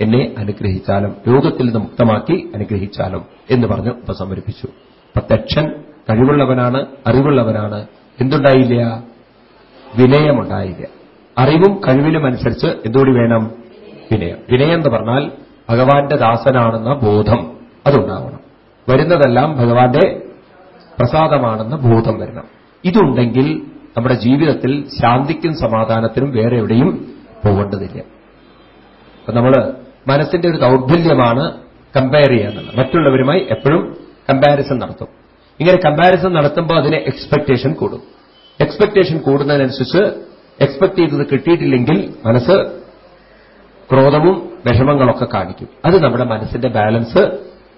എന്നെ അനുഗ്രഹിച്ചാലും രോഗത്തിൽ നിന്ന് മുക്തമാക്കി അനുഗ്രഹിച്ചാലും എന്ന് പറഞ്ഞ് ഉപസമരിപ്പിച്ചു. പ്രത്യക്ഷൻ കഴിവുള്ളവനാണ് അറിവുള്ളവനാണ്. എന്തുണ്ടായില്ല? വിനയമുണ്ടായില്ല. അറിവും കഴിവിനും അനുസരിച്ച് എന്തുകൂടി വേണം? വിനയം. വിനയം എന്ന് പറഞ്ഞാൽ ഭഗവാന്റെ ദാസനാണെന്ന ബോധം അതുണ്ടാവണം. വരുന്നതെല്ലാം ഭഗവാന്റെ പ്രസാദമാണെന്ന ബോധം വരണം. ഇതുണ്ടെങ്കിൽ നമ്മുടെ ജീവിതത്തിൽ ശാന്തിക്കും സമാധാനത്തിനും വേറെ എവിടെയും പോകേണ്ടതില്ല. അപ്പൊ നമ്മൾ മനസ്സിന്റെ ഒരു ദൗർബല്യമാണ് കമ്പയർ ചെയ്യാന്നുള്ളത് മറ്റുള്ളവരുമായി എപ്പോഴും കമ്പാരിസൺ നടത്തും. ഇങ്ങനെ കമ്പാരിസൺ നടത്തുമ്പോൾ അതിന് എക്സ്പെക്ടേഷൻ കൂടും. എക്സ്പെക്ടേഷൻ കൂടുന്നതിനനുസരിച്ച് എക്സ്പെക്ട് ചെയ്തത് കിട്ടിയിട്ടില്ലെങ്കിൽ മനസ്സ് ക്രോധവും വിഷമങ്ങളൊക്കെ കാണിക്കും. അത് നമ്മുടെ മനസ്സിന്റെ ബാലൻസ്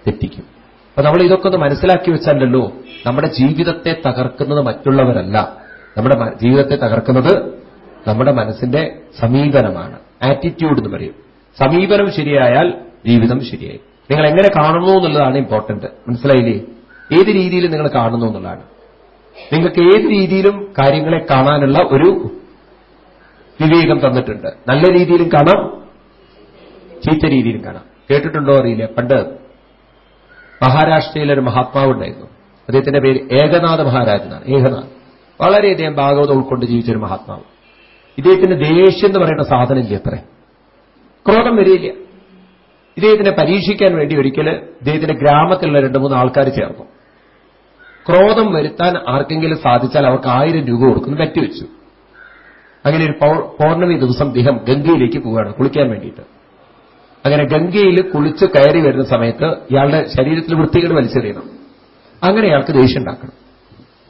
തെറ്റിക്കും. അപ്പൊ നമ്മൾ ഇതൊക്കെ ഒന്ന് മനസ്സിലാക്കി വെച്ചാലല്ലോ നമ്മുടെ ജീവിതത്തെ തകർക്കുന്നത് മറ്റുള്ളവരല്ല. നമ്മുടെ ജീവിതത്തെ തകർക്കുന്നത് നമ്മുടെ മനസ്സിന്റെ സമീപനമാണ്. ആറ്റിറ്റ്യൂഡ് എന്ന് പറയും. സമീപനം ശരിയായാൽ ജീവിതം ശരിയായി. നിങ്ങൾ എങ്ങനെ കാണുന്നു എന്നുള്ളതാണ് ഇമ്പോർട്ടന്റ് മനസ്സിലായില്ലേ? ഏത് രീതിയിൽ നിങ്ങൾ കാണുന്നു എന്നുള്ളതാണ്. നിങ്ങൾക്ക് ഏത് രീതിയിലും കാര്യങ്ങളെ കാണാനുള്ള ഒരു വിവേകം തന്നിട്ടുണ്ട്. നല്ല രീതിയിലും കാണാം ചീത്ത രീതിയിലും കാണാം. കേട്ടിട്ടുണ്ടോ അറിയില്ല. പണ്ട് മഹാരാഷ്ട്രയിലെ ഒരു മഹാത്മാവുണ്ടായിരുന്നു അദ്ദേഹത്തിന്റെ പേര് ഏകനാഥ മഹാരാജ് എന്നാണ്. ഏകനാഥ്. വളരെയധികം ഭാഗവതം ഉൾക്കൊണ്ട് ജീവിച്ചൊരു മഹാത്മാവ്. ഇദ്ദേഹത്തിന് ദേഷ്യം എന്ന് പറയുന്ന സാധനം ഇല്ല അത്രേ? ക്രോധം വരില്ല ഇദ്ദേഹത്തിനെ പരീക്ഷിക്കാൻ വേണ്ടി ഒരിക്കൽ ഇദ്ദേഹത്തിന്റെ ഗ്രാമത്തിലുള്ള രണ്ട് മൂന്ന് ആൾക്കാർ ചേർന്നു. ക്രോധം വരുത്താൻ ആർക്കെങ്കിലും സാധിച്ചാൽ അവർക്ക് ആയിരം രൂപ കൊടുക്കുന്നു വെച്ചു അങ്ങനെ ഒരു പൗർണമി ദിവസം അദ്ദേഹം ഗംഗയിലേക്ക് പോവുകയാണ് കുളിക്കാൻ വേണ്ടിയിട്ട്. അങ്ങനെ ഗംഗയിൽ കുളിച്ച് കയറി വരുന്ന സമയത്ത് ഇയാളുടെ ശരീരത്തിൽ വൃത്തികേട് വലിച്ചെറിയണം. അങ്ങനെ അയാൾക്ക് ദേഷ്യം ഉണ്ടാക്കണം.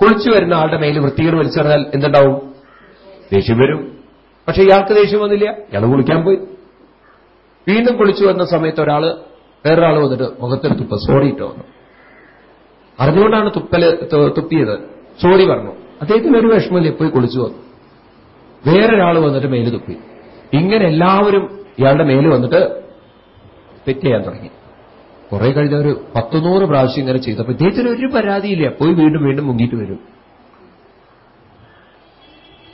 കുളിച്ചു വരുന്ന ആളുടെ മേൽ വൃത്തികേട് വലിച്ചെറിഞ്ഞാൽ എന്തുണ്ടാവും? ദേഷ്യം വരും. പക്ഷെ ഇയാൾക്ക് ദേഷ്യം വന്നില്ല. ഇയാൾ കുളിക്കാൻ പോയി. വീണ്ടും കുളിച്ചു വന്ന സമയത്ത് ഒരാൾ വേറൊരാൾ വന്നിട്ട് മുഖത്തെടുത്തിപ്പോ സോറിയിട്ട് വന്നു. അറിഞ്ഞുകൊണ്ടാണ് തുപ്പൽ തുപ്പിയത്. സോറി പറഞ്ഞു. അദ്ദേഹത്തിന് ഒരു വിഷമമില്ല പോയി കുളിച്ചു വന്നു. വേറൊരാൾ വന്നിട്ട് മേൽ തുപ്പി. ഇങ്ങനെ എല്ലാവരും ഇയാളുടെ മേൽ വന്നിട്ട് തെറ്റ് ചെയ്യാൻ തുടങ്ങി. കുറെ കഴിഞ്ഞ ഒരു പത്തുനൂറ് പ്രാവശ്യം ഇങ്ങനെ ചെയ്തപ്പോ ഇദ്ദേഹത്തിന് ഒരു പരാതിയില്ല. പോയി വീണ്ടും വീണ്ടും മുങ്ങിയിട്ട് വരും.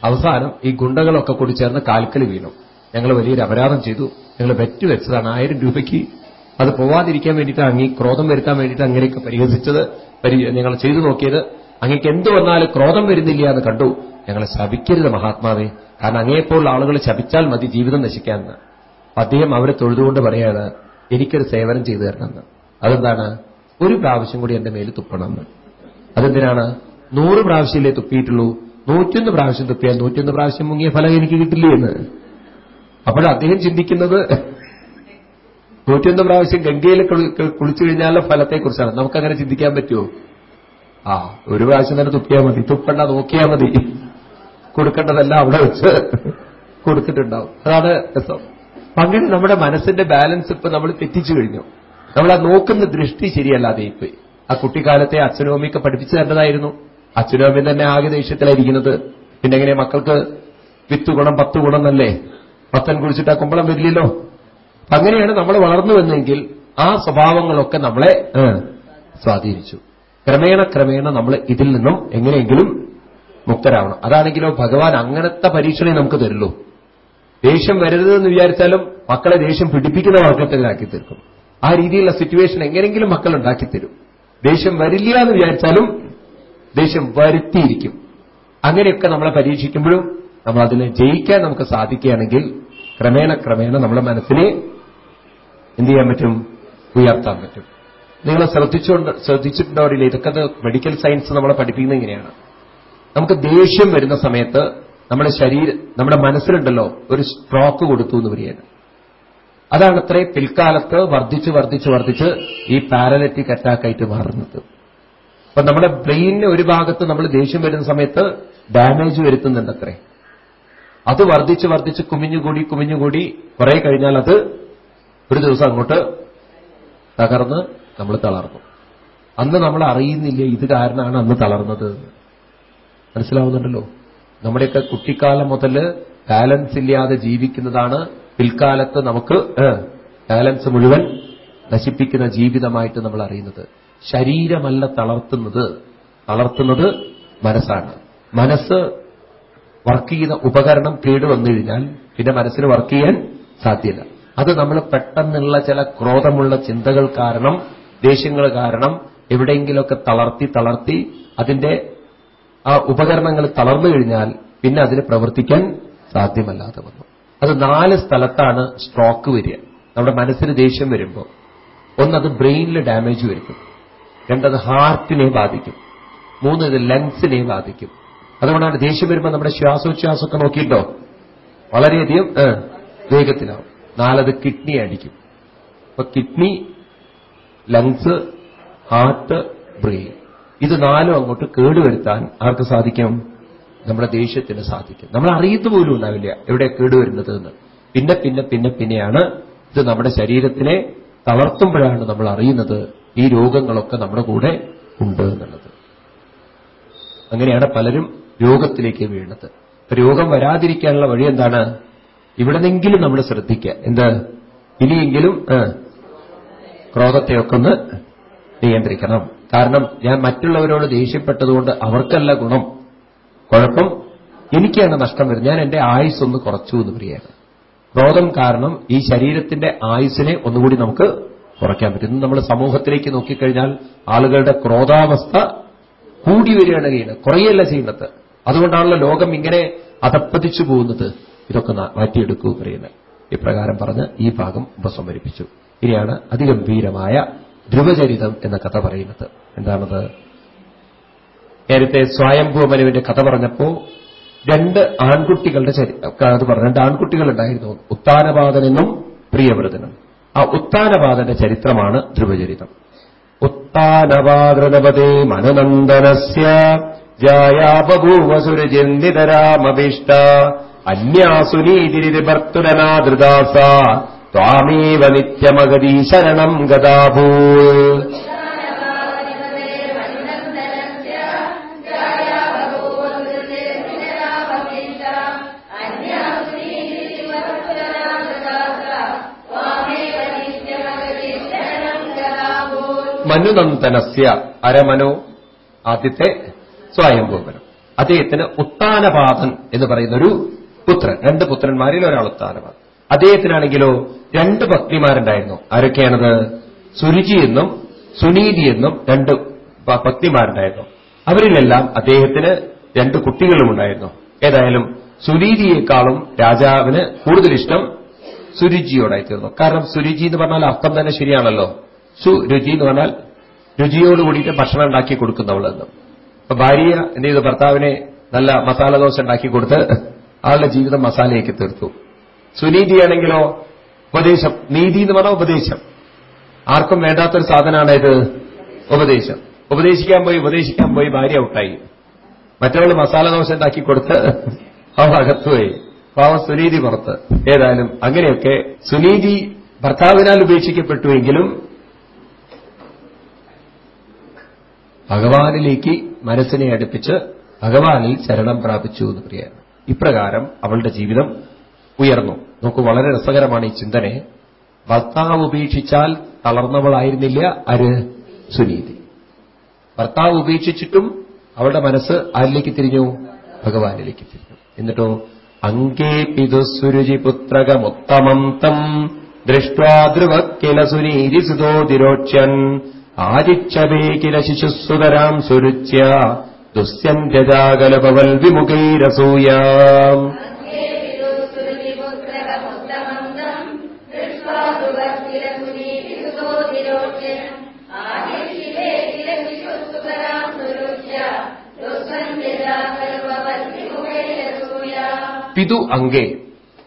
അവസാനം ഈ ഗുണ്ടകളൊക്കെ കൂടി ചേർന്ന് കാൽക്കൽ വീണു. ഞങ്ങൾ വലിയൊരു അപരാധം ചെയ്തു. ഞങ്ങൾ വെറ്റ് വെച്ചതാണ് ആയിരം രൂപയ്ക്ക് അത് പോവാതിരിക്കാൻ വേണ്ടിയിട്ട് അങ്ങേ ക്രോധം വരുത്താൻ വേണ്ടിയിട്ട് അങ്ങനെയൊക്കെ പരിഹസിച്ചത്. പരി- ഞങ്ങൾ ചെയ്തു നോക്കിയത്. അങ്ങേക്ക് എന്ത് വന്നാലും ക്രോധം വരുന്നില്ല എന്ന് കണ്ടു. ഞങ്ങളെ ശപിക്കരുത് മഹാത്മാവേ. കാരണം അങ്ങേപ്പോലുള്ള ആളുകൾ ശപിച്ചാൽ മതി ജീവിതം നശിക്കാമെന്ന് അദ്ദേഹം അവരെ തൊഴുതുകൊണ്ട് പറയാണ് എനിക്കൊരു സേവനം ചെയ്തു തരണമെന്ന് അതെന്താണ്? ഒരു പ്രാവശ്യം കൂടി എന്റെ മേൽ തുപ്പണമെന്ന് അതെന്തിനാണ്? നൂറ് പ്രാവശ്യമല്ലേ തുപ്പിയിട്ടുള്ളൂ. നൂറ്റൊന്ന് പ്രാവശ്യം തുപ്പിയാൽ നൂറ്റൊന്ന് പ്രാവശ്യം മുങ്ങിയ ഫലം എനിക്ക് കിട്ടില്ലേ എന്ന്. അപ്പോൾ അദ്ദേഹം ചിന്തിക്കുന്നത് നൂറ്റൊന്ന് പ്രാവശ്യം ഗംഗയിൽ കുളിച്ചു കഴിഞ്ഞാലുള്ള ഫലത്തെക്കുറിച്ചാണ്. നമുക്കങ്ങനെ ചിന്തിക്കാൻ പറ്റുമോ? ആ ഒരു പ്രാവശ്യം തന്നെ തുപ്പിയാൽ മതി. തുപ്പണ്ട നോക്കിയാൽ മതി. കൊടുക്കേണ്ടതെല്ലാം അവിടെ വെച്ച് കൊടുത്തിട്ടുണ്ടാവും. അതാണ് രസം. അങ്ങനെ നമ്മുടെ മനസ്സിന്റെ ബാലൻസ് ഇപ്പൊ നമ്മൾ തെറ്റിച്ചു കഴിഞ്ഞു. നമ്മൾ ആ നോക്കുന്ന ദൃഷ്ടി ശരിയല്ലാതെ ഇപ്പൊ. ആ കുട്ടിക്കാലത്തെ അച്ഛനും അമ്മയൊക്കെ പഠിപ്പിച്ചു തരേണ്ടതായിരുന്നു അച്ഛനും അമ്മയും തന്നെ ആകെ ദേഷ്യത്തിലായിരിക്കുന്നത്. പിന്നെ എങ്ങനെ മക്കൾക്ക് വിത്ത് ഗുണം പത്ത് ഗുണം എന്നല്ലേ? പത്തൻ കുഴിച്ചിട്ട് ആ കുമ്പളം വരില്ലല്ലോ? അങ്ങനെയാണ് നമ്മൾ വളർന്നു വന്നെങ്കിൽ ആ സ്വഭാവങ്ങളൊക്കെ നമ്മളെ സ്വാധീനിച്ചു. ക്രമേണ ക്രമേണ നമ്മൾ ഇതിൽ നിന്നും എങ്ങനെയെങ്കിലും മുക്തരാവണം. അതാണെങ്കിലോ ഭഗവാൻ അങ്ങനത്തെ പരീക്ഷണേ നമുക്ക് തരുള്ളൂ. ദേഷ്യം വരരുതെന്ന് വിചാരിച്ചാലും മക്കളെ ദേഷ്യം പിടിപ്പിക്കുന്ന വർഗത്തിലാക്കി തീർക്കും. ആ രീതിയിലുള്ള സിറ്റുവേഷൻ എങ്ങനെയെങ്കിലും മക്കൾ ഉണ്ടാക്കി തരും. ദേഷ്യം വരില്ല എന്ന് വിചാരിച്ചാലും ദേഷ്യം വരുത്തിയിരിക്കും. അങ്ങനെയൊക്കെ നമ്മളെ പരീക്ഷിക്കുമ്പോഴും നമ്മൾ അതിനെ ജയിക്കാൻ നമുക്ക് സാധിക്കുകയാണെങ്കിൽ ക്രമേണ ക്രമേണ നമ്മുടെ മനസ്സിനെ എന്ത് ചെയ്യാൻ പറ്റും? ഉയർത്താൻ പറ്റും. നിങ്ങൾ ശ്രദ്ധിച്ചുകൊണ്ട് ശ്രദ്ധിച്ചിട്ടുണ്ടോ അറിയില്ല. ഇതൊക്കെ മെഡിക്കൽ സയൻസ് നമ്മളെ പഠിപ്പിക്കുന്നത് ഇങ്ങനെയാണ്. നമുക്ക് ദേഷ്യം വരുന്ന സമയത്ത് നമ്മുടെ ശരീരം നമ്മുടെ മനസ്സിലുണ്ടല്ലോ ഒരു സ്ട്രോക്ക് കൊടുത്തു എന്ന് പറയാണ് അതാണ് അത്രേ പിൽക്കാലത്ത് വർദ്ധിച്ച് വർദ്ധിച്ച് വർദ്ധിച്ച് ഈ പാരലറ്റിക് അറ്റാക്കായിട്ട് മാറുന്നത്. അപ്പൊ നമ്മുടെ ബ്രെയിനിന് ഒരു ഭാഗത്ത് നമ്മൾ ദേഷ്യം വരുന്ന സമയത്ത് ഡാമേജ് വരുത്തുന്നുണ്ട് അത്രേ. അത് വർദ്ധിച്ച് വർദ്ധിച്ച് കുമിഞ്ഞുകൂടി കുമിഞ്ഞുകൂടി കുറെ കഴിഞ്ഞാൽ അത് ഒരു ദിവസം അങ്ങോട്ട് തകർന്ന് നമ്മൾ തളർന്നു. അന്ന് നമ്മൾ അറിയുന്നില്ല ഇത് കാരണമാണ് അന്ന് തളർന്നത്. മനസ്സിലാവുന്നുണ്ടല്ലോ? നമ്മുടെയൊക്കെ കുട്ടിക്കാലം മുതൽ ബാലൻസ് ഇല്ലാതെ ജീവിക്കുന്നതാണ് പിൽക്കാലത്ത് നമുക്ക് ബാലൻസ് മുഴുവൻ നശിപ്പിക്കുന്ന ജീവിതമായിട്ട് നമ്മൾ അറിയുന്നത്. ശരീരമല്ല തളർത്തുന്നത്. തളർത്തുന്നത് മനസ്സാണ്. മനസ്സ് വർക്ക് ചെയ്യുന്ന ഉപകരണം കേടുവന്നു കഴിഞ്ഞാൽ പിന്നെ മനസ്സിന് വർക്ക് ചെയ്യാൻ സാധ്യല്ല. അത് നമ്മൾ പെട്ടെന്നുള്ള ചില ക്രോധമുള്ള ചിന്തകൾ കാരണം ദേഷ്യങ്ങൾ കാരണം എവിടെയെങ്കിലുമൊക്കെ തളർത്തി തളർത്തി അതിന്റെ ആ ഉപകരണങ്ങൾ തളർന്നു കഴിഞ്ഞാൽ പിന്നെ അതിന് പ്രവർത്തിക്കാൻ സാധ്യമല്ലാതെ വന്നു. അത് നാല് സ്ഥലത്താണ് സ്ട്രോക്ക് വരിക. നമ്മുടെ മനസ്സിന് ദേഷ്യം വരുമ്പോൾ. ഒന്നത് ബ്രെയിനിൽ ഡാമേജ് വരുത്തും. രണ്ടത് ഹാർട്ടിനെ ബാധിക്കും. മൂന്ന് ഇത് ലങ്സിനെ ബാധിക്കും. അതുകൊണ്ടാണ് ദേഷ്യം വരുമ്പോൾ നമ്മുടെ ശ്വാസോച്ഛ്വാസമൊക്കെ നോക്കിയിട്ടോ വളരെയധികം വേഗത്തിലാവും. നാലത് കിഡ്നി അടിക്കും അപ്പൊ കിഡ്നി ലങ്സ് ഹാർട്ട് ബ്രെയിൻ. ഇത് നാലും അങ്ങോട്ട് കേടുവരുത്താൻ ആർക്ക് സാധിക്കും? നമ്മുടെ ദേഷ്യത്തിന് സാധിക്കും. നമ്മൾ അറിയത്ത് പോലും ഉണ്ടാവില്ല എവിടെ കേടുവരുന്നത് എന്ന്. പിന്നെ പിന്നെ പിന്നെ പിന്നെയാണ് ഇത് നമ്മുടെ ശരീരത്തിനെ തളർത്തുമ്പോഴാണ് നമ്മൾ അറിയുന്നത് ഈ രോഗങ്ങളൊക്കെ നമ്മുടെ കൂടെ ഉണ്ട് എന്നുള്ളത്. അങ്ങനെയാണ് പലരും രോഗത്തിലേക്ക് വീണത് രോഗം വരാതിരിക്കാനുള്ള വഴി എന്താണ്? ഇവിടെന്നെങ്കിലും നമ്മൾ ശ്രദ്ധിക്കുക എന്ത്? ഇനിയെങ്കിലും ക്രോധത്തെയൊക്കെ ഒന്ന് നിയന്ത്രിക്കണം. കാരണം ഞാൻ മറ്റുള്ളവരോട് ദേഷ്യപ്പെട്ടതുകൊണ്ട് അവർക്കല്ല ഗുണം. കുഴപ്പം? എനിക്കാണ് നഷ്ടം വരുന്നത്. ഞാൻ എന്റെ ആയുസ് ഒന്ന് കുറച്ചു എന്ന് പറയുകയാണ് ക്രോധം കാരണം ഈ ശരീരത്തിന്റെ ആയുസിനെ ഒന്നുകൂടി നമുക്ക് കുറയ്ക്കാൻ പറ്റും. ഇന്ന് നമ്മൾ സമൂഹത്തിലേക്ക് നോക്കിക്കഴിഞ്ഞാൽ ആളുകളുടെ ക്രോധാവസ്ഥ കൂടി വരികയാണ് ചെയ്യുന്നത്. കുറയല്ല ചെയ്യുന്നത്. അതുകൊണ്ടാണല്ലോ ലോകം ഇങ്ങനെ അതപ്പതിച്ചു പോകുന്നത്. ഇതൊക്കെ മാറ്റിയെടുക്കൂ പറയുന്നത്. ഇപ്രകാരം പറഞ്ഞ് ഈ ഭാഗം ഉപസംഹരിപ്പിച്ചു. ഇനിയാണ് അതിഗംഭീരമായ ധ്രുവചരിതം എന്ന കഥ പറയുന്നത്. എന്താണത്? നേരത്തെ സ്വയംഭൂമനുവിന്റെ കഥ പറഞ്ഞപ്പോ രണ്ട് ആൺകുട്ടികളുടെ അത് പറഞ്ഞു. രണ്ട് ആൺകുട്ടികൾ ഉണ്ടായിരുന്നു ഉത്താനപാതനെന്നും പ്രിയവ്രതനും. ആ ഉത്താനപാതന്റെ ചരിത്രമാണ് ധ്രുവചരിതം. ഉത്താനപാതൃനപതേ മനനന്ദനസ്യ ജായാ ബഭൂവസുരചിന്തിതരാമഭീഷ്ട അന്യാസു നീതിരിഭർത്തുരനാദൃദാസ സ്വാമീവ നിത്യമഗതി ശരണം ഗതാഭൂ മനുനന്ദനസ്യ അരമനോ ആദ്യത്തെ സ്വയംഭൂപനം. അദ്ദേഹത്തിന് ഉത്താനപാതൻ എന്ന് പറയുന്ന ഒരു പുത്രൻ രണ്ട് പുത്രന്മാരിൽ ഒരാൾ ഉത്താനമാണ് അദ്ദേഹത്തിനാണെങ്കിലോ രണ്ട് പത്നിമാരുണ്ടായിരുന്നു ആരൊക്കെയാണത്? സുരുചി എന്നും സുനീതി എന്നും രണ്ട് പത്നിമാരുണ്ടായിരുന്നു അവരിലെല്ലാം അദ്ദേഹത്തിന് രണ്ട് കുട്ടികളും ഉണ്ടായിരുന്നു ഏതായാലും സുനീതിയേക്കാളും രാജാവിന് കൂടുതൽ ഇഷ്ടം സുരുചിയോടായി തീർന്നു കാരണം സുരുചി എന്ന് പറഞ്ഞാൽ അർത്ഥം തന്നെ ശരിയാണല്ലോ. സുരുചി എന്ന് പറഞ്ഞാൽ രുചിയോട് കൂടിയിട്ട് ഭക്ഷണം ഉണ്ടാക്കി കൊടുക്കുന്നവളെന്നും. അപ്പൊ ഭാര്യ എന്ത് ചെയ്തു? ഭർത്താവിനെ നല്ല മസാല ദോശ ഉണ്ടാക്കി കൊടുത്ത് ആളുടെ ജീവിതം മസാലയൊക്കെ തീർത്തു. സുനീതിയാണെങ്കിലോ ഉപദേശം. നീതി എന്ന് പറഞ്ഞാൽ ഉപദേശം. ആർക്കും വേണ്ടാത്തൊരു സാധനമാണ് ഇത്. ഉപദേശം. ഉപദേശിക്കാൻ പോയി ഉപദേശിക്കാൻ പോയി ഭാര്യ ഔട്ടായി. മറ്റവൾ മസാല ദോശ ഉണ്ടാക്കി കൊടുത്ത് അവൾ അകത്തുപോയി പാവം സുനീതി പുറത്ത്. ഏതായാലും അങ്ങനെയൊക്കെ സുനീതി ഭർത്താവിനാൽ ഉപേക്ഷിക്കപ്പെട്ടുവെങ്കിലും ഭഗവാനിലേക്ക് മനസ്സിനെ അടുപ്പിച്ച് ഭഗവാനിൽ ശരണം പ്രാപിച്ചു എന്ന് പറയാണ് ഇപ്രകാരം അവളുടെ ജീവിതം ഉയർന്നു. നോക്കൂ വളരെ രസകരമാണ് ഈ ചിന്തനെ. ഭർത്താവ് ഉപേക്ഷിച്ചാൽ തളർന്നവളായിരുന്നില്ല ആര് സുനീതി. ഭർത്താവ് ഉപേക്ഷിച്ചിട്ടും അവളുടെ മനസ്സ് ആരിലേക്ക് തിരിഞ്ഞു? ഭഗവാനിലേക്ക് തിരിഞ്ഞു. എന്നിട്ടോ അങ്കേ പിതുസുരുചി പുത്രകമുത്തമം തം ദൃഷ്ട്വാ സുനീതി സുതോതിരോക്ഷ്യൻ ആദിച്ചവേ കില ശിശുസുതരാം സുരുച്യ. ദുസ്യന്ത്യജാകലപവൽ വിമുഖൈരസൂയ. പിതു അങ്കേ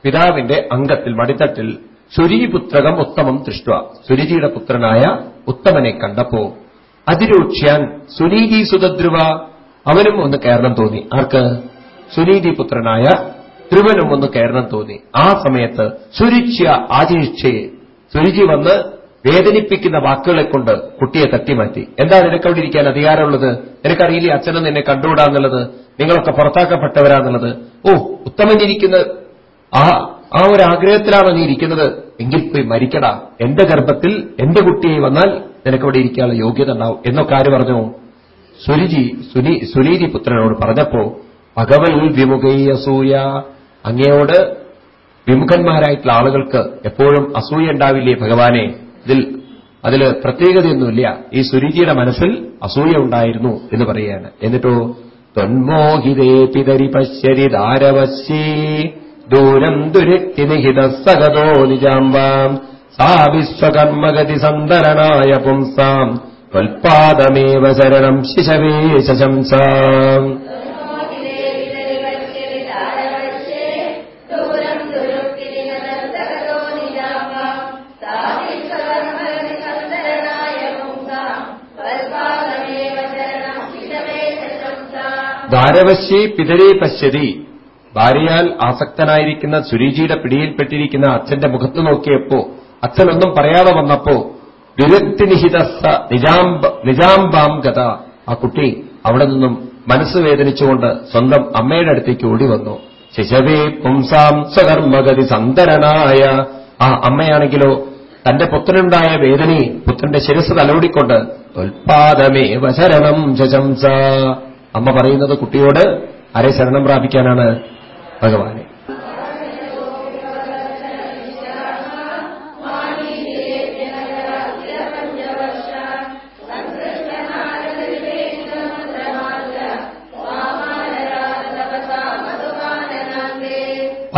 പിതാവിന്റെ അംഗത്തിൽ മടിത്തട്ടിൽ സുരീപുത്രകം ഉത്തമം ദൃഷ്ട സുരുചിയുടെ പുത്രനായ ഉത്തമനെ കണ്ടപ്പോ അതിരൂക്ഷ്യാൻ സുനീതി സുതദ്രുവ അവനും ഒന്ന് കയറണം തോന്നി. ആർക്ക്? സുനീതി പുത്രനായ ധ്രുവനും ഒന്ന് കയറണം തോന്നി. ആ സമയത്ത് സുരുച്യ ആചീക്ഷയെ സുരുചി വന്ന് വേദനിപ്പിക്കുന്ന വാക്കുകളെ കൊണ്ട് കുട്ടിയെ തട്ടിമാറ്റി. എന്താ നിനക്ക് അധികാരമുള്ളത്? നിനക്കറിയില്ലേ അച്ഛനും നിന്നെ കണ്ടുകൂടാന്നുള്ളത് നിങ്ങളൊക്കെ പുറത്താക്കപ്പെട്ടവരാന്നുള്ളത്? ഓ ഉത്തമനിരിക്കുന്ന ആ ആ ഒരു ആഗ്രഹത്തിലാണ് നീ ഇരിക്കുന്നത്. എങ്കിൽ പോയി മരിക്കടാ. എന്റെ ഗർഭത്തിൽ എന്റെ കുട്ടിയെ വന്നാൽ നിനക്കവിടെ ഇരിക്കാനുള്ള യോഗ്യത ഉണ്ടാവും. എന്നൊക്കെ ആര് പറഞ്ഞു? സുരുചി സുനി സുനീതി പുത്രനോട് പറഞ്ഞപ്പോ ഭഗവൻ വിമുഖയസൂയ അങ്ങയോട് വിമുഖന്മാരായിട്ടുള്ള ആളുകൾക്ക് എപ്പോഴും അസൂയ ഉണ്ടാവില്ലേ ഭഗവാനെ? ഇതിൽ അതിൽ പ്രത്യേകതയൊന്നുമില്ല. ഈ സുരുചിയുടെ മനസ്സിൽ അസൂയ ഉണ്ടായിരുന്നു എന്ന് പറയുകയാണ്. എന്നിട്ടോ തൊന്മോഹിതേ പിതരി പശ്യരി ദാരവശ്യേ ദൂരം ദുരക്തി നിഹിത സഗതോ നിജാംബാം സാ വിശ്വകർമ്മഗതി സന്തരണായ പുംസാം. ത്വൽപാദമേവ ശരണം ശിശവേ ശശംസ. ധാരവശ്യേ പിതരേ പശ്യതി. ഭാര്യയാൽ ആസക്തനായിരിക്കുന്ന സുരീജിയുടെ പിടിയിൽപ്പെട്ടിരിക്കുന്ന അച്ഛന്റെ മുഖത്ത് നോക്കിയപ്പോ അച്ഛനൊന്നും പറയാതെ വന്നപ്പോ വിരക്തിനിഹിത നിജാംബാം ഗത. ആ കുട്ടി അവിടെ നിന്നും മനസ്സ് വേദനിച്ചുകൊണ്ട് സ്വന്തം അമ്മയുടെ അടുത്തേക്ക് ഓടി വന്നു. ശിശവേ പുംസാം സ്വകർമ്മഗതി സന്തരനായ ആ അമ്മയാണെങ്കിലോ തന്റെ പുത്രനുണ്ടായ വേദനയെ പുത്രന്റെ ശിരസ് തലോടിക്കൊണ്ട് ഉൽപാദമേ വശരണം ശശംസ. അമ്മ പറയുന്നത് കുട്ടിയോട് ആരെ ശരണം പ്രാപിക്കാനാണ് ഭഗവാനെ.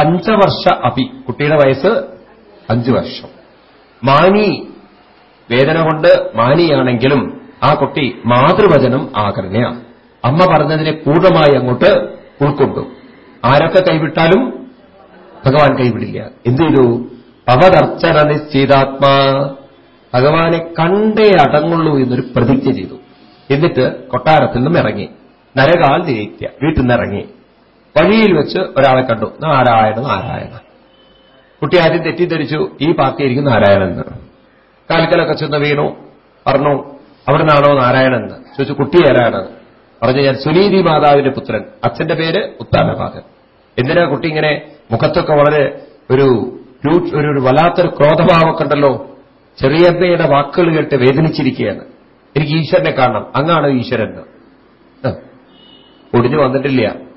പഞ്ചവർഷ അപി കുട്ടിയുടെ വയസ്സ് അഞ്ചു വർഷം. മാനി വേദന കൊണ്ട് മാനിയാണെങ്കിലും ആ കുട്ടി മാതൃവചനം ആകർണ്യ അമ്മ പറഞ്ഞതിനെ പൂർണമായി അങ്ങോട്ട് ഉൾക്കൊണ്ടു. ആരൊക്കെ കൈവിട്ടാലും ഭഗവാൻ കൈവിടില്ല. എന്ത് ചെയ്തു? പവതർച്ചന നിശ്ചിതാത്മാ. ഭഗവാനെ കണ്ടേ അടങ്ങുള്ളൂ എന്നൊരു പ്രതിജ്ഞ ചെയ്തു. എന്നിട്ട് കൊട്ടാരത്തിൽ നിന്നും ഇറങ്ങി നരകാൽ ജയിക്കുക. വീട്ടിൽ നിന്ന് ഇറങ്ങി വഴിയിൽ വെച്ച് ഒരാളെ കണ്ടു. നാരായണ നാരായണ കുട്ടി ആദ്യം തെറ്റിദ്ധരിച്ചു. ഈ പാർട്ടിയായിരിക്കും നാരായണൻ എന്ന് കാൽക്കലൊക്കെ ചെന്ന് വീണു. പറഞ്ഞു അവിടെ നിന്നാണോ നാരായണൻ എന്ന് ചോദിച്ചു കുട്ടി ആരാണ്? പറഞ്ഞു ഞാൻ സുനീതി മാതാവിന്റെ പുത്രൻ. അച്ഛന്റെ പേര് ഉത്താനഭാഗൻ എന്തിനാ കുട്ടി ഇങ്ങനെ മുഖത്തൊക്കെ വളരെ ഒരു ഒരു വല്ലാത്തൊരു ക്രോധഭാവമൊക്കെ ഉണ്ടല്ലോ? ചെറിയമ്മയുടെ വാക്കുകൾ കേട്ട് വേദനിച്ചിരിക്കുകയാണ്. എനിക്ക് ഈശ്വരനെ കാണണം. അങ്ങാണ് ഈശ്വരൻ. ഒടിഞ്ഞു വന്നിട്ടില്ല.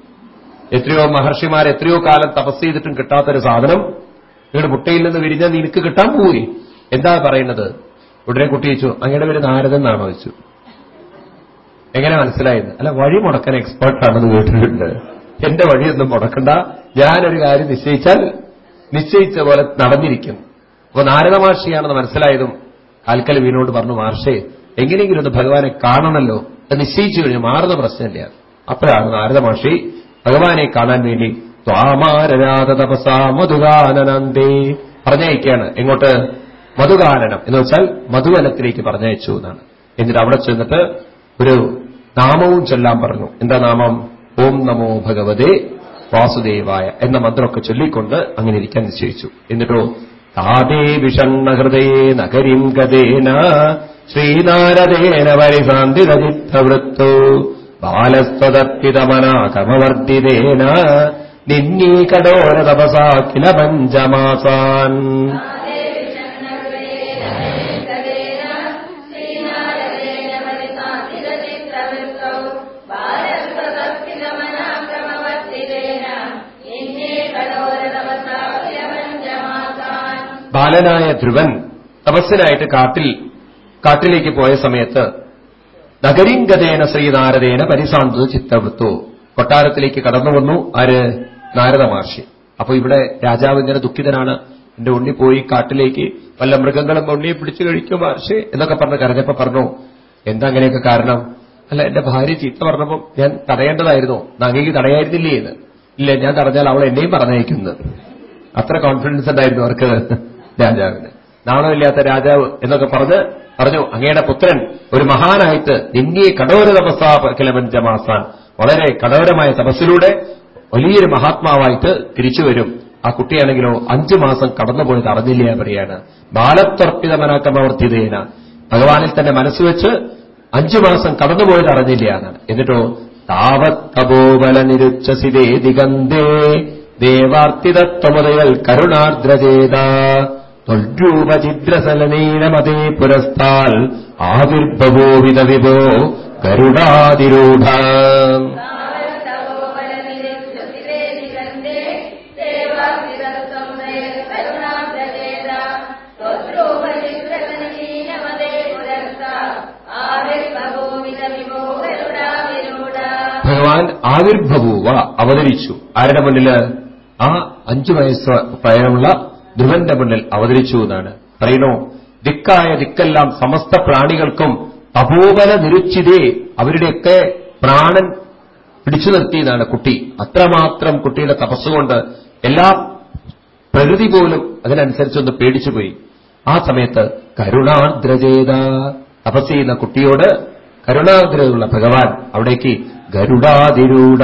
എത്രയോ മഹർഷിമാർ എത്രയോ കാലം തപസ് ചെയ്തിട്ടും കിട്ടാത്തൊരു സാധനം നിങ്ങളുടെ മുട്ടയിൽ നിന്ന് വിരിഞ്ഞാൽ നിനക്ക് കിട്ടാൻ പോയി എന്താ പറയുന്നത്? ഉടനെ കുട്ടി ചോദിച്ചു അങ്ങയുടെ പേര് നാരദൻ എന്നാണോ? ചോദിച്ചു. എങ്ങനെ മനസ്സിലായത് അല്ല വഴി മുടക്കാൻ എക്സ്പേർട്ടാണെന്ന് കേട്ടിട്ടുണ്ട്. എന്റെ വഴിയൊന്നും മുടക്കണ്ട. ഞാനൊരു കാര്യം നിശ്ചയിച്ചാൽ നിശ്ചയിച്ച പോലെ നടന്നിരിക്കും. അപ്പൊ നാരദ മഹർഷിയാണെന്ന് മനസ്സിലായതും കാൽക്കൽ വീണോട് പറഞ്ഞു മഹർഷേ എങ്ങനെയെങ്കിലും ഒന്ന് ഭഗവാനെ കാണണമല്ലോ. നിശ്ചയിച്ചു കഴിഞ്ഞു മാറുന്ന പ്രശ്നമില്ല അപ്പോഴാണ് നാരദ മഹർഷി ഭഗവാനെ കാണാൻ വേണ്ടി സ്വാമാരനാഥ തപസാ മധുഗാനനന്ദേ പറഞ്ഞയക്കുകയാണ്. എങ്ങോട്ട്? മധുഗാനനം. എന്ന് വെച്ചാൽ മധുവനത്തിലേക്ക് പറഞ്ഞയച്ചു എന്നാണ്. എന്നിട്ട് അവിടെ ചെന്നിട്ട് ഒരു നാമവും ചൊല്ലാൻ പറഞ്ഞു. എന്താ നാമം? ഓം നമോ ഭഗവതേ വാസുദേവായ എന്ന മന്ത്രമൊക്കെ ചൊല്ലിക്കൊണ്ട് അങ്ങനെ ഇരിക്കാൻ നിശ്ചയിച്ചു. എന്നിട്ടോ? താതേ വിഷണ്ണ ഹൃദയേ നഗരിം ഗതേന ശ്രീനാരദേന പരിസാന്തിരചിത്തവൃത്തോ ബാലസ്വതപ്പിതമനാകമവർദ്ധിതേന നിന്നീ കടോര തപസാ കില പഞ്ചമാസാൻ ബാലനായ ധ്രുവൻ തപസ്സിനായിട്ട് കാട്ടിൽ കാട്ടിലേക്ക് പോയ സമയത്ത് നഗരിംഗതേന ശ്രീനാരദേന പരിസാന്തതു ചിത്തവൃത്തു. കൊട്ടാരത്തിലേക്ക് കടന്നു വന്നു ആര്? നാരദ മഹർഷി. അപ്പൊ ഇവിടെ രാജാവ് ഇങ്ങനെ ദുഃഖിതനാണ്. എന്റെ ഉണ്ണി പോയി കാട്ടിലേക്ക് വല്ല മൃഗങ്ങളും ഉണ്ണിയെ പിടിച്ചു കഴിക്കും മഹർഷി എന്നൊക്കെ പറഞ്ഞ് കരഞ്ഞപ്പോ പറഞ്ഞു എന്താ അങ്ങനെയൊക്കെ കാരണം? അല്ല എന്റെ ഭാര്യ ചീത്ത പറഞ്ഞപ്പോൾ ഞാൻ തടയേണ്ടതായിരുന്നു. നങ്ങേക്ക് തടയായിരുന്നില്ലേ എന്ന്. ഇല്ല ഞാൻ തടഞ്ഞാൽ അവൾ എന്നെയും പറഞ്ഞയക്കുന്നത് അത്ര കോൺഫിഡൻസ് ഉണ്ടായിരുന്നു അവർക്ക് രാജാവിന്. നാണമില്ലാത്ത രാജാവ് എന്നൊക്കെ പറഞ്ഞ് പറഞ്ഞു അങ്ങയുടെ പുത്രൻ ഒരു മഹാനായിട്ട് നിന്നെ കടോര തപസ്സാ ജമാസാൻ. വളരെ കടോരമായ തപസ്സിലൂടെ വലിയൊരു മഹാത്മാവായിട്ട് തിരിച്ചു വരും. ആ കുട്ടിയാണെങ്കിലോ അഞ്ചു മാസം കടന്നുപോയത് അറിഞ്ഞില്ല പറയാണ്. ബാലത്വർപ്പിതമനാക്കമവർത്തിതേന ഭഗവാനിൽ തന്നെ മനസ്സുവെച്ച് അഞ്ചു മാസം കടന്നുപോയത് അറിഞ്ഞില്ല എന്നിട്ടോ താവത് തപോബല നിരുച്ചസിതേ ദിഗന്ധേ ദേവാർത്തിതത്വമുതയൽ കരുണാർദ്രചേത. തൊൽരൂപചിദ്രസലനീനമതേ പുരസ്താൽ ആവിർഭവോ വിഭോ ഗരുഡാതിരൂഢ. ഭഗവാൻ ആവിർഭവൂവ അവതരിച്ചു. ആരുടെ മുന്നിൽ? ആ അഞ്ചു വയസ്സ് പ്രായമുള്ള ധ്രുവന്റെ മുന്നിൽ അവതരിച്ചു എന്നാണ്. പറയണോ? ദിക്കായ ദിക്കെല്ലാം സമസ്ത പ്രാണികൾക്കും തപോബല നിരുച്ചിതേ അവരുടെയൊക്കെ പ്രാണൻ പിടിച്ചു നിർത്തിയതാണ് കുട്ടി. അത്രമാത്രം കുട്ടിയുടെ തപസ്സുകൊണ്ട് എല്ലാ പ്രകൃതി പോലും അതിനനുസരിച്ചൊന്ന് പേടിച്ചുപോയി. ആ സമയത്ത് കരുണാദ്രജേത തപസ് ചെയ്യുന്ന കുട്ടിയോട് കരുണാഗ്രഹമുള്ള ഭഗവാൻ അവിടേക്ക് ഗരുഡാതിരൂഢ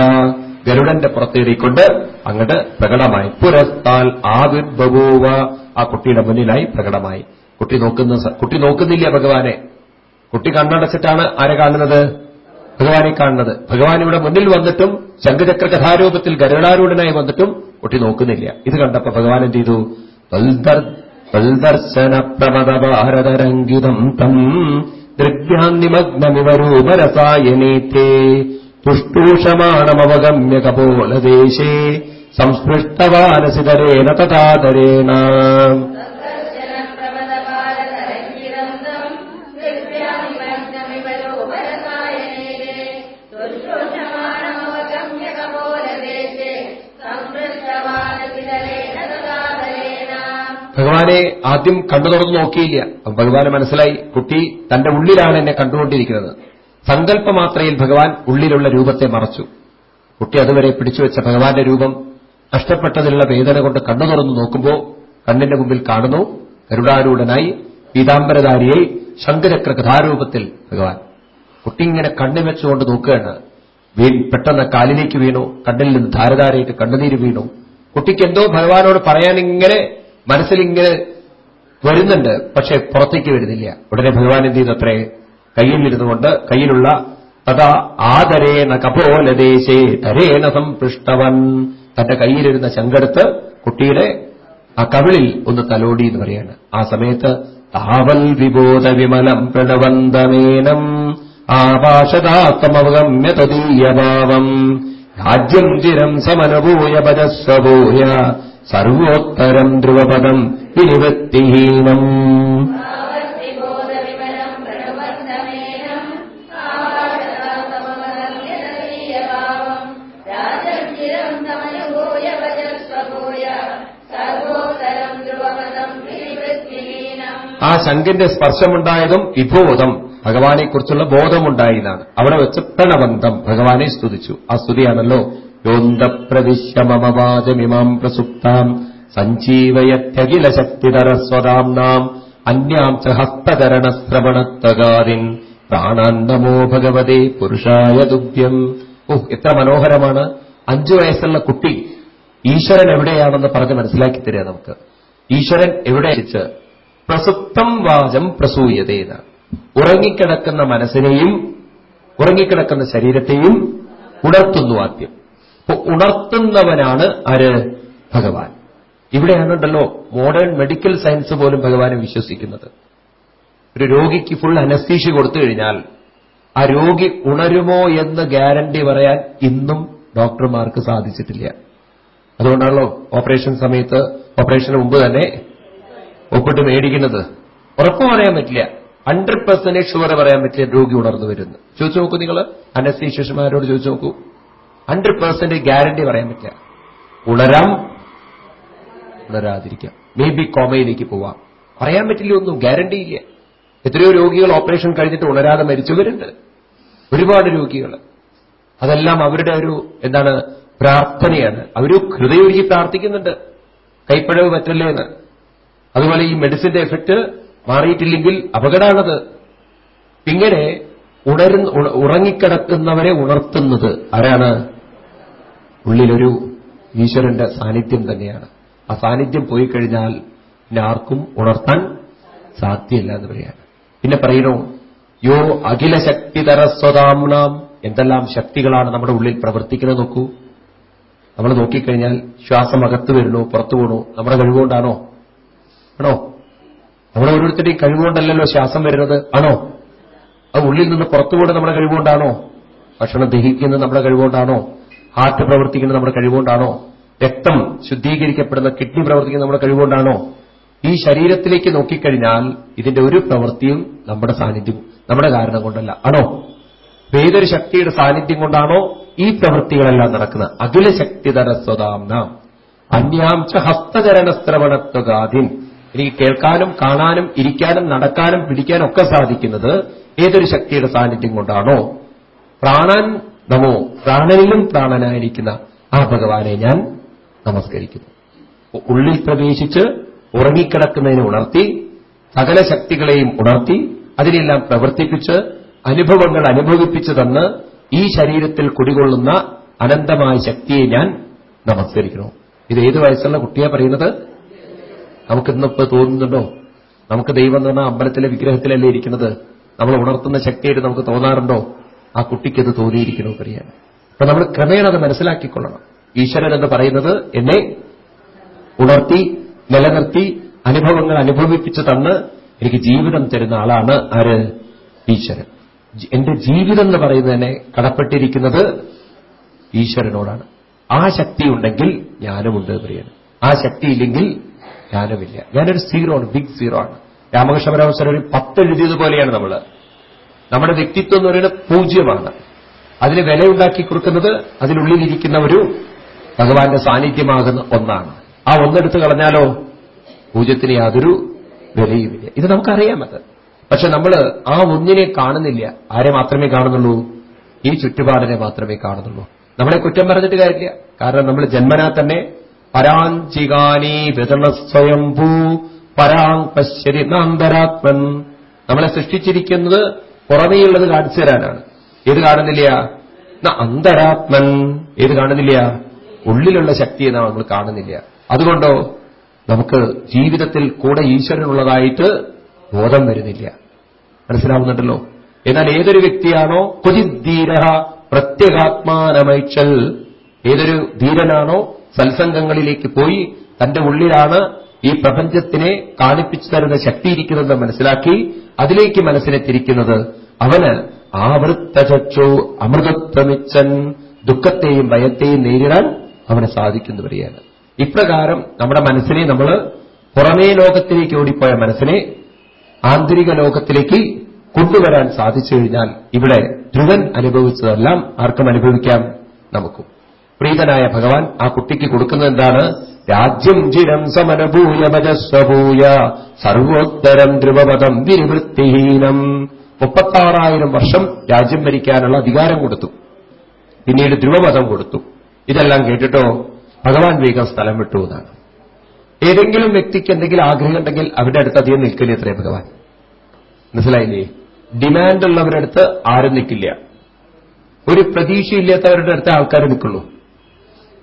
ഗരുഡന്റെ പുറത്തേറിക്കൊണ്ട് അങ്ങോട്ട് പ്രകടമായി. പുരസ്താൽ ആവിർഭവോവ. ആ കുട്ടിയുടെ മുന്നിലായി പ്രകടമായി. കുട്ടി നോക്കുന്ന കുട്ടി നോക്കുന്നില്ല ഭഗവാനെ. കുട്ടി കണ്ണടച്ചിട്ടാണ് ആരെ കാണുന്നത്? ഭഗവാനെ കാണുന്നത്. ഭഗവാൻ ഇവിടെ മുന്നിൽ വന്നിട്ടും ശംഖചക്ര കഥാരൂപത്തിൽ ഗരുഡാരൂഢനായി വന്നിട്ടും കുട്ടി നോക്കുന്നില്ല. ഇത് കണ്ടപ്പോ ഭഗവാൻ എന്ത് ചെയ്തു? തൽദർശന പ്രമദ ഭാരതരംഗിതം തം രൂപരസായനീത്തേ തുഷ്ടൂഷമാണമവഗമ്യ കപോലദേശേ സംസ്പൃഷ്ടവാനസിതരേണ തഥാതരേണ. ഭഗവാനെ ആദ്യം കണ്ടു തുറന്നു നോക്കിയില്ല. ഭഗവാന് മനസ്സിലായി കുട്ടി തന്റെ ഉള്ളിലാണ് എന്നെ കണ്ടുകൊണ്ടിരിക്കുന്നത്. സങ്കല്പമാത്രയിൽ ഭഗവാൻ ഉള്ളിലുള്ള രൂപത്തെ മറച്ചു. കുട്ടി അതുവരെ പിടിച്ചുവെച്ച ഭഗവാന്റെ രൂപം നഷ്ടപ്പെട്ടതിലുള്ള വേദന കൊണ്ട് കണ്ണു തുറന്നു നോക്കുമ്പോൾ കണ്ണിന്റെ മുമ്പിൽ കാണുന്നു കരുടാരൂഢനായി പീതാംബരധാരിയെ ശങ്കരക്ര കഥാരൂപത്തിൽ ഭഗവാൻ. കുട്ടി ഇങ്ങനെ കണ്ണു വെച്ചുകൊണ്ട് നോക്കുകയാണ്. വീൺ പെട്ടെന്ന് കാലിലേക്ക് വീണു കണ്ണിൽ നിന്ന് ധാരധാരയിട്ട് കണ്ണുനീര് വീണു. കുട്ടിക്ക് എന്തോ ഭഗവാനോട് പറയാൻ മനസ്സിലിങ്ങനെ വരുന്നുണ്ട് പക്ഷെ പുറത്തേക്ക് വരുന്നില്ല. ഉടനെ ഭഗവാൻ എന്ത് ചെയ്തത്രേ കയ്യിൽ ഇരുന്നുകൊണ്ട് കയ്യിലുള്ള തഥാ ആദരേണ കപോലദേശേ തരേണ സംപൃഷ്ടവൻ. തന്റെ കയ്യിലിരുന്ന ശങ്കടുത്ത് കുട്ടിയുടെ ആ കവിളിൽ ഒന്ന് തലോടി എന്ന് പറയാണ്. ആ സമയത്ത് താവൽ വിബോധ വിമലം പ്രണവന്തമേനം ആപാശതാത്തമവഗമ്യ തദീയഭാവം രാജ്യം ചിരം സമനഭൂയ പദസ്വഭൂയ സർവോത്തരം ധ്രുവപദം വിനിവൃത്തിഹീനം. ആ ശങ്കിന്റെ സ്പർശമുണ്ടായതും വിബോധം ഭഗവാനെക്കുറിച്ചുള്ള ബോധമുണ്ടായതാണ്. അവിടെ വെച്ച് പ്രണബന്ധം ഭഗവാനെ സ്തുതിച്ചു. ആ സ്തുതിയാണല്ലോ. യോന്തപ്രവിശ്യമമവാചമിമാം പ്രസുപ്താം. സഞ്ജീവയത്യഖില ശക്തിധരസ്വതാംനാം അന്യാം ച ഹസ്തകരണശ്രവണത്തകാദിൻ പ്രാണാൻ പ്രാണാന്തമോ ഭഗവതേ പുരുഷായ ദുഭ്യം ഓഹ് എത്ര മനോഹരമാണ്. അഞ്ചു വയസ്സുള്ള കുട്ടി ഈശ്വരൻ എവിടെയാണെന്ന് പറഞ്ഞ് മനസ്സിലാക്കി തരിക നമുക്ക്. ഈശ്വരൻ എവിടെ പ്രസുപ്തം വാചം പ്രസൂയതേന ഉറങ്ങിക്കിടക്കുന്ന മനസ്സിനെയും ഉറങ്ങിക്കിടക്കുന്ന ശരീരത്തെയും ഉണർത്തുന്നു ആദ്യം. അപ്പൊ ഉണർത്തുന്നവനാണ് ആര്? ഭഗവാൻ. ഇവിടെയാണുണ്ടല്ലോ മോഡേൺ മെഡിക്കൽ സയൻസ് പോലും ഭഗവാനെ വിശ്വസിക്കുന്നത്. ഒരു രോഗിക്ക് ഫുൾ അനസ്തീഷ്യ കൊടുത്തു കഴിഞ്ഞാൽ ആ രോഗി ഉണരുമോ എന്ന് ഗ്യാരണ്ടി പറയാൻ ഇന്നും ഡോക്ടർമാർക്ക് സാധിച്ചിട്ടില്ല. അതുകൊണ്ടാണല്ലോ ഓപ്പറേഷൻ സമയത്ത് ഓപ്പറേഷന് മുമ്പ് തന്നെ ഒപ്പിട്ട് മേടിക്കുന്നത്? ഉറപ്പ് പറയാൻ പറ്റില്ല. ഹൺഡ്രഡ് പെർസെന്റേജ് ഷുവർ പറയാൻ പറ്റില്ല രോഗി ഉണർന്നു വരുന്നു. ചോദിച്ചു നോക്കൂ നിങ്ങൾ അനസ്തീഷ്യന്മാരോട് ചോദിച്ചു നോക്കൂ. ഹൺഡ്രഡ് പെർസെന്റേജ് ഗ്യാരണ്ടി പറയാൻ പറ്റില്ല. ഉണരാം. ഉണരാതിരിക്കാം. മേ ബി കോമയിലേക്ക് പോവാം. പറയാൻ പറ്റില്ല ഒന്നും. ഗ്യാരണ്ടി ഇല്ല. എത്രയോ രോഗികൾ ഓപ്പറേഷൻ കഴിഞ്ഞിട്ട് ഉണരാതെ മരിച്ചവരുണ്ട്. ഒരുപാട് രോഗികൾ അതെല്ലാം അവരുടെ ഒരു എന്താണ് പ്രാർത്ഥനയാണ്. അവർ ഹൃദയൊരുക്കി പ്രാർത്ഥിക്കുന്നുണ്ട്. കൈപ്പഴവ് പറ്റല്ലേ എന്ന് അതുപോലെ ഈ മെഡിസിന്റെ എഫക്ട് മാറിയിട്ടില്ലെങ്കിൽ അപകടമാണത് ഇങ്ങനെ ഉണരുന്ന ഉണ- ഉറങ്ങിക്കിടക്കുന്നവരെ ഉണർത്തുന്നത് ആരാണ്? ഉള്ളിലൊരു ഈശ്വരന്റെ സാന്നിധ്യം തന്നെയാണ്. ആ സാന്നിധ്യം പോയി കഴിഞ്ഞാൽ പിന്നെ ആർക്കും ഉണർത്താൻ സാധ്യമല്ല എന്ന് പറയാണ് പിന്നെ പറയുന്നു യോ അഖില ശക്തിതരസ്വതാംനാം എന്തെല്ലാം ശക്തികളാണ് നമ്മുടെ ഉള്ളിൽ പ്രവർത്തിക്കുന്നത് നോക്കൂ. നമ്മൾ നോക്കിക്കഴിഞ്ഞാൽ ശ്വാസം അകത്ത് വരുന്നു പുറത്തു പോകണു നമ്മുടെ കഴിവുകൊണ്ടാണോ? ആണോ? നമ്മുടെ ഓരോരുത്തരുടെയും കഴിവുകൊണ്ടല്ലല്ലോ ശ്വാസം വരുന്നത്. ആണോ? അത് ഉള്ളിൽ നിന്ന് പുറത്തുകൂടെ നമ്മുടെ കഴിവുകൊണ്ടാണോ? ഭക്ഷണം ദഹിക്കുന്നത് നമ്മുടെ കഴിവുകൊണ്ടാണോ? ഹാർട്ട് പ്രവർത്തിക്കുന്നത് നമ്മുടെ കഴിവുകൊണ്ടാണോ? രക്തം ശുദ്ധീകരിക്കപ്പെടുന്ന കിഡ്നി പ്രവർത്തിക്കുന്നത് നമ്മുടെ കഴിവുകൊണ്ടാണോ? ഈ ശരീരത്തിലേക്ക് നോക്കിക്കഴിഞ്ഞാൽ ഇതിന്റെ ഒരു പ്രവൃത്തിയും നമ്മുടെ സാന്നിധ്യം നമ്മുടെ കാരണം കൊണ്ടല്ല. ആണോ? ഏതൊരു ശക്തിയുടെ സാന്നിധ്യം കൊണ്ടാണോ ഈ പ്രവൃത്തികളെല്ലാം നടക്കുന്നത്? അഖില ശക്തിധര സ്വതാം നാം അന്യാംശ ഹസ്തചരണ ഹസ്തചരണശ്രവണത്വഗാദിൻ എനിക്ക് കേൾക്കാനും കാണാനും ഇരിക്കാനും നടക്കാനും പിടിക്കാനും ഒക്കെ സാധിക്കുന്നത് ഏതൊരു ശക്തിയുടെ സാന്നിധ്യം കൊണ്ടാണോ? പ്രാണൻ നമോ? പ്രാണനിലും പ്രാണനായിരിക്കുന്ന ആ ഭഗവാനെ ഞാൻ നമസ്കരിക്കുന്നു. ഉള്ളിൽ പ്രവേശിച്ച് ഉറങ്ങിക്കിടക്കുന്നതിനെ ഉണർത്തി സകല ശക്തികളെയും ഉണർത്തി അതിനെല്ലാം പ്രവർത്തിപ്പിച്ച് അനുഭവങ്ങൾ അനുഭവിപ്പിച്ചു തന്ന് ഈ ശരീരത്തിൽ കുടികൊള്ളുന്ന അനന്തമായ ശക്തിയെ ഞാൻ നമസ്കരിക്കുന്നു. ഇത് ഏത് വയസ്സുള്ള കുട്ടിയാ പറയുന്നത്? നമുക്കിന്നിപ്പോ തോന്നുന്നുണ്ടോ? നമുക്ക് ദൈവം എന്ന് പറഞ്ഞാൽ അമ്പലത്തിലെ വിഗ്രഹത്തിലല്ലേ ഇരിക്കുന്നത്? നമ്മൾ ഉണർത്തുന്ന ശക്തിയായിട്ട് നമുക്ക് തോന്നാറുണ്ടോ? ആ കുട്ടിക്കത് തോന്നിയിരിക്കണോ പറയാൻ അപ്പൊ നമ്മൾ ക്രമേണ അത് മനസ്സിലാക്കിക്കൊള്ളണം. ഈശ്വരൻ എന്ന് പറയുന്നത് എന്നെ ഉണർത്തി നിലനിർത്തി അനുഭവങ്ങൾ അനുഭവിപ്പിച്ചു തന്ന് എനിക്ക് ജീവിതം തരുന്ന ആളാണ് ആര്? ഈശ്വരൻ. എന്റെ ജീവിതം എന്ന് പറയുന്നതിനെ കടപ്പെട്ടിരിക്കുന്നത് ഈശ്വരനോടാണ്. ആ ശക്തി ഉണ്ടെങ്കിൽ ഉണ്ട് പറയുന്നത് ആ ശക്തി ഇല്ലെങ്കിൽ ജ്ഞാനമില്ല. ഞാനൊരു സീറോ ആണ് ബിഗ് സീറോ ആണ് രാമകൃഷ്ണ പരമേശ്വരൻ ഒരു പത്ത് എഴുതിയതുപോലെയാണ് നമ്മൾ നമ്മുടെ വ്യക്തിത്വം എന്ന് പറയുന്നത് പൂജ്യമാണ്. അതിന് വിലയുണ്ടാക്കി കൊടുക്കുന്നത് അതിനുള്ളിലിരിക്കുന്ന ഒരു ഭഗവാന്റെ സാന്നിധ്യമാകുന്ന ഒന്നാണ്. ആ ഒന്നെടുത്ത് കളഞ്ഞാലോ പൂജ്യത്തിന് യാതൊരു വിലയുമില്ല. ഇത് നമുക്കറിയാമത്. പക്ഷെ നമ്മൾ ആ ഒന്നിനെ കാണുന്നില്ല. ആരെ മാത്രമേ കാണുന്നുള്ളൂ? ഈ ചുറ്റുപാടിനെ മാത്രമേ കാണുന്നുള്ളൂ. നമ്മളെ കുറ്റം പറഞ്ഞിട്ട് കാര്യമില്ല. കാരണം നമ്മൾ ജന്മനാ തന്നെ പരാഞ്ചികാനി വിതണ സ്വയം ഭൂ പശ്യതി നാന്തരാത്മൻ. നമ്മളെ സൃഷ്ടിച്ചിരിക്കുന്നത് പുറമേയുള്ളത് കാണിച്ചു തരാനാണ് ഏത് കാണുന്നില്ല അന്തരാത്മൻ. ഏത് കാണുന്നില്ല ഉള്ളിലുള്ള ശക്തിയെ നമ്മൾ കാണുന്നില്ല അതുകൊണ്ടോ നമുക്ക് ജീവിതത്തിൽ കൂടെ ഈശ്വരനുള്ളതായിട്ട് ബോധം വരുന്നില്ല. മനസ്സിലാവുന്നുണ്ടല്ലോ? എന്നാൽ ഏതൊരു വ്യക്തിയാണോ? കൊതിധീര പ്രത്യേകാത്മാനമൈച്ചൽ ഏതൊരു ധീരനാണോ? സത്സംഗങ്ങളിലേക്ക് പോയി തന്റെ ഉള്ളിലാണ് ഈ പ്രപഞ്ചത്തിനെ കാണിപ്പിച്ചു തരുന്ന ശക്തിയിരിക്കുന്നത് മനസ്സിലാക്കി അതിലേക്ക് മനസ്സിനെ തിരിക്കുന്നത്. അവന് ആവൃത്തചക്ഷു അമൃതത്വമിച്ചൻ ദുഃഖത്തെയും ഭയത്തെയും നേരിടാൻ അവന് സാധിക്കുന്നു വരികയാണ് ഇപ്രകാരം നമ്മുടെ മനസ്സിനെ നമ്മൾ പുറമേ ലോകത്തിലേക്ക് ഓടിപ്പോയ മനസ്സിനെ ആന്തരിക ലോകത്തിലേക്ക് കൊണ്ടുവരാൻ സാധിച്ചു കഴിഞ്ഞാൽ ഇവിടെ ധ്രുവൻ അനുഭവിച്ചതെല്ലാം ആർക്കും അനുഭവിക്കാം. നമുക്കും. പ്രീതനായ ഭഗവാൻ ആ കുട്ടിക്ക് കൊടുക്കുന്നത് എന്താണ്? രാജ്യം ചിരം സമനഭൂയ ഭജസ്വഭൂയ സർവോത്തരം ധ്രുവപദം വിനിവൃത്തിഹീനം. മുപ്പത്താറായിരം വർഷം രാജ്യം ഭരിക്കാനുള്ള അധികാരം കൊടുത്തു. പിന്നീട് ധ്രുവപദം കൊടുത്തു. ഇതെല്ലാം കേട്ടിട്ടോ? ഭഗവാൻ വേഗം സ്ഥലം വിട്ടു എന്നാണ്. ഏതെങ്കിലും വ്യക്തിക്ക് എന്തെങ്കിലും ആഗ്രഹം ഉണ്ടെങ്കിൽ അവരുടെ അടുത്ത് അധികം നിൽക്കില്ല ഇത്രേ ഭഗവാൻ? മനസ്സിലായില്ലേ? ഡിമാൻഡ് ഉള്ളവരുടെ അടുത്ത് ആരും നിൽക്കില്ല. ഒരു പ്രതീക്ഷയില്ലാത്തവരുടെ അടുത്ത് ആൾക്കാർ നിൽക്കുള്ളൂ.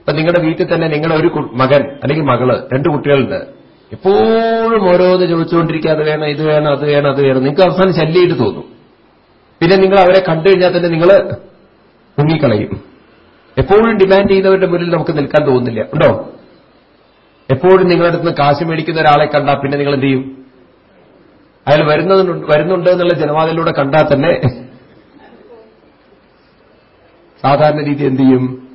ഇപ്പൊ നിങ്ങളുടെ വീട്ടിൽ തന്നെ നിങ്ങളുടെ ഒരു മകൻ അല്ലെങ്കിൽ മകൾ രണ്ട് കുട്ടികളുണ്ട്. എപ്പോഴും ഓരോന്ന് ചോദിച്ചുകൊണ്ടിരിക്കുക അത് വേണം ഇത് വേണം അത് വേണം അത് വേണം. നിങ്ങൾക്ക് അവസാനം ശല്യമായിട്ട് തോന്നും. പിന്നെ നിങ്ങൾ അവരെ കണ്ടു കഴിഞ്ഞാൽ തന്നെ നിങ്ങൾ മുങ്ങിക്കളയും. എപ്പോഴും ഡിമാൻഡ് ചെയ്യുന്നവരുടെ മുന്നിൽ നമുക്ക് നിൽക്കാൻ തോന്നുന്നില്ല. ഉണ്ടോ? എപ്പോഴും നിങ്ങളുടെ അടുത്ത് കാശ് മേടിക്കുന്ന ഒരാളെ കണ്ടാൽ പിന്നെ നിങ്ങൾ എന്ത് ചെയ്യും? അയാൾ വരുന്നതുണ്ട് വരുന്നുണ്ട് എന്നുള്ള ജനവാദിലൂടെ കണ്ടാൽ തന്നെ സാധാരണ രീതി എന്ത് ചെയ്യും?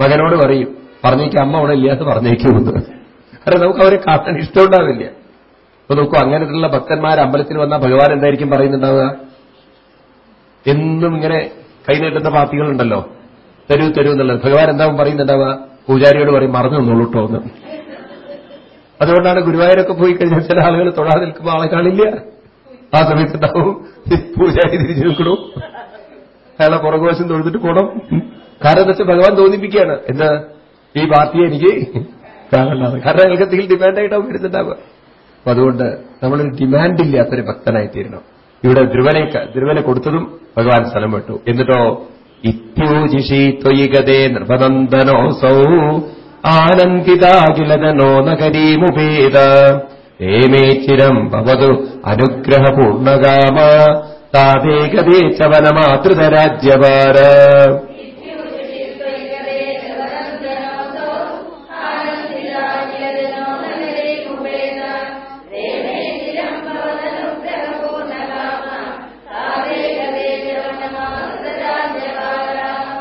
മകനോട് പറയും പറഞ്ഞേക്ക് അമ്മ അവിടെ ഇല്ലാതെ പറഞ്ഞേക്കുമെന്ന് കാരണം നമുക്ക് അവരെ കാണാൻ ഇഷ്ടമുണ്ടാവില്ല. അപ്പൊ നോക്കൂ അങ്ങനെയുള്ള ഭക്തന്മാർ അമ്പലത്തിൽ വന്നാൽ ഭഗവാൻ എന്തായിരിക്കും പറയുന്നുണ്ടാവുക? എന്നും ഇങ്ങനെ കൈ നീട്ടുന്ന പാർട്ടികളുണ്ടല്ലോ. തരൂ തരൂ എന്നുള്ളത്. ഭഗവാൻ എന്താവും പറയുന്നുണ്ടാവുക? പൂജാരിയോട് പറയും മറന്നു നിന്നോളൂ കേട്ടോ എന്ന്. അതുകൊണ്ടാണ് ഗുരുവായൂരൊക്കെ പോയി കഴിഞ്ഞാൽ ചില ആളുകൾ തൊഴാതെ നിൽക്കുമ്പോൾ ആളെ കാണില്ല. ആ സമയത്ത് ഉണ്ടാവും പൂജാരി തിരിച്ചു നിൽക്കണു. അയാളെ പുറകുവശം തൊഴുതിട്ട് പോണം. കാരണം എന്താ വെച്ചാൽ ഭഗവാൻ തോന്നിപ്പിക്കുകയാണ്. എന്താ? ഈ പാർട്ടിയെ എനിക്ക് കാണണ്ടാണ് കാരണം നിങ്ങൾക്ക് എന്തെങ്കിലും ഡിമാൻഡായിട്ടാവും വരുന്നുണ്ടാവുക. അപ്പൊ അതുകൊണ്ട് നമ്മളൊരു ഡിമാൻഡ് ഇല്ലാത്തൊരു ഭക്തനായി തീരണം. ഇവിടെ ധ്രുവനെ ധ്രുവനെ കൊടുത്തതും ഭഗവാൻ സ്ഥലം വിട്ടു. എന്നിട്ടോ ഇത്യോജിഷി ത്വയികതേ നൃപനന്ദനോസൗ ആനന്ദിതാകിലതനോ നഗരീമുപേത. ഏമേ ചിരം ഭവതു അനുഗ്രഹപൂർണകാമ. താതേകതേ ചവനമാതൃതരാജ്യഭാര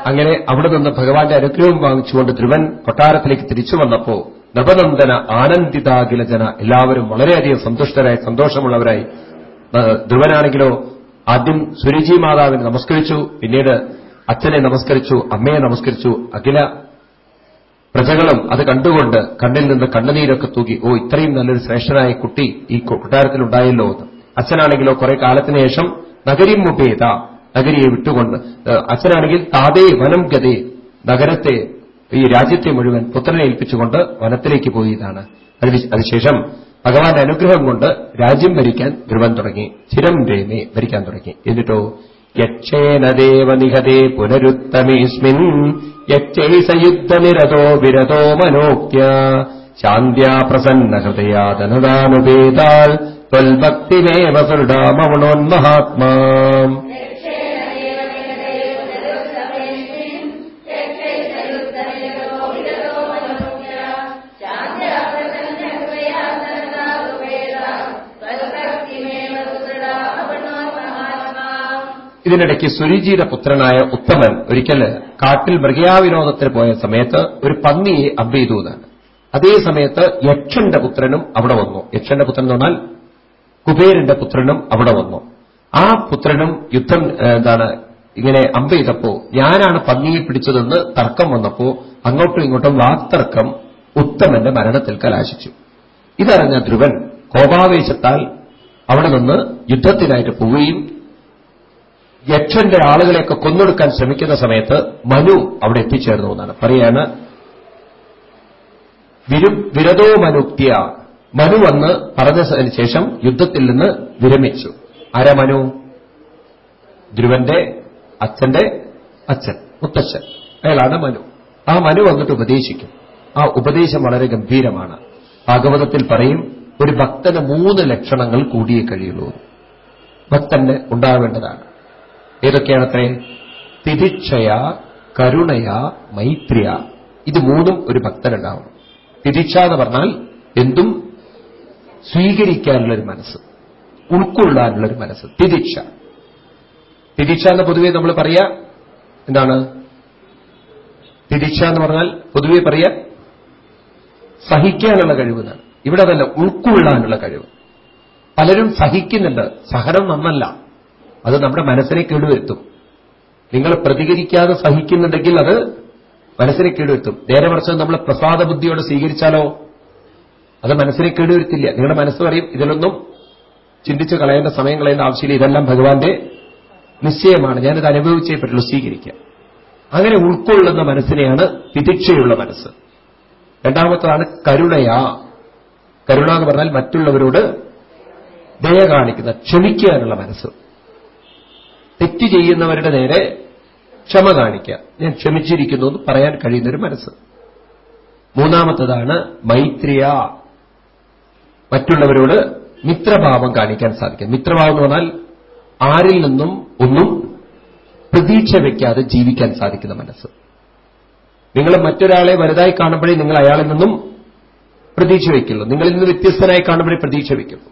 അങ്ങനെ അവിടെ നിന്ന് ഭഗവാന്റെ അനുഗ്രഹം വാങ്ങിച്ചുകൊണ്ട് ധ്രുവൻ കൊട്ടാരത്തിലേക്ക് തിരിച്ചു വന്നപ്പോ നവനന്ദന ആനന്ദിതാഖിലജന എല്ലാവരും വളരെയധികം സന്തുഷ്ടരായി സന്തോഷമുള്ളവരായി. ധ്രുവനാണെങ്കിലോ ആദ്യം സുരുചി മാതാവിനെ നമസ്കരിച്ചു പിന്നീട് അച്ഛനെ നമസ്കരിച്ചു അമ്മയെ നമസ്കരിച്ചു അഖില പ്രജകളും അത് കണ്ടുകൊണ്ട് കണ്ണിൽ നിന്ന് കണ്ണുനീരൊക്കെ തൂക്കി ഓ ഇത്രയും നല്ലൊരു ശ്രേഷ്ഠനായ കുട്ടി ഈ കൊട്ടാരത്തിലുണ്ടായല്ലോ അച്ഛനാണെങ്കിലോ കുറെ കാലത്തിന് ശേഷം നഗരി മുപേത നഗരിയെ വിട്ടുകൊണ്ട് അച്ഛനാണെങ്കിൽ താതേ വനം ഗതേ നഗരത്തെ ഈ രാജ്യത്തെ മുഴുവൻ പുത്രനെ ഏൽപ്പിച്ചുകൊണ്ട് വനത്തിലേക്ക് പോയതാണ്. അതിന് അതിനുശേഷം ഭഗവാന്റെ അനുഗ്രഹം കൊണ്ട് രാജ്യം ഭരിക്കാൻ ധ്രുവൻ തുടങ്ങി. ചിരം രേമേ ഭരിക്കാൻ തുടങ്ങി. എന്നിട്ടോ യക്ഷേന ദേവനിഹതേ പുനരുത്തമേസ്മിൻ യക്ഷൈസയുദ്ധനിരതോ വിരതോ മനോക്യ ശാന്ത്യാ പ്രസന്ന ഹൃദയാതനുദാനുപേതാൽ ത്വൽഭക്തിമേവ സൃഢാമവണോന്മഹാത്മാ ഇതിനിടയ്ക്ക് സുരുചിയുടെ പുത്രനായ ഉത്തമൻ ഒരിക്കൽ കാട്ടിൽ മൃഗയാവിനോദത്തിന് പോയ സമയത്ത് ഒരു പന്നിയെ ചെയ്തു എന്നാണ് അതേ സമയത്ത് യക്ഷന്റെ പുത്രനും അവിടെ വന്നു. യക്ഷന്റെ പുത്രൻ എന്ന് പറഞ്ഞാൽ കുബേരന്റെ പുത്രനും അവിടെ വന്നു. ആ പുത്രനും യുദ്ധം എന്താണ് ഇങ്ങനെ അമ്പ് ചെയ്തപ്പോ ഞാനാണ് പന്നിയെ പിടിച്ചതെന്ന് തർക്കം വന്നപ്പോ അങ്ങോട്ടും ഇങ്ങോട്ടും വാക്തർക്കം ഉത്തമന്റെ മരണത്തിൽ കലാശിച്ചു. ഇതറിഞ്ഞ ധ്രുവൻ കോപാവേശത്താൽ അവിടെ നിന്ന് യുദ്ധത്തിനായിട്ട് പോവുകയും യക്ഷന്റെ ആളുകളെയൊക്കെ കൊന്നൊടുക്കാൻ ശ്രമിക്കുന്ന സമയത്ത് മനു അവിടെ എത്തിച്ചേർന്നു എന്നാണ്. പറയാണ് വിരു- വിരതോ മനുക്തിയ. മനു വന്ന് പറഞ്ഞതിന് ശേഷം യുദ്ധത്തിൽ നിന്ന് വിരമിച്ചു. ആരാ മനു? ധ്രുവന്റെ അച്ഛന്റെ അച്ഛൻ മുത്തച്ഛൻ. അയാളാണ് മനു. ആ മനു വന്നിട്ട് ഉപദേശിക്കും. ആ ഉപദേശം വളരെ ഗംഭീരമാണ്. ഭാഗവതത്തിൽ പറയും ഒരു ഭക്തന് മൂന്ന് ലക്ഷണങ്ങൾ കൂടിയേ കഴിയുള്ളൂ. ഭക്തന് ഉണ്ടാവേണ്ടതാണ്. ഏതൊക്കെയാണത്രേ തിരിക്ഷയ കരുണയ മൈത്രിയ. ഇത് മൂന്നും ഒരു ഭക്തനുണ്ടാവണം. തിരിച്ച എന്ന് പറഞ്ഞാൽ എന്തും സ്വീകരിക്കാനുള്ളൊരു മനസ്സ് ഉൾക്കൊള്ളാനുള്ളൊരു മനസ്സ്. തിരിച്ച. തിരിച്ച എന്ന് പൊതുവെ നമ്മൾ പറയാ എന്താണ്? തിരിച്ച എന്ന് പറഞ്ഞാൽ പൊതുവെ പറയാ സഹിക്കാനുള്ള കഴിവ് എന്നാണ്. ഇവിടെ അതല്ല ഉൾക്കൊള്ളാനുള്ള കഴിവ്. പലരും സഹിക്കുന്നുണ്ട്. സഹനം നന്നല്ല. അത് നമ്മുടെ മനസ്സിനെ കേടുവരുത്തും നിങ്ങൾ പ്രതികരിക്കാതെ സഹിക്കുന്നുണ്ടെങ്കിൽ അത് മനസ്സിനെ കേടുവരുത്തും നേരെ മറിച്ച് നമ്മൾ പ്രസാദ ബുദ്ധിയോടെ സ്വീകരിച്ചാലോ? അത് മനസ്സിനെ കേടുവരുത്തില്ല നിങ്ങളുടെ മനസ്സ് പറയും ഇതിലൊന്നും ചിന്തിച്ച് കളയേണ്ട സമയം കളയേണ്ട ആവശ്യമില്ല. ഇതെല്ലാം ഭഗവാന്റെ നിശ്ചയമാണ്. ഞാനിത് അനുഭവിച്ചേ പറ്റുള്ളൂ സ്വീകരിക്കാം അങ്ങനെ ഉൾക്കൊള്ളുന്ന മനസ്സിനെയാണ് തിരിക്ഷയുള്ള മനസ്സ്. രണ്ടാമത്തതാണ് കരുണയാ. കരുണ എന്ന് പറഞ്ഞാൽ മറ്റുള്ളവരോട് ദയ കാണിക്കുന്ന ക്ഷമിക്കാനുള്ള മനസ്സ്. തെറ്റ് ചെയ്യുന്നവരുടെ നേരെ ക്ഷമ കാണിക്കുക. ഞാൻ ക്ഷമിച്ചിരിക്കുന്നു എന്ന് പറയാൻ കഴിയുന്നൊരു മനസ്സ്. മൂന്നാമത്തതാണ് മൈത്രിയ. മറ്റുള്ളവരോട് മിത്രഭാവം കാണിക്കാൻ സാധിക്കും. മിത്രഭാവം എന്ന് പറഞ്ഞാൽ ആരിൽ നിന്നും ഒന്നും പ്രതീക്ഷ വയ്ക്കാതെ ജീവിക്കാൻ സാധിക്കുന്ന മനസ്സ്. നിങ്ങൾ മറ്റൊരാളെ വലുതായി കാണുമ്പോഴേ നിങ്ങൾ അയാളിൽ നിന്നും പ്രതീക്ഷ വയ്ക്കുള്ളൂ. നിങ്ങളിൽ നിന്ന് വ്യത്യസ്തനായി കാണുമ്പോഴേ പ്രതീക്ഷ വയ്ക്കുള്ളൂ.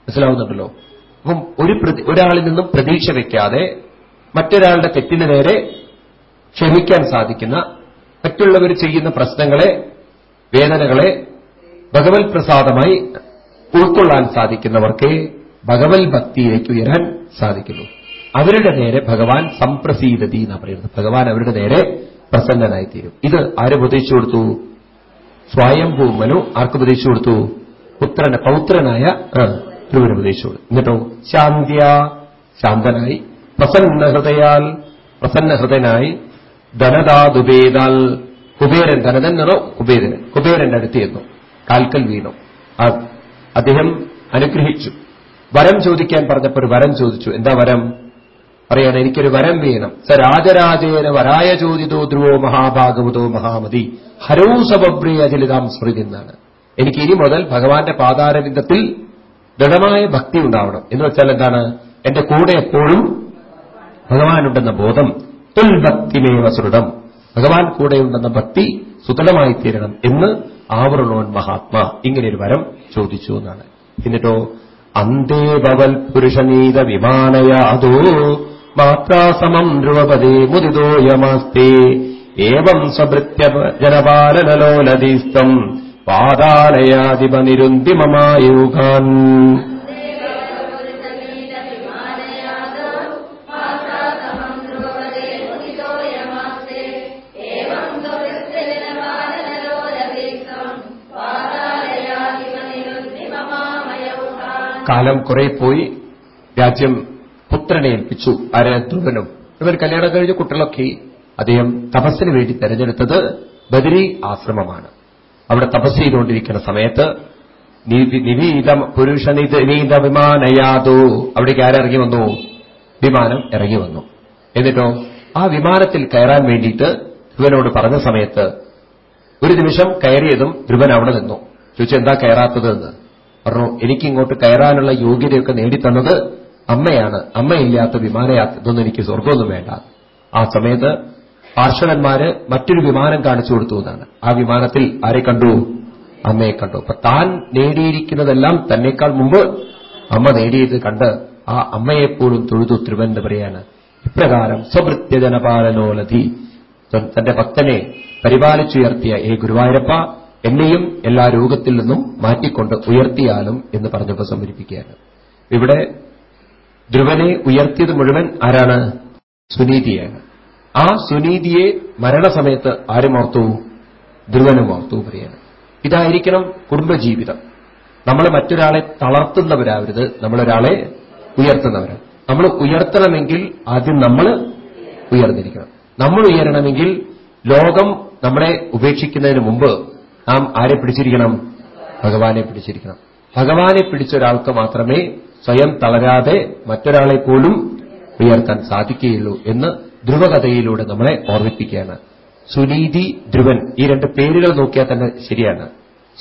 മനസ്സിലാവുന്നുണ്ടല്ലോ? അപ്പം ഒരു ഒരാളിൽ നിന്നും പ്രതീക്ഷ വയ്ക്കാതെ മറ്റൊരാളുടെ തെറ്റിന് നേരെ ക്ഷമിക്കാൻ സാധിക്കുന്ന മറ്റുള്ളവർ ചെയ്യുന്ന പ്രശ്നങ്ങളെ വേദനകളെ ഭഗവത് പ്രസാദമായി ഉൾക്കൊള്ളാൻ സാധിക്കുന്നവർക്ക് ഭഗവത് ഭക്തിയിലേക്ക് ഉയരാൻ സാധിക്കുന്നു. അവരുടെ നേരെ ഭഗവാൻ സംപ്രസീതതി എന്നാണ് പറയുന്നത്. ഭഗവാൻ അവരുടെ നേരെ പ്രസന്നനായിത്തീരും. ഇത് ആര് ഉപദേശിച്ചു കൊടുത്തു? സ്വയംഭൂമനു ആർക്ക് ഉപദേശിച്ചു കൊടുത്തു? പുത്രന് പൗത്രനായ ആ, ഉപദേശിച്ചോളൂ എന്നിട്ടോ? ശാന്തിയ ശാന്തനായി പ്രസന്ന ഹൃദയാൽ പ്രസന്ന ഹൃദയനായി ധനദാതുപേതാൽ കുബേരൻ ധനതൻ നിറോ കുബേരൻ. കുബേരന്റെ അടുത്ത് ചെന്നു. കാൽക്കൽ വീണു. അദ്ദേഹം അനുഗ്രഹിച്ചു. വരം ചോദിക്കാൻ പറഞ്ഞപ്പോൾ ഒരു വരം ചോദിച്ചു. എന്താ വരം? പറയാണ് എനിക്കൊരു വരം വേണം. സ രാജരാജേന വരായ ചോദിതോ ധ്രുവോ മഹാഭാഗവതോ മഹാമതി. ഹരോ സബബ്രിയ ചലിതാം സ്മൃതി എന്നാണ് എനിക്ക് ഇനി മുതൽ ഭഗവാന്റെ പാതാരവിന്ദത്തിൽ ദൃഢമായ ഭക്തി ഉണ്ടാവണം. എന്ന് വെച്ചാൽ എന്താണ്? എന്റെ കൂടെ എപ്പോഴും ഭഗവാനുണ്ടെന്ന ബോധം. തുൽഭക്തിമേവ സൃഢം ഭഗവാൻ കൂടെയുണ്ടെന്ന ഭക്തി സുതലമായി തീരണം എന്ന് ആവർണോൻ മഹാത്മാ ഇങ്ങനെ ഒരു വരം ചോദിച്ചു എന്നാണ്. എന്നിട്ടോ അന്തേ ഭവൽ പുരുഷനീത വിമാനയാതോ മാത്രാസമം ധ്രുവപദേ മുദിതോയമാസ്തേ ഏവം സ്വഭൃത്യ ജനപാലനലോലതീസ്തം പാതാലയാധിപനിരുന്തിമമായൂകാൻ കാലം കുറെ പോയി. രാജ്യം പുത്രനെ ഏൽപ്പിച്ചു. ആര് ധ്രുവനും ഇവർ കല്യാണം കഴിഞ്ഞ കുട്ടികളൊക്കെ അദ്ദേഹം തപസ്സിന് വേണ്ടി തെരഞ്ഞെടുത്തത് ബദരി ആശ്രമമാണ്. അവിടെ തപസ് ചെയ്തുകൊണ്ടിരിക്കുന്ന സമയത്ത് നിവീതം പുരുഷ നിവീത വിമാനയാതു. അവിടേക്ക് ആരിറങ്ങി വന്നു? വിമാനം ഇറങ്ങി വന്നു. എന്നിട്ടോ ആ വിമാനത്തിൽ കയറാൻ വേണ്ടിയിട്ട് ധ്രുവനോട് പറഞ്ഞ സമയത്ത് ഒരു നിമിഷം കയറിയതും ധ്രുവൻ അവിടെ നിന്നു. ചോദിച്ചു എന്താ കയറാത്തത് എന്ന് പറഞ്ഞു എനിക്കിങ്ങോട്ട് കയറാനുള്ള യോഗ്യതയൊക്കെ നേടിത്തന്നത് അമ്മയാണ്. അമ്മയില്ലാത്ത വിമാനയാത്ര ഇതൊന്നും എനിക്ക് സ്വർഗമൊന്നും വേണ്ട. ആ സമയത്ത് പാർശ്വനന്മാര് മറ്റൊരു വിമാനം കാണിച്ചു കൊടുത്തു എന്നാണ്. ആ വിമാനത്തിൽ ആരെ കണ്ടു? അമ്മയെ കണ്ടു. അപ്പൊ താൻ നേടിയിരിക്കുന്നതെല്ലാം തന്നേക്കാൾ മുമ്പ് അമ്മ നേടിയത് കണ്ട് ആ അമ്മയെപ്പോഴും തൊഴുതു തിരുവനന്തപുരയാണ്. ഇപ്രകാരം സ്വഭൃത്യജനപാലനോലധി തന്റെ ഭക്തനെ പരിപാലിച്ചുയർത്തിയ ഏ ഗുരുവായൂരപ്പ എന്നെയും എല്ലാ രോഗത്തിൽ നിന്നും മാറ്റിക്കൊണ്ട് ഉയർത്തിയാലും എന്ന് പറഞ്ഞപ്പോൾ സംഭരിപ്പിക്കുകയാണ്. ഇവിടെ ധ്രുവനെ ഉയർത്തിയത് മുഴുവൻ ആരാണ്? സുനീതിയാണ്. ആ സുനീതിയെ മരണസമയത്ത് ആരും ഓർത്തു ധ്രുവനും ഓർത്തു പറയാണ് ഇതായിരിക്കണം കുടുംബജീവിതം. നമ്മൾ മറ്റൊരാളെ തളർത്തുന്നവരാവരുത്. നമ്മളൊരാളെ ഉയർത്തുന്നവരാണ് നമ്മൾ ഉയർത്തണമെങ്കിൽ ആദ്യം നമ്മൾ ഉയർന്നിരിക്കണം. നമ്മൾ ഉയരണമെങ്കിൽ ലോകം നമ്മളെ ഉപേക്ഷിക്കുന്നതിന് മുമ്പ് നാം ആരെ പിടിച്ചിരിക്കണം? ഭഗവാനെ പിടിച്ചിരിക്കണം. ഭഗവാനെ പിടിച്ച ഒരാൾക്ക് മാത്രമേ സ്വയം തളരാതെ മറ്റൊരാളെ പോലും ഉയർത്താൻ സാധിക്കുകയുള്ളൂ എന്ന് ധ്രുവകഥയിലൂടെ നമ്മളെ ഓർമ്മിപ്പിക്കുകയാണ്. സുനീതി ധ്രുവൻ ഈ രണ്ട് പേരുകൾ നോക്കിയാൽ തന്നെ ശരിയാണ്.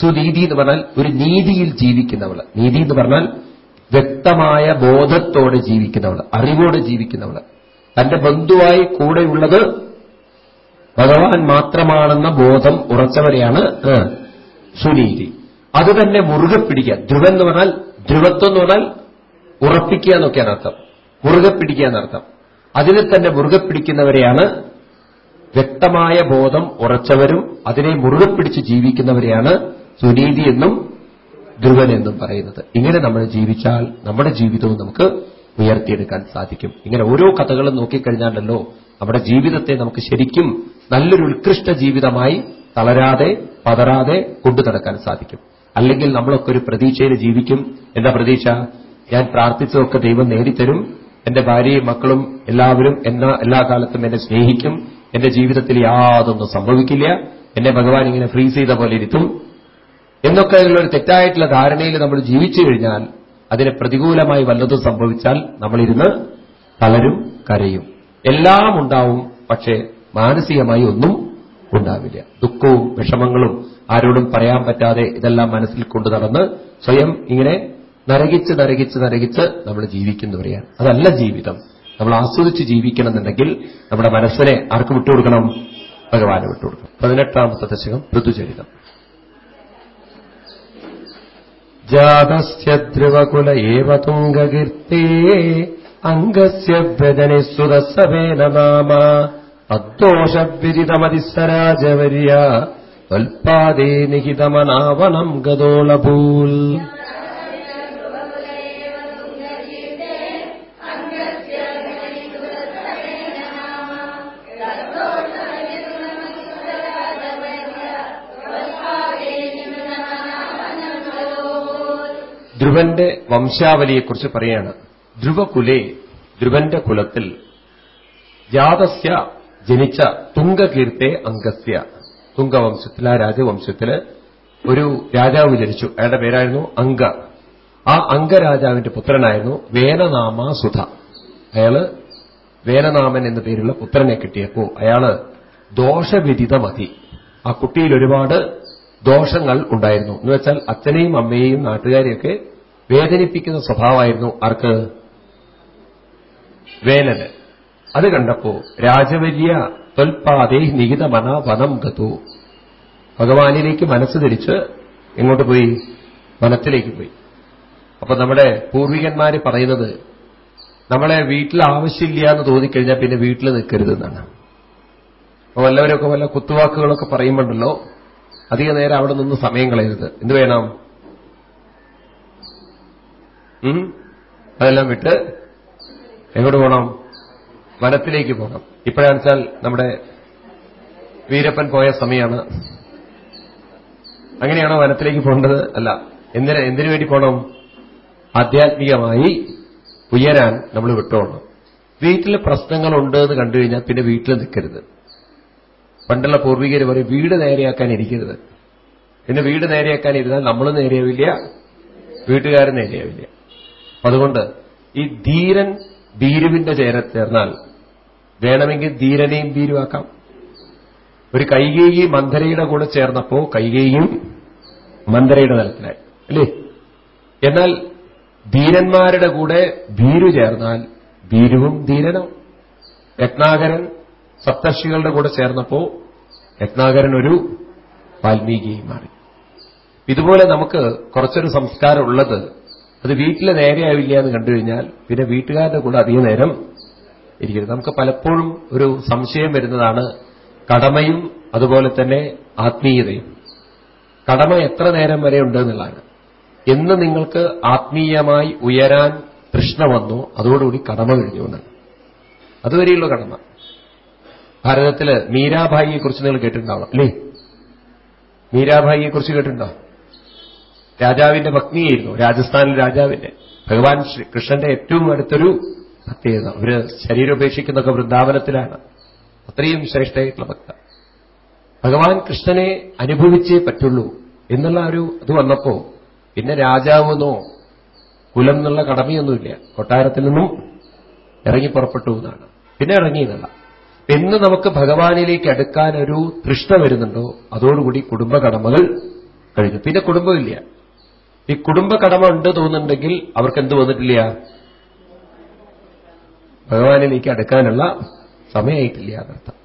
സുനീതി എന്ന് പറഞ്ഞാൽ ഒരു നീതിയിൽ ജീവിക്കുന്നവൾ. നീതി എന്ന് പറഞ്ഞാൽ വ്യക്തമായ ബോധത്തോടെ ജീവിക്കുന്നവൾ അറിവോടെ ജീവിക്കുന്നവൾ. തന്റെ ബന്ധുവായി കൂടെയുള്ളത് ഭഗവാൻ മാത്രമാണെന്ന ബോധം ഉറച്ചവരെയാണ് സുനീതി. അത് തന്നെ മുറുകെ പിടിക്കുക. ധ്രുവൻ എന്ന് പറഞ്ഞാൽ ധ്രുവത്വം എന്ന് പറഞ്ഞാൽ ഉറപ്പിക്കുക എന്നൊക്കെയാണ് അർത്ഥം. മുറുകെ പിടിക്കുക എന്നർത്ഥം. അതിനെ തന്നെ മുറുകെ പിടിക്കുന്നവരെയാണ് വ്യക്തമായ ബോധം ഉറച്ചവരും അതിനെ മുറുകെ പിടിച്ച് ജീവിക്കുന്നവരെയാണ് സുനീതി എന്നും ധ്രുവൻ എന്നും പറയുന്നത്. ഇങ്ങനെ നമ്മൾ ജീവിച്ചാൽ നമ്മുടെ ജീവിതവും നമുക്ക് ഉയർത്തിയെടുക്കാൻ സാധിക്കും. ഇങ്ങനെ ഓരോ കഥകളും നോക്കിക്കഴിഞ്ഞാലല്ലോ നമ്മുടെ ജീവിതത്തെ നമുക്ക് ശരിക്കും നല്ലൊരു ഉത്കൃഷ്ട ജീവിതമായി തളരാതെ പതറാതെ കൊണ്ടു നടക്കാൻ സാധിക്കും. അല്ലെങ്കിൽ നമ്മളൊക്കെ ഒരു പ്രതീക്ഷയിൽ ജീവിക്കും. എന്താ പ്രതീക്ഷ? ഞാൻ പ്രാർത്ഥിച്ചതൊക്കെ ദൈവം നേടിത്തരും. എന്റെ ഭാര്യയും മക്കളും എല്ലാവരും എന്ന എല്ലാ കാലത്തും എന്നെ സ്നേഹിക്കും. എന്റെ ജീവിതത്തിൽ യാതൊന്നും സംഭവിക്കില്ല. എന്നെ ഭഗവാൻ ഇങ്ങനെ ഫ്രീസ് ചെയ്ത പോലെ ഇരുത്തും. എന്നൊക്കെ ഒരു തെറ്റായിട്ടുള്ള ധാരണയിൽ നമ്മൾ ജീവിച്ചു കഴിഞ്ഞാൽ അതിന് പ്രതികൂലമായി വല്ലതും സംഭവിച്ചാൽ നമ്മളിരുന്ന് തളരും കരയും. എല്ലാം ഉണ്ടാവും പക്ഷേ മാനസികമായി ഒന്നും ഉണ്ടാവില്ല. ദുഃഖവും വിഷമങ്ങളും ആരോടും പറയാൻ പറ്റാതെ ഇതെല്ലാം മനസ്സിൽ കൊണ്ടു നടന്ന് സ്വയം ഇങ്ങനെ നരകിച്ച് നരകിച്ച് നരകിച്ച് നമ്മൾ ജീവിക്കുന്നവരെയാണ് അതല്ല ജീവിതം. നമ്മൾ ആസ്വദിച്ച് ജീവിക്കണമെന്നുണ്ടെങ്കിൽ നമ്മുടെ മനസ്സിനെ ആർക്ക് വിട്ടുകൊടുക്കണം? ഭഗവാന് വിട്ടുകൊടുക്കണം. പതിനെട്ടാമത്തെ ദശകം ഋതുചരിതം. ജാതസ്യ ധ്രുവകുല ഏവ തുംഗകീർത്തേ അംഗസ്യ ത്വൽപാദേ നിഹിതമനാവനം ഗതോളഭൂൽ. ധ്രുവന്റെ വംശാവലിയെക്കുറിച്ച് പറയാണ്. ധ്രുവകുലേ ധ്രുവന്റെ കുലത്തിൽ ജാതസ്യ ജനിച്ച തുംഗകീർത്തെ അംഗസ്യ. തുംഗവംശത്തിൽ ആ രാജവംശത്തിൽ ഒരു രാജാവ് ജനിച്ചു. അയാളുടെ പേരായിരുന്നു അംഗ. ആ അംഗരാജാവിന്റെ പുത്രനായിരുന്നു വേനനാമ സുധ. അയാൾ വേനനാമൻ എന്ന പേരുള്ള പുത്രനെ കിട്ടിയപ്പോ അയാൾ ദോഷവിദിതമതി. ആ കുട്ടിയിൽ ഒരുപാട് ദോഷങ്ങൾ ഉണ്ടായിരുന്നു. എന്ന് വെച്ചാൽ അച്ഛനെയും അമ്മയെയും നാട്ടുകാരെയൊക്കെ വേദനിപ്പിക്കുന്ന സ്വഭാവമായിരുന്നു ആർക്ക്? വേനന് അത് കണ്ടപ്പോ രാജവര്യ തൊൽപാതേ നിഹിതമന വനം ഗതു. ഭഗവാനിലേക്ക് മനസ്സ് തിരിച്ച് എങ്ങോട്ട് പോയി? വനത്തിലേക്ക് പോയി. അപ്പൊ നമ്മുടെ പൂർവികന്മാര് പറയുന്നത് നമ്മളെ വീട്ടിൽ ആവശ്യമില്ല എന്ന് തോന്നിക്കഴിഞ്ഞാൽ പിന്നെ വീട്ടിൽ നിൽക്കരുതെന്നാണ്. അപ്പൊ വല്ലവരൊക്കെ വല്ല കുത്തുവാക്കുകളൊക്കെ പറയുമ്പോണ്ടല്ലോ അധിക നേരം അവിടെ നിന്ന് സമയം കളയരുത്. എന്ത് വേണം? അതെല്ലാം വിട്ട് എങ്ങോട്ട് പോകണം വനത്തിലേക്ക് പോകണം. ഇപ്പോഴാണെന്ന് വെച്ചാൽ നമ്മുടെ വീരപ്പൻ പോയ സമയമാണ് അങ്ങനെയാണോ വനത്തിലേക്ക് പോകേണ്ടത്? അല്ല. എന്തിന് എന്തിനു വേണ്ടി പോകണം? ആധ്യാത്മികമായി ഉയരാൻ നമ്മൾ വിട്ടോണം. വീട്ടിൽ പ്രശ്നങ്ങളുണ്ട് എന്ന് കണ്ടു കഴിഞ്ഞാൽ പിന്നെ വീട്ടിൽ നിൽക്കരുത്. പണ്ടുള്ള പൂർവികർ പറയും വീട് നേരെയാക്കാൻ ഇരിക്കരുത്. പിന്നെ വീട് നേരെയാക്കാൻ ഇരുന്നാൽ നമ്മൾ നേരെയാവില്ല വീട്ടുകാർ നേരെയാവില്ല. അതുകൊണ്ട് ഈ ധീരൻ ഭീരുവിന്റെ ചേര ചേർന്നാൽ വേണമെങ്കിൽ ധീരനെയും ഭീരുവാക്കാം. ഒരു കൈകേയി മന്ധരയുടെ കൂടെ ചേർന്നപ്പോ കൈകേയും മന്ധരയുടെ തലത്തിലായി അല്ലേ? എന്നാൽ ധീരന്മാരുടെ കൂടെ ഭീരു ചേർന്നാൽ ഭീരുവും ധീരനും. രത്നാകരൻ സപ്തർഷികളുടെ കൂടെ ചേർന്നപ്പോ രത്നാകരൻ ഒരു വാൽമീകിയായി മാറി. ഇതുപോലെ നമുക്ക് കുറച്ചൊരു സംസ്കാരം ഉള്ളത് അത് വീട്ടിൽ നേരെയാവില്ല എന്ന് കണ്ടു കഴിഞ്ഞാൽ പിന്നെ വീട്ടുകാരുടെ കൂടെ അധിക നേരം ഇരിക്കരുത്. നമുക്ക് പലപ്പോഴും ഒരു സംശയം വരുന്നതാണ് കടമയും അതുപോലെ തന്നെ ആത്മീയതയും. കടമ എത്ര നേരം വരെ ഉണ്ട് എന്നുള്ളതാണ്. എന്ന് നിങ്ങൾക്ക് ആത്മീയമായി ഉയരാൻ കൃഷ്ണ വന്നു അതോടുകൂടി കടമ കഴിഞ്ഞു എന്നാണ്. അതുവരെയുള്ള കടമ. ഭാരതത്തിൽ മീരാഭായിയെ കുറിച്ച് നിങ്ങൾ കേട്ടിട്ടുണ്ടാവണം അല്ലേ? മീരാഭായിയെ കുറിച്ച് കേട്ടിട്ടുണ്ടോ? രാജാവിന്റെ ഭക്തിയായിരുന്നു രാജസ്ഥാനിലെ രാജാവിന്റെ. ഭഗവാൻ കൃഷ്ണന്റെ ഏറ്റവും അടുത്തൊരു ഭക്തിയാണ് അവർ ശരീരം ഉപേക്ഷിക്കുന്നൊക്കെ വൃന്ദാവനത്തിലാണ്. അത്രയും ശ്രേഷ്ഠയായിട്ടുള്ള ഭക്ത ഭഗവാൻ കൃഷ്ണനെ അനുഭവിച്ചേ പറ്റുള്ളൂ എന്നുള്ള ഒരു ഇത് വന്നപ്പോ പിന്നെ രാജാവെന്നോ കുലം എന്നുള്ള കടമയൊന്നുമില്ല. കൊട്ടാരത്തിൽ നിന്നും ഇറങ്ങി പുറപ്പെട്ടു എന്നാണ്. പിന്നെ ഇറങ്ങിയെന്നല്ല എന്ന് നമുക്ക് ഭഗവാനിലേക്ക് അടുക്കാൻ ഒരു തൃഷ്ണ വരുന്നുണ്ടോ? അതോടുകൂടി കുടുംബ കടമകൾ കഴിഞ്ഞു. പിന്നെ കുടുംബമില്ല. ഈ കുടുംബ കടമ ഉണ്ട് തോന്നുന്നുണ്ടെങ്കിൽ അവർക്ക് എന്ത് വന്നിട്ടില്ല? ഭഗവാനിലേക്ക് അടുക്കാനുള്ള സമയമായിട്ടില്ല എന്നർത്ഥം.